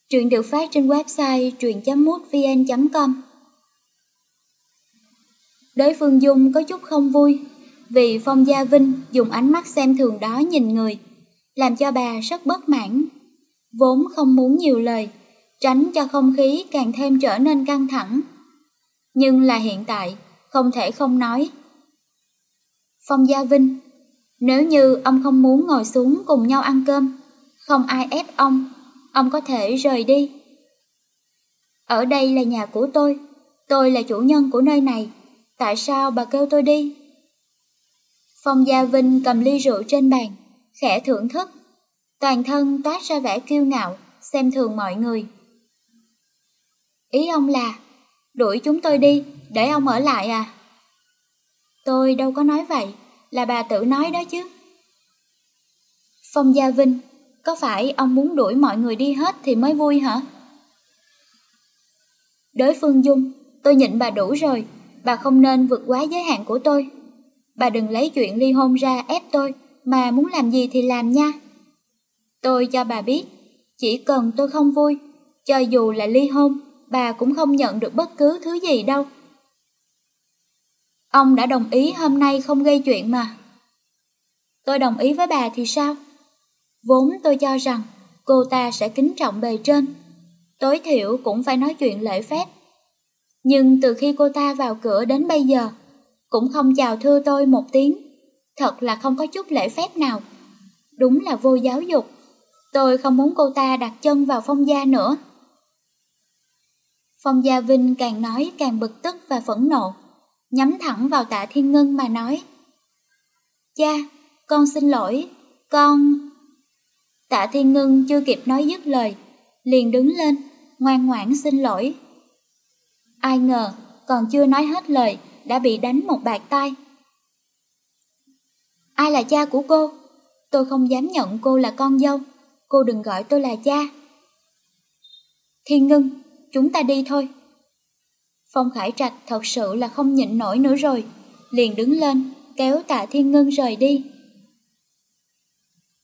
A: Truyện được phát trên website truyện.mútvn.com Đối phương Dung có chút không vui, vì Phong Gia Vinh dùng ánh mắt xem thường đó nhìn người, làm cho bà rất bất mãn. Vốn không muốn nhiều lời, tránh cho không khí càng thêm trở nên căng thẳng. Nhưng là hiện tại, không thể không nói. Phong Gia Vinh, nếu như ông không muốn ngồi xuống cùng nhau ăn cơm, không ai ép ông, ông có thể rời đi. Ở đây là nhà của tôi, tôi là chủ nhân của nơi này, tại sao bà kêu tôi đi? Phong Gia Vinh cầm ly rượu trên bàn, khẽ thưởng thức, toàn thân toát ra vẻ kiêu ngạo, xem thường mọi người. Ý ông là, đuổi chúng tôi đi, để ông ở lại à? Tôi đâu có nói vậy, là bà tự nói đó chứ. Phong Gia Vinh, có phải ông muốn đuổi mọi người đi hết thì mới vui hả? Đối phương Dung, tôi nhịn bà đủ rồi, bà không nên vượt quá giới hạn của tôi. Bà đừng lấy chuyện ly hôn ra ép tôi, mà muốn làm gì thì làm nha. Tôi cho bà biết, chỉ cần tôi không vui, cho dù là ly hôn, bà cũng không nhận được bất cứ thứ gì đâu. Ông đã đồng ý hôm nay không gây chuyện mà. Tôi đồng ý với bà thì sao? Vốn tôi cho rằng cô ta sẽ kính trọng bề trên, tối thiểu cũng phải nói chuyện lễ phép. Nhưng từ khi cô ta vào cửa đến bây giờ, cũng không chào thưa tôi một tiếng, thật là không có chút lễ phép nào. Đúng là vô giáo dục, tôi không muốn cô ta đặt chân vào phong gia nữa. Phong Gia Vinh càng nói càng bực tức và phẫn nộ, nhắm thẳng vào tạ thiên ngân mà nói. Cha, con xin lỗi, con... Tạ thiên ngân chưa kịp nói dứt lời, liền đứng lên, ngoan ngoãn xin lỗi. Ai ngờ, còn chưa nói hết lời, đã bị đánh một bạt tay. Ai là cha của cô? Tôi không dám nhận cô là con dâu, cô đừng gọi tôi là cha. Thiên Ngưng, chúng ta đi thôi. Phong Khải Trạch thật sự là không nhịn nổi nữa rồi, liền đứng lên, kéo tạ thiên ngân rời đi.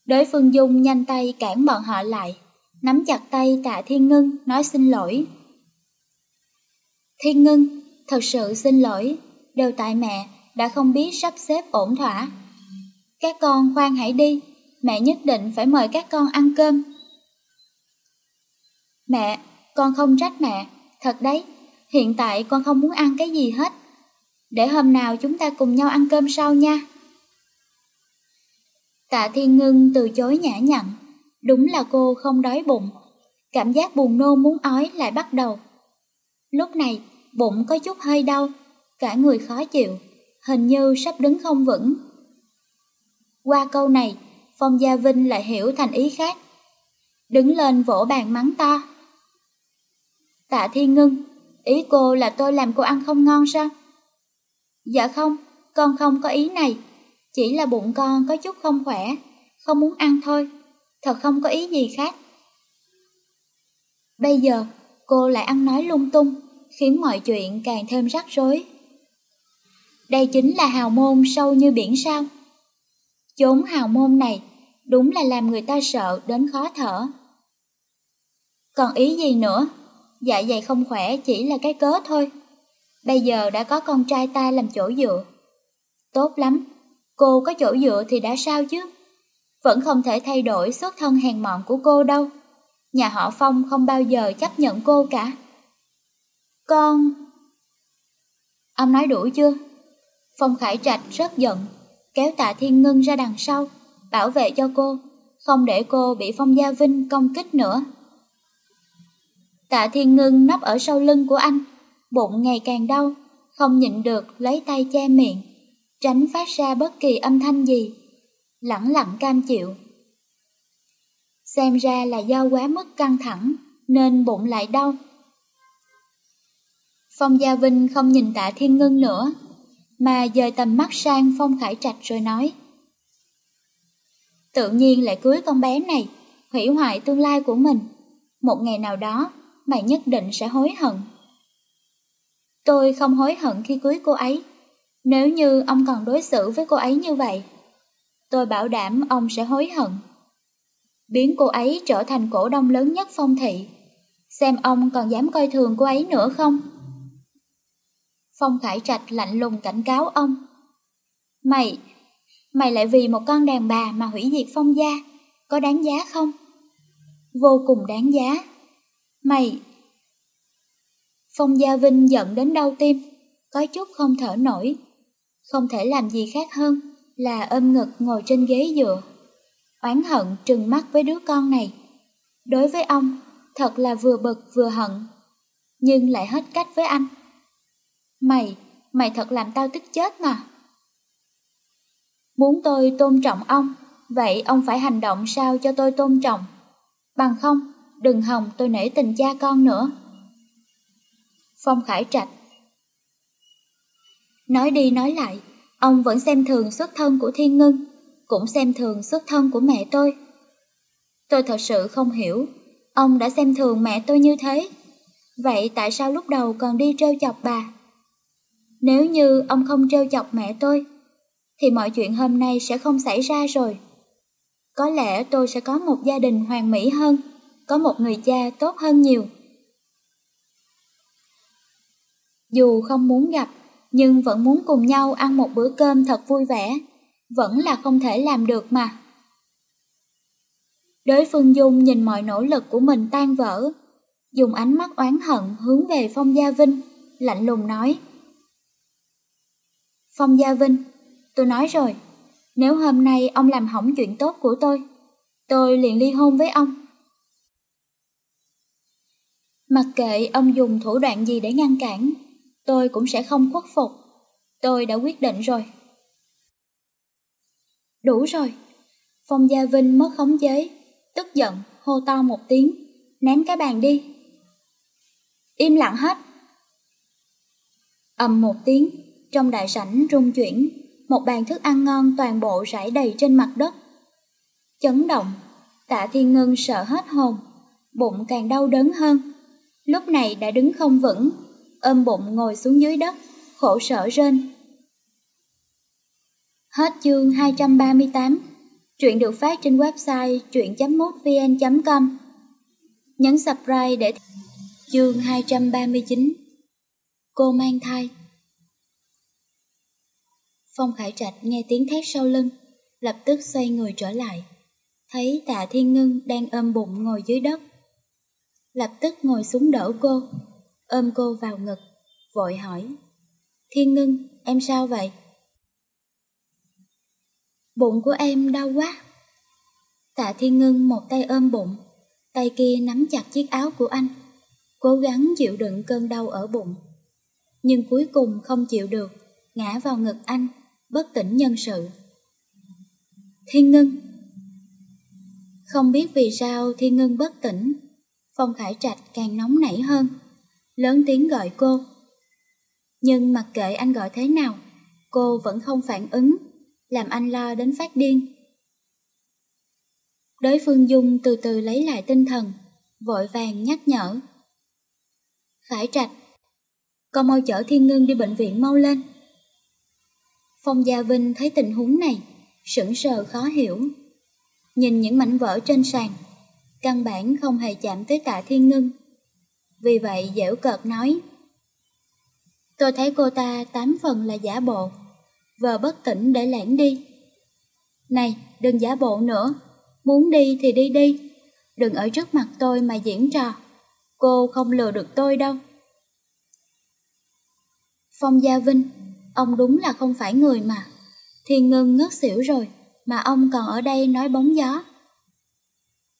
A: Đối phương Dung nhanh tay cản bọn họ lại, nắm chặt tay tạ thiên ngân nói xin lỗi. Thiên ngân, thật sự xin lỗi, đều tại mẹ đã không biết sắp xếp ổn thỏa. Các con khoan hãy đi, mẹ nhất định phải mời các con ăn cơm. Mẹ, con không trách mẹ, thật đấy, hiện tại con không muốn ăn cái gì hết. Để hôm nào chúng ta cùng nhau ăn cơm sau nha. Tạ Thiên Ngân từ chối nhã nhặn, đúng là cô không đói bụng. Cảm giác buồn nôn muốn ói lại bắt đầu. Lúc này, bụng có chút hơi đau, cả người khó chịu, hình như sắp đứng không vững. Qua câu này, Phong Gia Vinh lại hiểu thành ý khác. Đứng lên vỗ bàn mắng to. Tạ Thiên Ngân, ý cô là tôi làm cô ăn không ngon sao? Dạ không, con không có ý này, chỉ là bụng con có chút không khỏe, không muốn ăn thôi, thật không có ý gì khác. Bây giờ, cô lại ăn nói lung tung, khiến mọi chuyện càng thêm rắc rối. Đây chính là hào môn sâu như biển sao, Chốn hào môn này đúng là làm người ta sợ đến khó thở. Còn ý gì nữa? Dạ dày không khỏe chỉ là cái cớ thôi. Bây giờ đã có con trai ta làm chỗ dựa. Tốt lắm, cô có chỗ dựa thì đã sao chứ? Vẫn không thể thay đổi xuất thân hèn mọn của cô đâu. Nhà họ Phong không bao giờ chấp nhận cô cả. Con... Ông nói đủ chưa? Phong Khải Trạch rất giận, kéo tạ Thiên Ngân ra đằng sau, bảo vệ cho cô, không để cô bị Phong Gia Vinh công kích nữa. Tạ Thiên Ngân nấp ở sau lưng của anh, bụng ngày càng đau, không nhịn được lấy tay che miệng, tránh phát ra bất kỳ âm thanh gì, lẳng lặng cam chịu. Xem ra là do quá mức căng thẳng, nên bụng lại đau. Phong Gia Vinh không nhìn tạ Thiên Ngân nữa, mà dời tầm mắt sang Phong Khải Trạch rồi nói. Tự nhiên lại cưới con bé này, hủy hoại tương lai của mình. Một ngày nào đó, mày nhất định sẽ hối hận. Tôi không hối hận khi cưới cô ấy, nếu như ông còn đối xử với cô ấy như vậy. Tôi bảo đảm ông sẽ hối hận. Biến cô ấy trở thành cổ đông lớn nhất phong thị. Xem ông còn dám coi thường cô ấy nữa không? Phong Khải Trạch lạnh lùng cảnh cáo ông. Mày, mày lại vì một con đàn bà mà hủy diệt phong gia, có đáng giá không? Vô cùng đáng giá. Mày... Phong Gia Vinh giận đến đau tim, có chút không thở nổi. Không thể làm gì khác hơn là ôm ngực ngồi trên ghế dựa. Oán hận trừng mắt với đứa con này. Đối với ông, thật là vừa bực vừa hận, nhưng lại hết cách với anh. Mày, mày thật làm tao tức chết mà. Muốn tôi tôn trọng ông, vậy ông phải hành động sao cho tôi tôn trọng. Bằng không, đừng hòng tôi nể tình cha con nữa. Phong Khải Trạch Nói đi nói lại, ông vẫn xem thường xuất thân của Thiên Ngân, cũng xem thường xuất thân của mẹ tôi. Tôi thật sự không hiểu, ông đã xem thường mẹ tôi như thế. Vậy tại sao lúc đầu còn đi trêu chọc bà? Nếu như ông không trêu chọc mẹ tôi, thì mọi chuyện hôm nay sẽ không xảy ra rồi. Có lẽ tôi sẽ có một gia đình hoàn mỹ hơn, có một người cha tốt hơn nhiều. Dù không muốn gặp, nhưng vẫn muốn cùng nhau ăn một bữa cơm thật vui vẻ, vẫn là không thể làm được mà. Đối phương Dung nhìn mọi nỗ lực của mình tan vỡ, dùng ánh mắt oán hận hướng về Phong Gia Vinh, lạnh lùng nói. Phong Gia Vinh, tôi nói rồi, nếu hôm nay ông làm hỏng chuyện tốt của tôi, tôi liền ly hôn với ông. Mặc kệ ông dùng thủ đoạn gì để ngăn cản, tôi cũng sẽ không khuất phục. Tôi đã quyết định rồi. Đủ rồi. Phong Gia Vinh mất khống chế, tức giận, hô to một tiếng, ném cái bàn đi. Im lặng hết. ầm một tiếng, trong đại sảnh rung chuyển, một bàn thức ăn ngon toàn bộ rải đầy trên mặt đất. Chấn động, tạ thiên ngân sợ hết hồn, bụng càng đau đớn hơn. Lúc này đã đứng không vững, ôm bụng ngồi xuống dưới đất, khổ sở rên. Hết chương 238, truyện được phát trên website truyện.mútvn.com. Nhấn subscribe để chương 239 Cô mang thai Phong Khải Trạch nghe tiếng thét sau lưng, lập tức xoay người trở lại. Thấy tạ thiên ngưng đang ôm bụng ngồi dưới đất. Lập tức ngồi xuống đỡ cô, ôm cô vào ngực, vội hỏi. Thiên ngưng, em sao vậy? Bụng của em đau quá. Tạ thiên ngưng một tay ôm bụng, tay kia nắm chặt chiếc áo của anh, cố gắng chịu đựng cơn đau ở bụng. Nhưng cuối cùng không chịu được, ngã vào ngực anh, bất tỉnh nhân sự. Thiên Ngân Không biết vì sao Thiên Ngân bất tỉnh, Phong Khải Trạch càng nóng nảy hơn, lớn tiếng gọi cô. Nhưng mặc kệ anh gọi thế nào, cô vẫn không phản ứng, làm anh lo đến phát điên. Đối phương Dung từ từ lấy lại tinh thần, vội vàng nhắc nhở. Khải Trạch, con mau chở Thiên Ngân đi bệnh viện mau lên. Phong Gia Vinh thấy tình huống này, sững sờ khó hiểu. Nhìn những mảnh vỡ trên sàn, căn bản không hề chạm tới tạ thiên ngưng. Vì vậy dễu cợt nói, Tôi thấy cô ta tám phần là giả bộ, vờ bất tỉnh để lẻn đi. Này, đừng giả bộ nữa, muốn đi thì đi đi, đừng ở trước mặt tôi mà diễn trò, cô không lừa được tôi đâu. Phong Gia Vinh, ông đúng là không phải người mà. Thiên ngưng ngất xỉu rồi, mà ông còn ở đây nói bóng gió.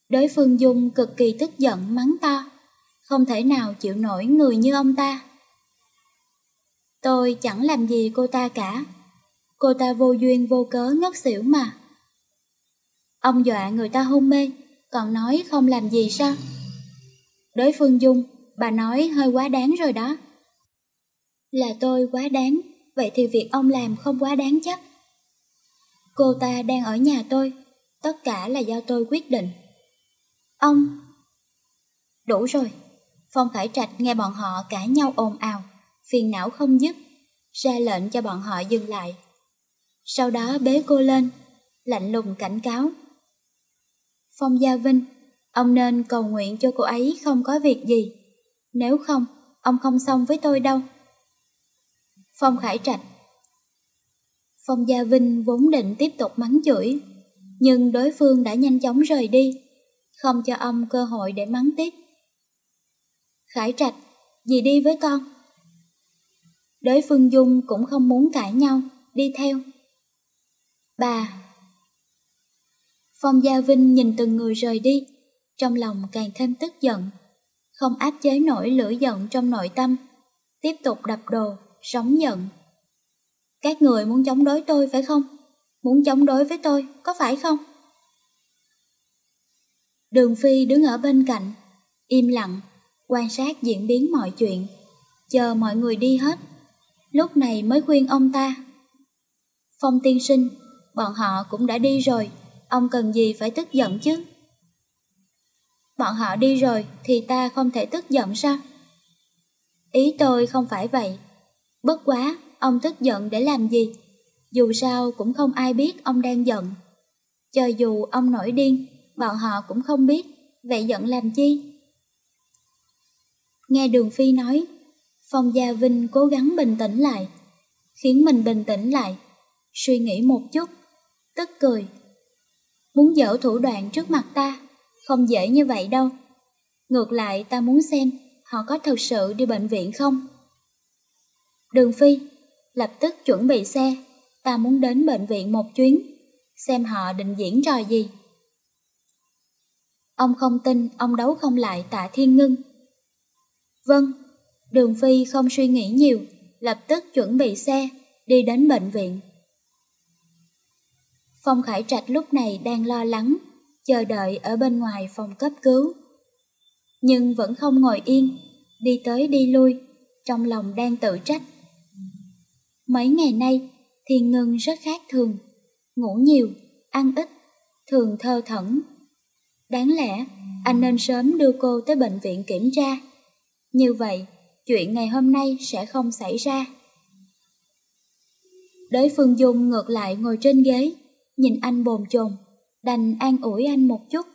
A: Đối phương Dung cực kỳ tức giận mắng to, không thể nào chịu nổi người như ông ta. Tôi chẳng làm gì cô ta cả, cô ta vô duyên vô cớ ngất xỉu mà. Ông dọa người ta hôn mê, còn nói không làm gì sao? Đối phương Dung, bà nói hơi quá đáng rồi đó. Là tôi quá đáng, vậy thì việc ông làm không quá đáng chắc. Cô ta đang ở nhà tôi, tất cả là do tôi quyết định. Ông... Đủ rồi. Phong Khải Trạch nghe bọn họ cãi nhau ồn ào, phiền não không dứt, ra lệnh cho bọn họ dừng lại. Sau đó bế cô lên, lạnh lùng cảnh cáo. Phong Gia Vinh, ông nên cầu nguyện cho cô ấy không có việc gì. Nếu không, ông không xong với tôi đâu. Phong Khải Trạch Phong Gia Vinh vốn định tiếp tục mắng chửi, nhưng đối phương đã nhanh chóng rời đi, không cho ông cơ hội để mắng tiếp. Khải Trạch, dì đi với con. Đối phương Dung cũng không muốn cãi nhau, đi theo. Bà Phong Gia Vinh nhìn từng người rời đi, trong lòng càng thêm tức giận, không áp chế nổi lửa giận trong nội tâm, tiếp tục đập đồ, sống nhận Các người muốn chống đối tôi phải không? Muốn chống đối với tôi, có phải không? Đường Phi đứng ở bên cạnh, im lặng, quan sát diễn biến mọi chuyện, chờ mọi người đi hết. Lúc này mới khuyên ông ta. Phong tiên sinh, bọn họ cũng đã đi rồi, ông cần gì phải tức giận chứ? Bọn họ đi rồi thì ta không thể tức giận sao? Ý tôi không phải vậy. Bất quá, ông tức giận để làm gì? Dù sao cũng không ai biết ông đang giận. Cho dù ông nổi điên, bọn họ cũng không biết, vậy giận làm chi? Nghe Đường Phi nói, Phong Gia Vinh cố gắng bình tĩnh lại, khiến mình bình tĩnh lại, suy nghĩ một chút, tức cười. Muốn dở thủ đoạn trước mặt ta, không dễ như vậy đâu. Ngược lại ta muốn xem họ có thật sự đi bệnh viện không? Đường Phi, lập tức chuẩn bị xe, ta muốn đến bệnh viện một chuyến, xem họ định diễn trò gì. Ông không tin ông đấu không lại tạ thiên ngưng. Vâng, đường Phi không suy nghĩ nhiều, lập tức chuẩn bị xe, đi đến bệnh viện. Phong Khải Trạch lúc này đang lo lắng, chờ đợi ở bên ngoài phòng cấp cứu. Nhưng vẫn không ngồi yên, đi tới đi lui, trong lòng đang tự trách. Mấy ngày nay, Thiên Ngân rất khác thường, ngủ nhiều, ăn ít, thường thơ thẩn. Đáng lẽ, anh nên sớm đưa cô tới bệnh viện kiểm tra. Như vậy, chuyện ngày hôm nay sẽ không xảy ra. Đới Phương Dung ngược lại ngồi trên ghế, nhìn anh bồn chồn, đành an ủi anh một chút.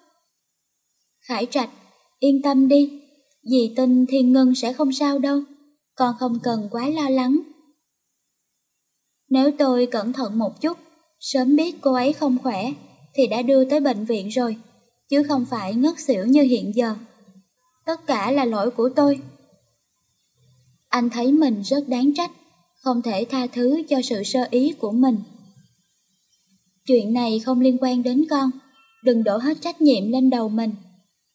A: Khải Trạch, yên tâm đi, dì tin Thiên Ngân sẽ không sao đâu, con không cần quá lo lắng. Nếu tôi cẩn thận một chút, sớm biết cô ấy không khỏe, thì đã đưa tới bệnh viện rồi, chứ không phải ngất xỉu như hiện giờ. Tất cả là lỗi của tôi. Anh thấy mình rất đáng trách, không thể tha thứ cho sự sơ ý của mình. Chuyện này không liên quan đến con, đừng đổ hết trách nhiệm lên đầu mình.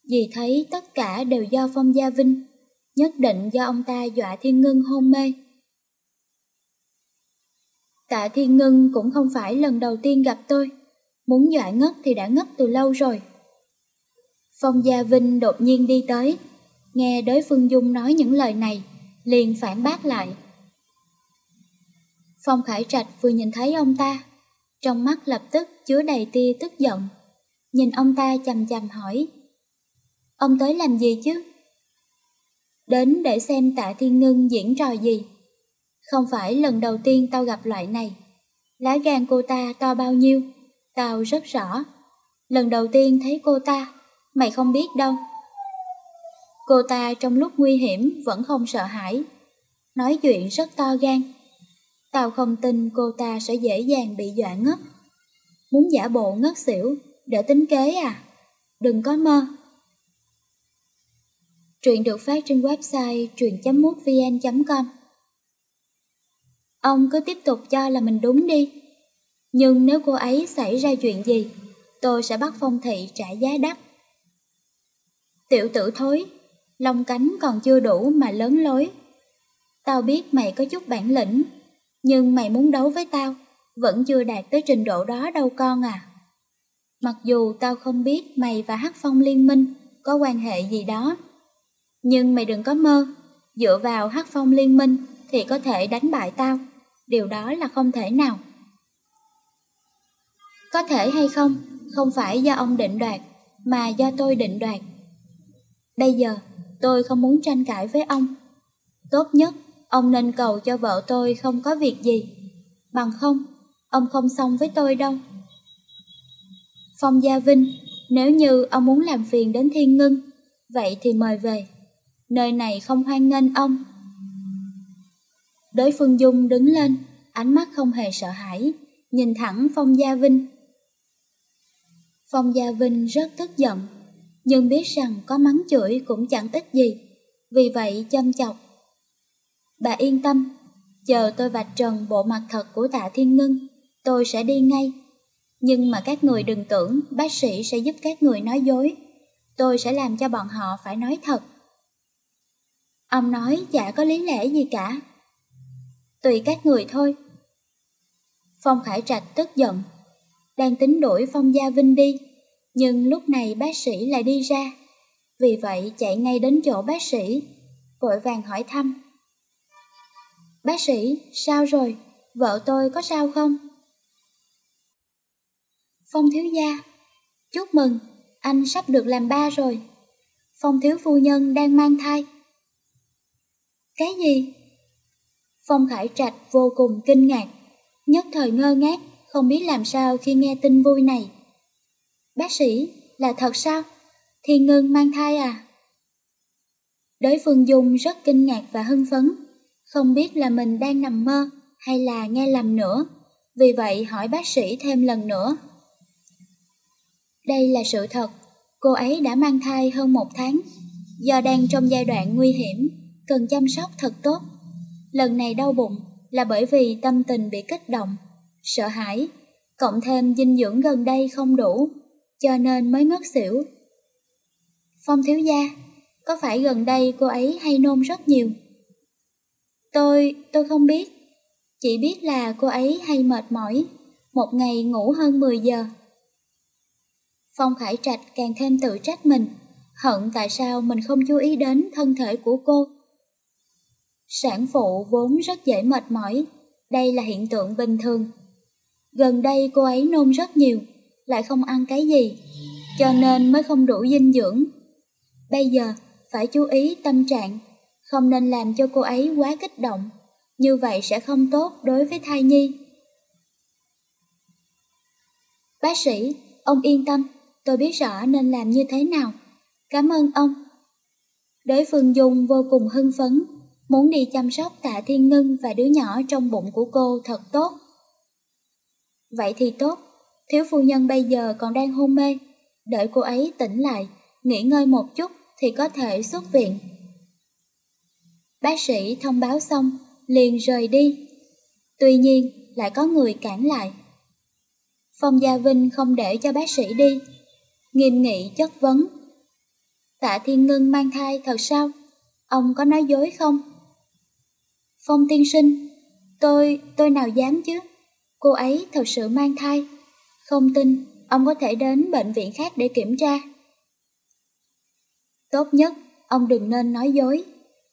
A: Dì thấy tất cả đều do Phong Gia Vinh, nhất định do ông ta dọa Thiên Ngân hôn mê. Tạ Thiên Ngân cũng không phải lần đầu tiên gặp tôi, muốn dọa ngất thì đã ngất từ lâu rồi. Phong Gia Vinh đột nhiên đi tới, nghe đối phương Dung nói những lời này, liền phản bác lại. Phong Khải Trạch vừa nhìn thấy ông ta, trong mắt lập tức chứa đầy tia tức giận. Nhìn ông ta chầm chầm hỏi. Ông tới làm gì chứ? Đến để xem tạ thiên ngưng diễn trò gì. Không phải lần đầu tiên tao gặp loại này. Lá gan cô ta to bao nhiêu, Tao rất rõ. Lần đầu tiên thấy cô ta, mày không biết đâu. Cô ta trong lúc nguy hiểm vẫn không sợ hãi, nói chuyện rất to gan. Tao không tin cô ta sẽ dễ dàng bị dọa ngất. Muốn giả bộ ngất xỉu để tính kế à? Đừng có mơ. Truyện được phát trên website truyện.mútvn.com Ông cứ tiếp tục cho là mình đúng đi. Nhưng nếu cô ấy xảy ra chuyện gì, tôi sẽ bắt phong thị trả giá đắt. Tiểu tử thối, lông cánh còn chưa đủ mà lớn lối. Tao biết mày có chút bản lĩnh, nhưng mày muốn đấu với tao, vẫn chưa đạt tới trình độ đó đâu con à. Mặc dù tao không biết mày và Hắc Phong liên minh có quan hệ gì đó, nhưng mày đừng có mơ, dựa vào Hắc Phong liên minh thì có thể đánh bại tao, điều đó là không thể nào. Có thể hay không, không phải do ông định đoạt, mà do tôi định đoạt. Bây giờ, tôi không muốn tranh cãi với ông. Tốt nhất, ông nên cầu cho vợ tôi không có việc gì. Bằng không, ông không xong với tôi đâu. Phong Gia Vinh, nếu như ông muốn làm phiền đến Thiên Ngân, vậy thì mời về. Nơi này không hoan nghênh ông. Đối phương Dung đứng lên, ánh mắt không hề sợ hãi, nhìn thẳng Phong Gia Vinh. Phong Gia Vinh rất tức giận, nhưng biết rằng có mắng chửi cũng chẳng ích gì, vì vậy châm chọc. Bà yên tâm, chờ tôi vạch trần bộ mặt thật của tạ Thiên Ngân, tôi sẽ đi ngay. Nhưng mà các người đừng tưởng bác sĩ sẽ giúp các người nói dối, tôi sẽ làm cho bọn họ phải nói thật. Ông nói chả có lý lẽ gì cả. Tùy các người thôi. Phong Khải Trạch tức giận, đang tính đuổi Phong Gia Vinh đi, nhưng lúc này bác sĩ lại đi ra, vì vậy chạy ngay đến chỗ bác sĩ, vội vàng hỏi thăm. Bác sĩ, sao rồi? Vợ tôi có sao không? Phong thiếu gia, chúc mừng, anh sắp được làm ba rồi. Phong thiếu phu nhân đang mang thai. Cái gì? Phong Khải Trạch vô cùng kinh ngạc, nhất thời ngơ ngác, không biết làm sao khi nghe tin vui này. Bác sĩ, là thật sao? Thiên Ngân mang thai à? Đối phương Dung rất kinh ngạc và hưng phấn, không biết là mình đang nằm mơ hay là nghe lầm nữa, vì vậy hỏi bác sĩ thêm lần nữa. Đây là sự thật, cô ấy đã mang thai hơn một tháng, do đang trong giai đoạn nguy hiểm, cần chăm sóc thật tốt. Lần này đau bụng là bởi vì tâm tình bị kích động, sợ hãi, cộng thêm dinh dưỡng gần đây không đủ, cho nên mới ngất xỉu. Phong thiếu gia, có phải gần đây cô ấy hay nôn rất nhiều? Tôi, tôi không biết, chỉ biết là cô ấy hay mệt mỏi, một ngày ngủ hơn 10 giờ. Phong Khải Trạch càng thêm tự trách mình, hận tại sao mình không chú ý đến thân thể của cô. Sản phụ vốn rất dễ mệt mỏi, đây là hiện tượng bình thường. Gần đây cô ấy nôn rất nhiều, lại không ăn cái gì, cho nên mới không đủ dinh dưỡng. Bây giờ phải chú ý tâm trạng, không nên làm cho cô ấy quá kích động, như vậy sẽ không tốt đối với thai nhi. Bác sĩ, ông yên tâm, tôi biết rõ nên làm như thế nào. Cảm ơn ông. Đối phương Dung vô cùng hưng phấn, muốn đi chăm sóc tạ thiên ngân và đứa nhỏ trong bụng của cô thật tốt. Vậy thì tốt, thiếu phu nhân bây giờ còn đang hôn mê, đợi cô ấy tỉnh lại, nghỉ ngơi một chút thì có thể xuất viện. Bác sĩ thông báo xong, liền rời đi. Tuy nhiên, lại có người cản lại. Phong Gia Vinh không để cho bác sĩ đi, nghiêm nghị chất vấn. Tạ Thiên Ngân mang thai thật sao? Ông có nói dối không? Phong tiên sinh, tôi, tôi nào dám chứ? Cô ấy thật sự mang thai. Không tin, ông có thể đến bệnh viện khác để kiểm tra. Tốt nhất, ông đừng nên nói dối.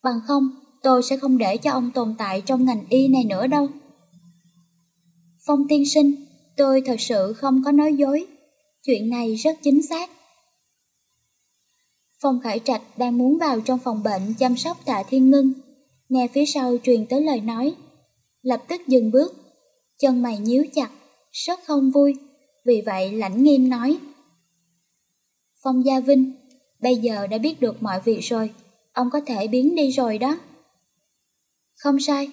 A: Bằng không, tôi sẽ không để cho ông tồn tại trong ngành y này nữa đâu. Phong tiên sinh, tôi thật sự không có nói dối. Chuyện này rất chính xác. Phong Khải Trạch đang muốn vào trong phòng bệnh chăm sóc tạ thiên ngưng. Nghe phía sau truyền tới lời nói. Lập tức dừng bước, chân mày nhíu chặt, rất không vui. vì vậy lãnh nghiêm nói. Phong Gia Vinh, bây giờ đã biết được mọi việc rồi, ông có thể biến đi rồi đó. Không sai,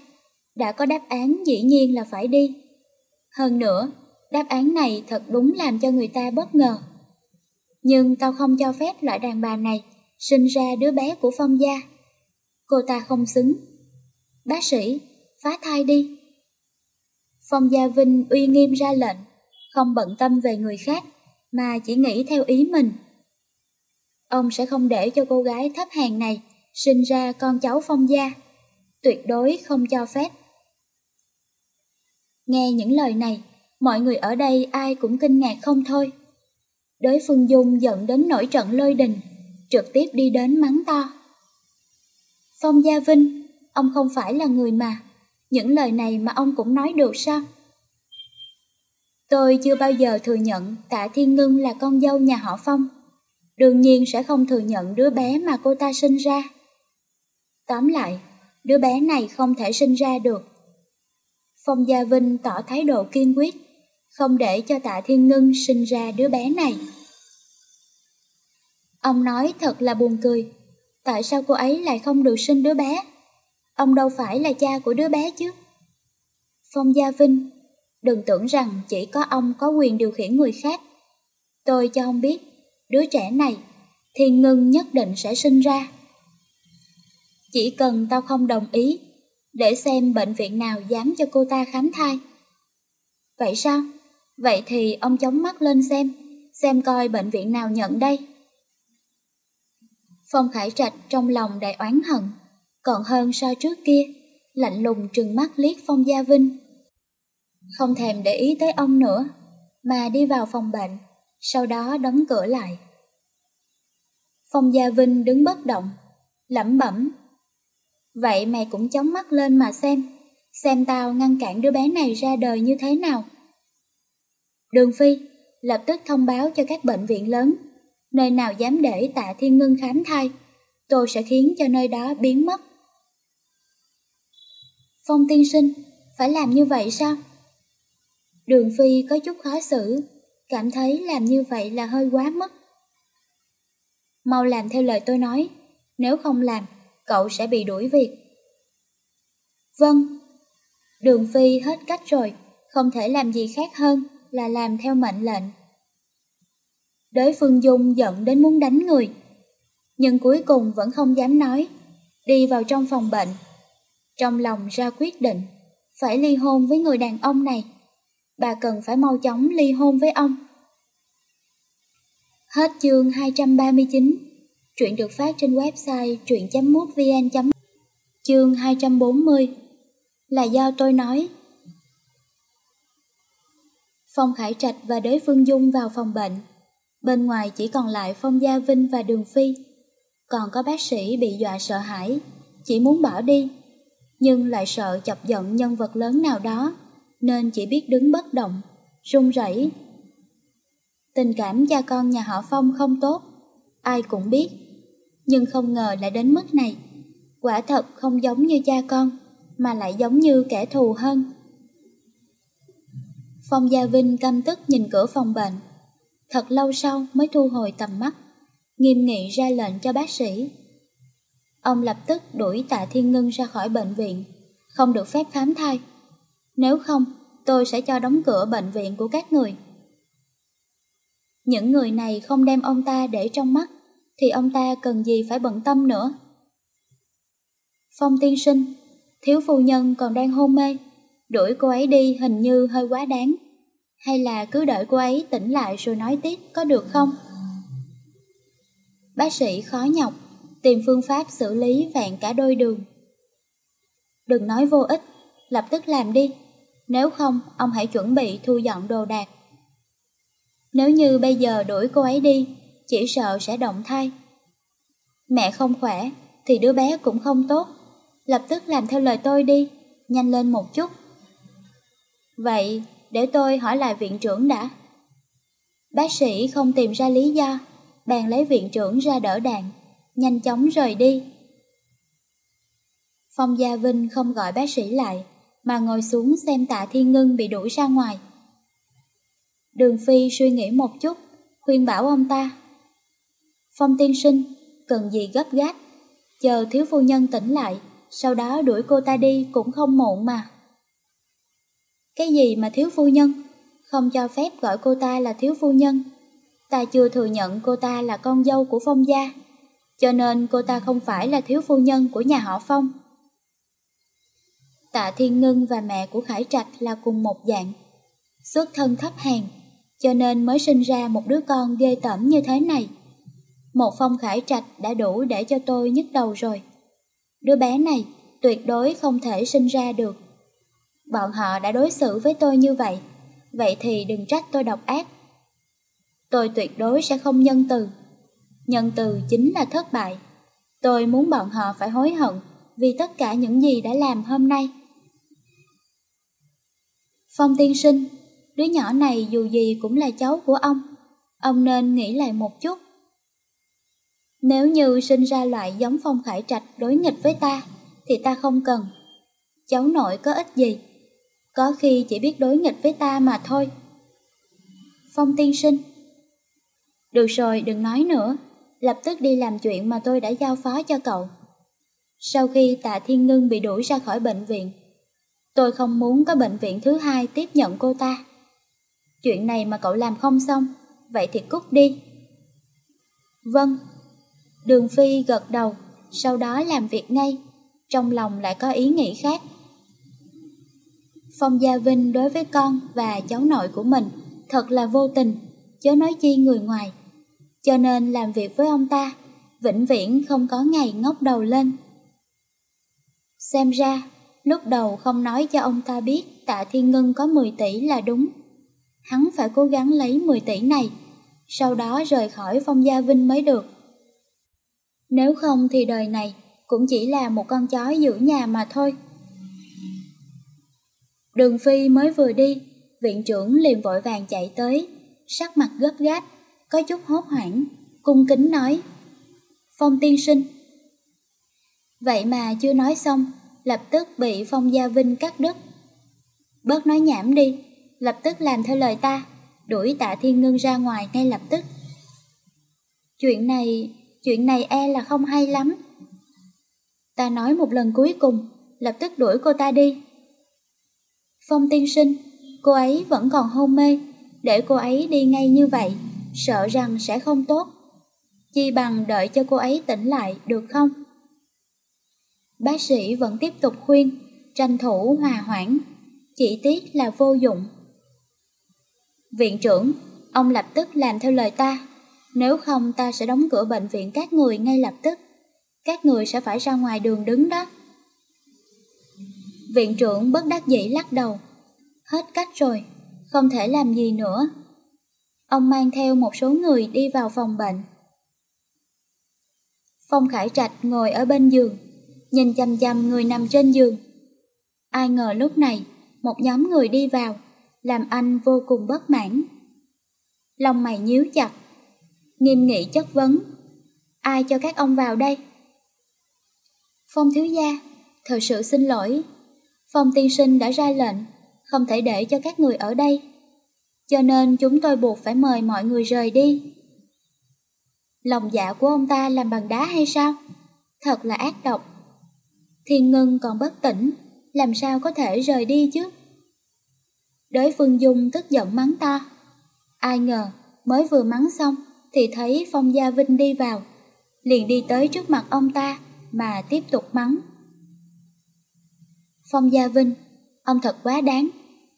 A: đã có đáp án dĩ nhiên là phải đi. Hơn nữa, đáp án này thật đúng làm cho người ta bất ngờ. Nhưng tao không cho phép loại đàn bà này sinh ra đứa bé của Phong gia. Cô ta không xứng. Bác sĩ, phá thai đi. Phong Gia Vinh uy nghiêm ra lệnh, không bận tâm về người khác, mà chỉ nghĩ theo ý mình. Ông sẽ không để cho cô gái thấp hàng này sinh ra con cháu Phong Gia. Tuyệt đối không cho phép. Nghe những lời này, mọi người ở đây ai cũng kinh ngạc không thôi. Đới Phương Dung giận đến nổi trận lôi đình, trực tiếp đi đến mắng to. Phong Gia Vinh, ông không phải là người mà, những lời này mà ông cũng nói được sao? Tôi chưa bao giờ thừa nhận Tạ Thiên Ngân là con dâu nhà họ Phong, đương nhiên sẽ không thừa nhận đứa bé mà cô ta sinh ra. Tóm lại, đứa bé này không thể sinh ra được. Phong Gia Vinh tỏ thái độ kiên quyết, không để cho Tạ Thiên Ngân sinh ra đứa bé này. Ông nói thật là buồn cười, tại sao cô ấy lại không được sinh đứa bé? Ông đâu phải là cha của đứa bé chứ. Phong Gia Vinh, đừng tưởng rằng chỉ có ông có quyền điều khiển người khác. Tôi cho ông biết, đứa trẻ này, Thiên Ngân nhất định sẽ sinh ra. Chỉ cần tao không đồng ý, để xem bệnh viện nào dám cho cô ta khám thai. Vậy sao? Vậy thì ông chống mắt lên xem, xem coi bệnh viện nào nhận đây. Phong Khải Trạch trong lòng đầy oán hận, còn hơn so trước kia, lạnh lùng trừng mắt liếc Phong Gia Vinh. Không thèm để ý tới ông nữa, mà đi vào phòng bệnh, sau đó đóng cửa lại. Phong Gia Vinh đứng bất động, lẩm bẩm. Vậy mày cũng chóng mắt lên mà xem, xem tao ngăn cản đứa bé này ra đời như thế nào. Đường Phi lập tức thông báo cho các bệnh viện lớn, nơi nào dám để tạ thiên ngưng khám thai, tôi sẽ khiến cho nơi đó biến mất. Phong tiên sinh, phải làm như vậy sao? Đường Phi có chút khó xử, cảm thấy làm như vậy là hơi quá mất. Mau làm theo lời tôi nói, nếu không làm, cậu sẽ bị đuổi việc. Vâng. Đường Phi hết cách rồi, không thể làm gì khác hơn là làm theo mệnh lệnh. Đới Phương Dung giận đến muốn đánh người, nhưng cuối cùng vẫn không dám nói, đi vào trong phòng bệnh. Trong lòng ra quyết định, phải ly hôn với người đàn ông này. Bà cần phải mau chóng ly hôn với ông. Hết chương 239, truyện được phát trên website truyện.mútvn. Chương 240 là do tôi nói. Phong Khải Trạch và Đới Phương Dung vào phòng bệnh. Bên ngoài chỉ còn lại Phong Gia Vinh và Đường Phi. Còn có bác sĩ bị dọa sợ hãi, chỉ muốn bỏ đi, nhưng lại sợ chọc giận nhân vật lớn nào đó, nên chỉ biết đứng bất động, run rẩy. Tình cảm cha con nhà họ Phong không tốt, ai cũng biết, nhưng không ngờ lại đến mức này. Quả thật không giống như cha con, mà lại giống như kẻ thù hơn. Phong Gia Vinh căm tức nhìn cửa phòng bệnh, thật lâu sau mới thu hồi tầm mắt, nghiêm nghị ra lệnh cho bác sĩ. Ông lập tức đuổi tạ Thiên Ngân ra khỏi bệnh viện, không được phép khám thai. Nếu không, tôi sẽ cho đóng cửa bệnh viện của các người. Những người này không đem ông ta để trong mắt, thì ông ta cần gì phải bận tâm nữa. Phong tiên sinh, thiếu phu nhân còn đang hôn mê, đuổi cô ấy đi hình như hơi quá đáng. Hay là cứ đợi cô ấy tỉnh lại rồi nói tiếp có được không? Bác sĩ khó nhọc, tìm phương pháp xử lý vẹn cả đôi đường. Đừng nói vô ích, lập tức làm đi. Nếu không, ông hãy chuẩn bị thu dọn đồ đạc. Nếu như bây giờ đuổi cô ấy đi, chỉ sợ sẽ động thai. Mẹ không khỏe, thì đứa bé cũng không tốt. Lập tức làm theo lời tôi đi, nhanh lên một chút. Vậy, để tôi hỏi lại viện trưởng đã. Bác sĩ không tìm ra lý do, bèn lấy viện trưởng ra đỡ đạn, nhanh chóng rời đi. Phong Gia Vinh không gọi bác sĩ lại, mà ngồi xuống xem tạ Thiên Ngân bị đuổi ra ngoài. Đường Phi suy nghĩ một chút, khuyên bảo ông ta. Phong tiên sinh, cần gì gấp gáp, chờ thiếu phu nhân tỉnh lại, sau đó đuổi cô ta đi cũng không muộn mà. Cái gì mà thiếu phu nhân? Không cho phép gọi cô ta là thiếu phu nhân. Ta chưa thừa nhận cô ta là con dâu của Phong gia, cho nên cô ta không phải là thiếu phu nhân của nhà họ Phong. Tạ Thiên Ngân và mẹ của Khải Trạch là cùng một dạng, xuất thân thấp hèn, cho nên mới sinh ra một đứa con ghê tởm như thế này. Một Phong Khải Trạch đã đủ để cho tôi nhức đầu rồi. Đứa bé này tuyệt đối không thể sinh ra được. Bọn họ đã đối xử với tôi như vậy, vậy thì đừng trách tôi độc ác. Tôi tuyệt đối sẽ không nhân từ. Nhân từ chính là thất bại. Tôi muốn bọn họ phải hối hận vì tất cả những gì đã làm hôm nay. Phong tiên sinh, đứa nhỏ này dù gì cũng là cháu của ông, ông nên nghĩ lại một chút. Nếu như sinh ra loại giống Phong Khải Trạch đối nghịch với ta, thì ta không cần. Cháu nội có ích gì? Có khi chỉ biết đối nghịch với ta mà thôi. Phong tiên sinh Được rồi, đừng nói nữa, lập tức đi làm chuyện mà tôi đã giao phó cho cậu. Sau khi tạ Thiên Ngưng bị đuổi ra khỏi bệnh viện, tôi không muốn có bệnh viện thứ hai tiếp nhận cô ta. Chuyện này mà cậu làm không xong, vậy thì cút đi. Vâng. Đường Phi gật đầu, sau đó làm việc ngay, trong lòng lại có ý nghĩ khác. Phong Gia Vinh đối với con và cháu nội của mình thật là vô tình, chớ nói chi người ngoài. Cho nên làm việc với ông ta, vĩnh viễn không có ngày ngóc đầu lên. Xem ra, lúc đầu không nói cho ông ta biết tạ thiên ngân có 10 tỷ là đúng. Hắn phải cố gắng lấy 10 tỷ này, sau đó rời khỏi phong gia vinh mới được. Nếu không thì đời này cũng chỉ là một con chó giữ nhà mà thôi. Đường Phi mới vừa đi, viện trưởng liền vội vàng chạy tới, sắc mặt gấp gáp, có chút hốt hoảng, cung kính nói. Phong tiên sinh. Vậy mà chưa nói xong, lập tức bị Phong Gia Vinh cắt đứt. Bớt nói nhảm đi, lập tức làm theo lời ta, đuổi tạ thiên Ngưng ra ngoài ngay lập tức. Chuyện này, chuyện này e là không hay lắm. Ta nói một lần cuối cùng, lập tức đuổi cô ta đi. Phong tiên sinh, cô ấy vẫn còn hôn mê, để cô ấy đi ngay như vậy, sợ rằng sẽ không tốt. Chi bằng đợi cho cô ấy tỉnh lại được không? Bác sĩ vẫn tiếp tục khuyên, tranh thủ hòa hoãn, chỉ tiếc là vô dụng. Viện trưởng, ông lập tức làm theo lời ta, nếu không ta sẽ đóng cửa bệnh viện các người ngay lập tức. Các người sẽ phải ra ngoài đường đứng đó. Viện trưởng bất đắc dĩ lắc đầu. Hết cách rồi, không thể làm gì nữa. Ông mang theo một số người đi vào phòng bệnh. Phong Khải Trạch ngồi ở bên giường, nhìn chăm chăm người nằm trên giường. Ai ngờ lúc này, một nhóm người đi vào, làm anh vô cùng bất mãn. Lòng mày nhíu chặt, nghiêm nghị chất vấn. Ai cho các ông vào đây? Phong thiếu gia, thật sự xin lỗi. Phong tiên sinh đã ra lệnh, không thể để cho các người ở đây. Cho nên chúng tôi buộc phải mời mọi người rời đi. Lòng dạ của ông ta làm bằng đá hay sao? Thật là ác độc. Thiên ngân còn bất tỉnh, làm sao có thể rời đi chứ? Đới Phương Dung tức giận mắng ta. Ai ngờ, mới vừa mắng xong, thì thấy Phong Gia Vinh đi vào, liền đi tới trước mặt ông ta mà tiếp tục mắng. Phong Gia Vinh, ông thật quá đáng,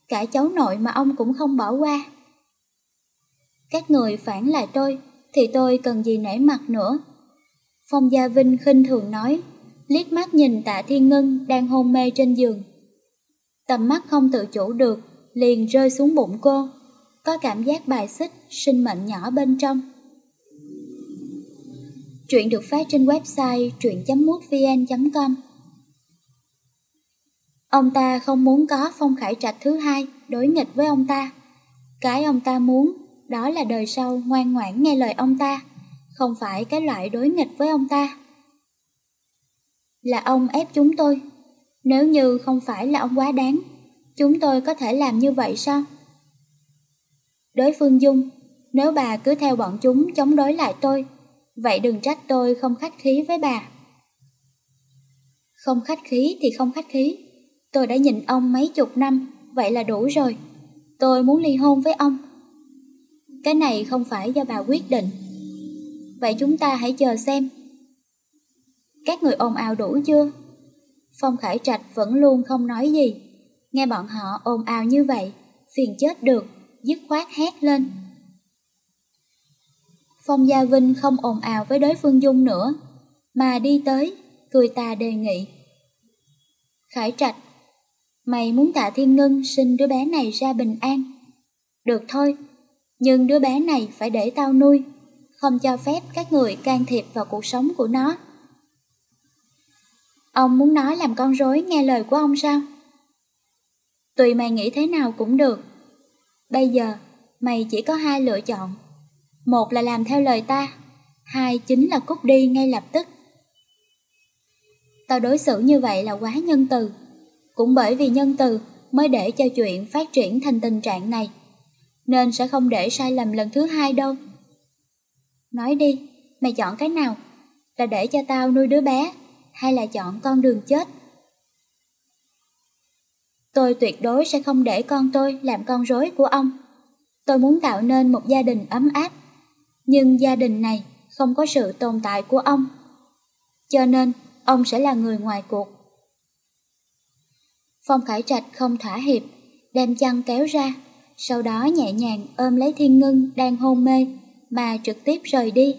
A: cả cháu nội mà ông cũng không bỏ qua. Các người phản lại tôi, thì tôi cần gì nể mặt nữa. Phong Gia Vinh khinh thường nói, liếc mắt nhìn tạ Thiên Ngân đang hôn mê trên giường. Tầm mắt không tự chủ được, liền rơi xuống bụng cô, có cảm giác bài xích, sinh mệnh nhỏ bên trong. Truyện được phát trên website truyện.mútvn.com Ông ta không muốn có phong khải trạch thứ hai đối nghịch với ông ta. Cái ông ta muốn đó là đời sau ngoan ngoãn nghe lời ông ta, không phải cái loại đối nghịch với ông ta. Là ông ép chúng tôi. Nếu như không phải là ông quá đáng, chúng tôi có thể làm như vậy sao? Đối phương Dung, nếu bà cứ theo bọn chúng chống đối lại tôi, vậy đừng trách tôi không khách khí với bà. Không khách khí thì không khách khí, tôi đã nhìn ông mấy chục năm, vậy là đủ rồi. Tôi muốn ly hôn với ông. Cái này không phải do bà quyết định. Vậy chúng ta hãy chờ xem. Các người ồn ào đủ chưa? Phong Khải Trạch vẫn luôn không nói gì. Nghe bọn họ ồn ào như vậy, phiền chết được, dứt khoát hét lên. Phong Gia Vinh không ồn ào với đối phương Dung nữa, mà đi tới, cười ta đề nghị. Khải Trạch, mày muốn tạ Thiên Ngân sinh đứa bé này ra bình an. Được thôi, nhưng đứa bé này phải để tao nuôi, không cho phép các người can thiệp vào cuộc sống của nó. Ông muốn nói làm con rối nghe lời của ông sao? Tùy mày nghĩ thế nào cũng được. Bây giờ, mày chỉ có hai lựa chọn. Một là làm theo lời ta, hai chính là cút đi ngay lập tức. Tao đối xử như vậy là quá nhân từ. Cũng bởi vì nhân từ mới để cho chuyện phát triển thành tình trạng này. Nên sẽ không để sai lầm lần thứ hai đâu. Nói đi, mày chọn cái nào? Là để cho tao nuôi đứa bé, hay là chọn con đường chết? Tôi tuyệt đối sẽ không để con tôi làm con rối của ông. Tôi muốn tạo nên một gia đình ấm áp, nhưng gia đình này không có sự tồn tại của ông. Cho nên, ông sẽ là người ngoài cuộc. Phong Khải Trạch không thỏa hiệp, đem chăn kéo ra, sau đó nhẹ nhàng ôm lấy Thiên Ngân đang hôn mê, mà trực tiếp rời đi.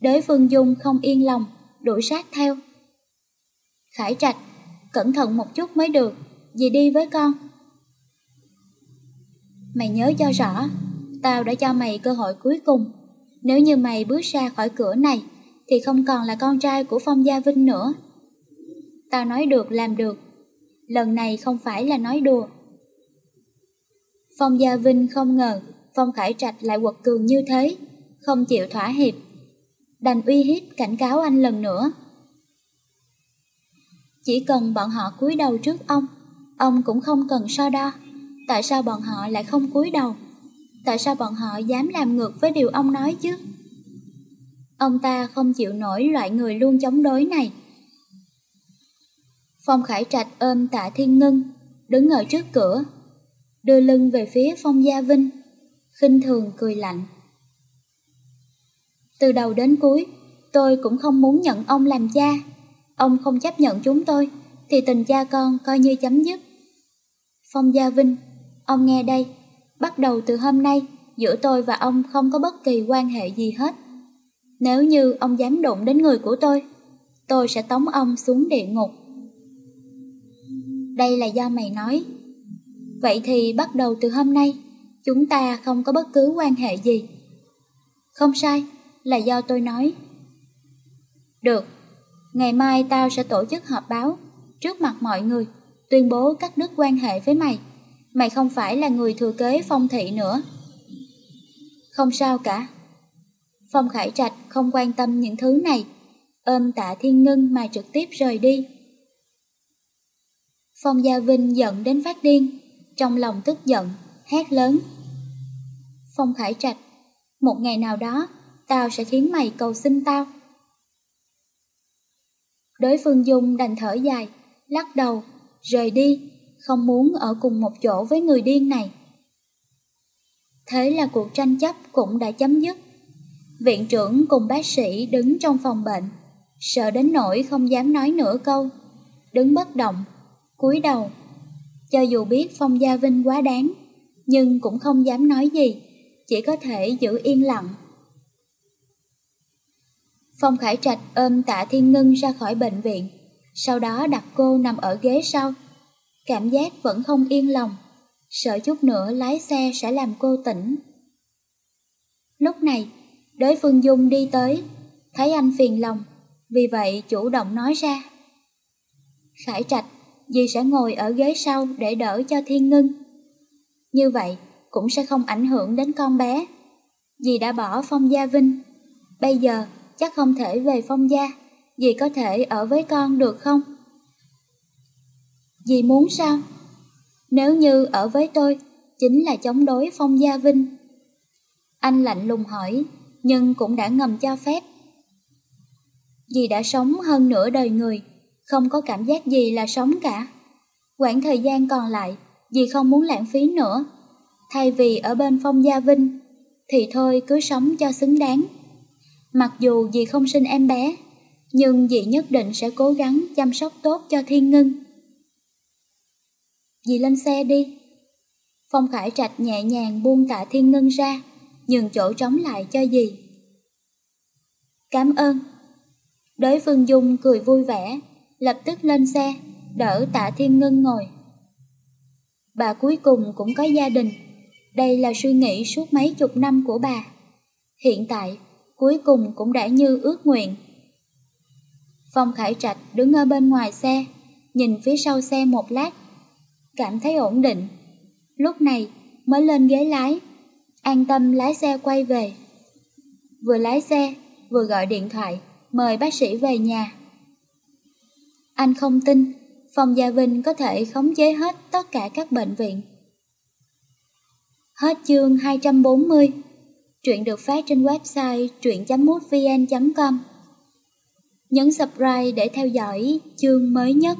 A: Đới Phương Dung không yên lòng, đuổi sát theo. Khải Trạch, cẩn thận một chút mới được, dì đi với con. Mày nhớ cho rõ, tao đã cho mày cơ hội cuối cùng. Nếu như mày bước ra khỏi cửa này, thì không còn là con trai của Phong Gia Vinh nữa. Tao nói được làm được, lần này không phải là nói đùa. Phong Gia Vinh không ngờ Phong Khải Trạch lại quật cường như thế, không chịu thỏa hiệp. Đành uy hiếp cảnh cáo anh lần nữa. Chỉ cần bọn họ cúi đầu trước ông, ông cũng không cần so đo. Tại sao bọn họ lại không cúi đầu? Tại sao bọn họ dám làm ngược với điều ông nói chứ? Ông ta không chịu nổi loại người luôn chống đối này. Phong Khải Trạch ôm tạ Thiên Ngân, đứng ở trước cửa, đưa lưng về phía Phong Gia Vinh, khinh thường cười lạnh. Từ đầu đến cuối, tôi cũng không muốn nhận ông làm cha. Ông không chấp nhận chúng tôi, thì tình cha con coi như chấm dứt. Phong Gia Vinh, ông nghe đây, bắt đầu từ hôm nay, giữa tôi và ông không có bất kỳ quan hệ gì hết. Nếu như ông dám đụng đến người của tôi, tôi sẽ tống ông xuống địa ngục. Đây là do mày nói. Vậy thì bắt đầu từ hôm nay, chúng ta không có bất cứ quan hệ gì. Không sai, là do tôi nói. Được, ngày mai tao sẽ tổ chức họp báo, trước mặt mọi người, tuyên bố cắt đứt quan hệ với mày. Mày không phải là người thừa kế phong thị nữa. Không sao cả. Phong Khải Trạch không quan tâm những thứ này, ôm tạ thiên ngân mà trực tiếp rời đi. Phong Gia Vinh giận đến phát điên, trong lòng tức giận, hét lớn. Phong Khải Trạch, một ngày nào đó, tao sẽ khiến mày cầu xin tao. Đối phương Dung đành thở dài, lắc đầu, rời đi, không muốn ở cùng một chỗ với người điên này. Thế là cuộc tranh chấp cũng đã chấm dứt. Viện trưởng cùng bác sĩ đứng trong phòng bệnh, sợ đến nỗi không dám nói nửa câu, đứng bất động, cúi đầu. Cho dù biết Phong Gia Vinh quá đáng, nhưng cũng không dám nói gì, chỉ có thể giữ yên lặng. Phong Khải Trạch ôm tạ Thiên Ngân ra khỏi bệnh viện, sau đó đặt cô nằm ở ghế sau. Cảm giác vẫn không yên lòng, sợ chút nữa lái xe sẽ làm cô tỉnh. Lúc này, đối phương Dung đi tới, thấy anh phiền lòng, vì vậy chủ động nói ra. Khải Trạch, dì sẽ ngồi ở ghế sau để đỡ cho Thiên Ngân. Như vậy cũng sẽ không ảnh hưởng đến con bé. Dì đã bỏ Phong Gia Vinh, bây giờ chắc không thể về Phong Gia, dì có thể ở với con được không? Dì muốn sao? Nếu như ở với tôi, chính là chống đối Phong Gia Vinh. Anh lạnh lùng hỏi, nhưng cũng đã ngầm cho phép. Dì đã sống hơn nửa đời người, không có cảm giác gì là sống cả. Quãng thời gian còn lại, dì không muốn lãng phí nữa. Thay vì ở bên Phong Gia Vinh, thì thôi cứ sống cho xứng đáng. Mặc dù dì không sinh em bé, nhưng dì nhất định sẽ cố gắng chăm sóc tốt cho Thiên Ngân. Dì lên xe đi. Phong Khải Trạch nhẹ nhàng buông tạ Thiên Ngân ra, nhường chỗ trống lại cho dì. Cảm ơn. Đới phương Dung cười vui vẻ, lập tức lên xe, đỡ tạ Thiên Ngân ngồi. Bà cuối cùng cũng có gia đình, đây là suy nghĩ suốt mấy chục năm của bà. Hiện tại, cuối cùng cũng đã như ước nguyện. Phong Khải Trạch đứng ở bên ngoài xe, nhìn phía sau xe một lát, cảm thấy ổn định. Lúc này mới lên ghế lái, an tâm lái xe quay về. Vừa lái xe, vừa gọi điện thoại, mời bác sĩ về nhà. Anh không tin, Phòng Gia Vinh có thể khống chế hết tất cả các bệnh viện. Hết chương 240 Truyện được phát trên website truyện.mútvn.com Nhấn subscribe để theo dõi chương mới nhất.